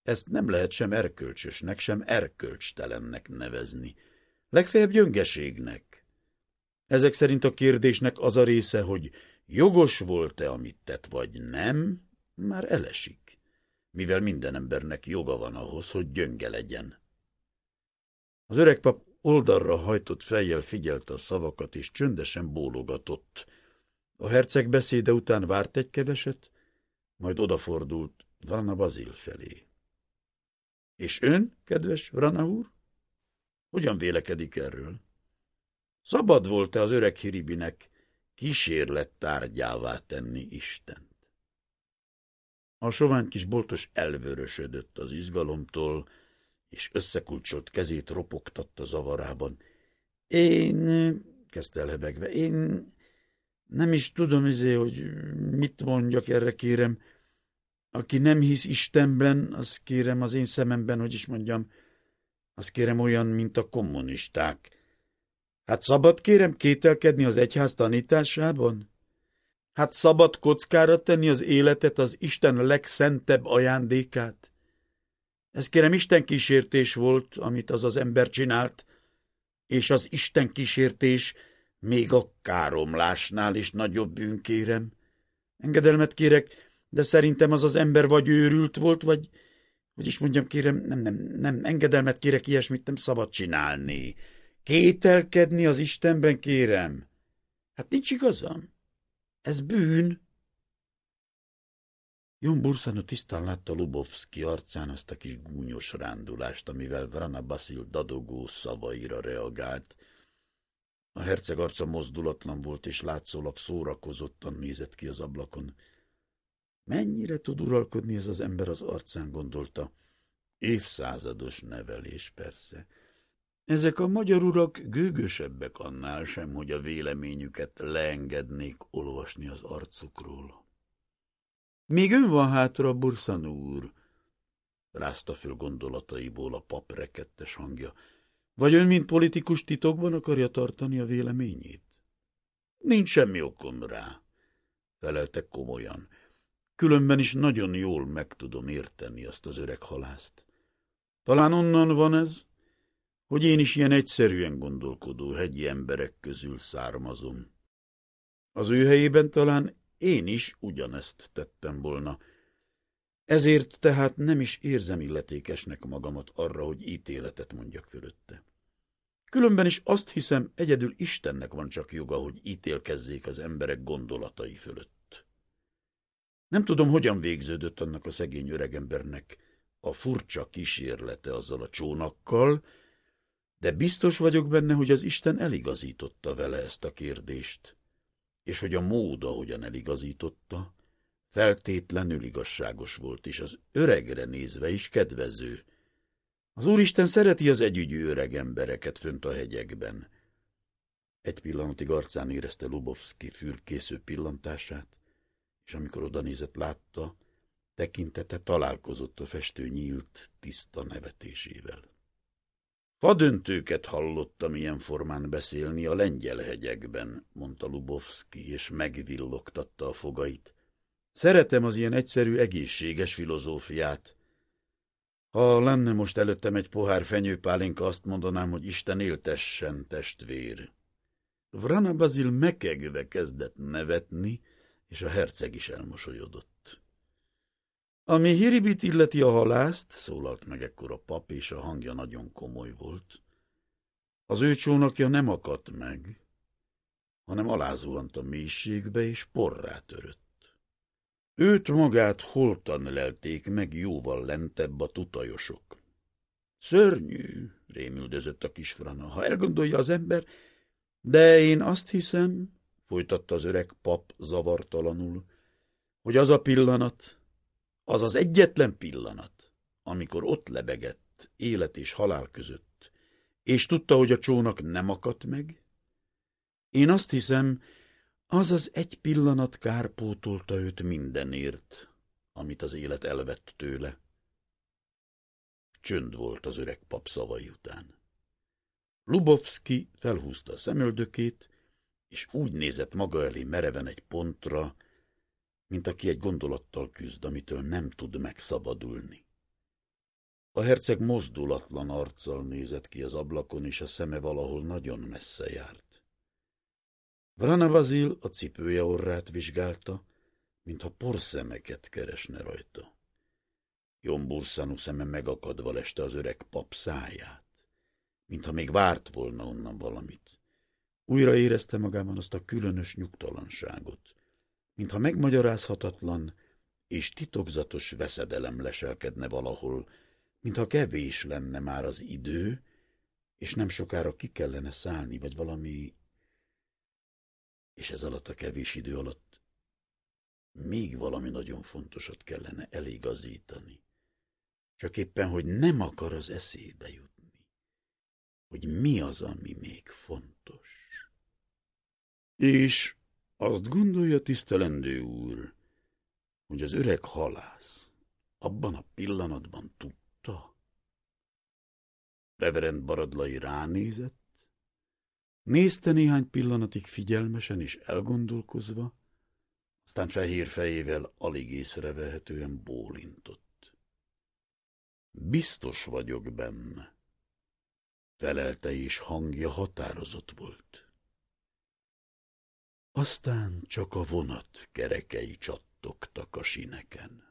ezt nem lehet sem erkölcsösnek, sem erkölcstelennek nevezni, legfeljebb gyöngeségnek. Ezek szerint a kérdésnek az a része, hogy jogos volt-e, amit tett, vagy nem, már elesik, mivel minden embernek joga van ahhoz, hogy gyönge legyen. Az öreg pap oldalra hajtott fejjel figyelte a szavakat, és csöndesen bólogatott. A herceg beszéde után várt egy keveset, majd odafordult Vrana Bazil felé. És ön, kedves Vrana úr? Hogyan vélekedik erről? Szabad volt-e az öreg Hiribinek kísérlet tárgyává tenni Istent? A sovány kis boltos elvörösödött az izgalomtól, és összekulcsolt kezét ropogtatta zavarában. Én, kezdte lebegve, én nem is tudom izé, hogy mit mondjak erre, kérem. Aki nem hisz Istenben, az kérem az én szememben, hogy is mondjam, az kérem olyan, mint a kommunisták. Hát szabad kérem kételkedni az egyház tanításában? Hát szabad kockára tenni az életet, az Isten legszentebb ajándékát? Ez kérem Isten kísértés volt, amit az az ember csinált, és az Isten kísértés még a káromlásnál is nagyobb bűn, kérem. Engedelmet kérek, de szerintem az az ember vagy őrült volt, vagy, hogy is mondjam, kérem, nem, nem, nem, engedelmet kérek, ilyesmit nem szabad csinálni. Kételkedni az Istenben, kérem. Hát nincs igazam. Ez bűn. Jon Burszano tisztán látta Lubovszki arcán azt a kis gúnyos rándulást, amivel Vrana Basil dadogó szavaira reagált. A herceg arca mozdulatlan volt, és látszólag szórakozottan nézett ki az ablakon. Mennyire tud uralkodni ez az ember az arcán, gondolta. Évszázados nevelés, persze. Ezek a magyar urak gőgösebbek annál sem, hogy a véleményüket leengednék olvasni az arcukról. Még ön van hátra, Burszan úr, rázta föl gondolataiból a pap rekettes hangja. Vagy ön, mint politikus titokban akarja tartani a véleményét? Nincs semmi okom rá, felelte komolyan. Különben is nagyon jól meg tudom érteni azt az öreg halászt. Talán onnan van ez, hogy én is ilyen egyszerűen gondolkodó hegyi emberek közül származom. Az ő helyében talán én is ugyanezt tettem volna. Ezért tehát nem is érzem illetékesnek magamat arra, hogy ítéletet mondjak fölötte. Különben is azt hiszem, egyedül Istennek van csak joga, hogy ítélkezzék az emberek gondolatai fölött. Nem tudom, hogyan végződött annak a szegény öregembernek a furcsa kísérlete azzal a csónakkal, de biztos vagyok benne, hogy az Isten eligazította vele ezt a kérdést, és hogy a mód, ahogyan eligazította, feltétlenül igazságos volt, és az öregre nézve is kedvező. Az Úristen szereti az együgyű öreg embereket fönt a hegyekben. Egy pillanatig arcán érezte Lubovszki fürkésző pillantását, és amikor oda nézett, látta, tekintete találkozott a festő nyílt, tiszta nevetésével. Fadöntőket hallottam ilyen formán beszélni a lengyel hegyekben, mondta Lubovszki, és megvillogtatta a fogait. Szeretem az ilyen egyszerű, egészséges filozófiát. Ha lenne most előttem egy pohár fenyőpálinka, azt mondanám, hogy Isten éltessen, testvér. Vrana Bazil mekegve kezdett nevetni, és a herceg is elmosolyodott. Ami Hiribit illeti a halászt, szólalt meg ekkor a pap, és a hangja nagyon komoly volt. Az ő csónakja nem akadt meg, hanem alázuhant a mélységbe, és porrá törött. Őt magát holtan lelték meg jóval lentebb a tutajosok. Szörnyű, rémüldözött a kisfrana, ha elgondolja az ember, de én azt hiszem, folytatta az öreg pap zavartalanul, hogy az a pillanat, az az egyetlen pillanat, amikor ott lebegett élet és halál között, És tudta, hogy a csónak nem akadt meg? Én azt hiszem, az az egy pillanat kárpótolta őt mindenért, amit az élet elvett tőle. Csönd volt az öreg pap szavai után. Lubovski felhúzta a szemöldökét, és úgy nézett maga elé mereven egy pontra, mint aki egy gondolattal küzd, amitől nem tud megszabadulni. A herceg mozdulatlan arccal nézett ki az ablakon, és a szeme valahol nagyon messze járt. Vrana Vazil a cipője orrát vizsgálta, mintha porszemeket keresne rajta. Jomburszanú szeme megakadva leste az öreg pap száját, mintha még várt volna onnan valamit. Újra érezte magában azt a különös nyugtalanságot, mintha megmagyarázhatatlan és titokzatos veszedelem leselkedne valahol, mintha kevés lenne már az idő, és nem sokára ki kellene szállni, vagy valami... És ez alatt a kevés idő alatt még valami nagyon fontosat kellene eligazítani. Csak éppen, hogy nem akar az eszébe jutni, hogy mi az, ami még fontos. És azt gondolja, tisztelendő úr, hogy az öreg halász abban a pillanatban tudta? Reverend Baradlai ránézett, nézte néhány pillanatig figyelmesen és elgondolkozva, aztán fehér fejével alig észrevehetően bólintott. Biztos vagyok benne, felelte és hangja határozott volt. Aztán csak a vonat kerekei csattogtak a sineken.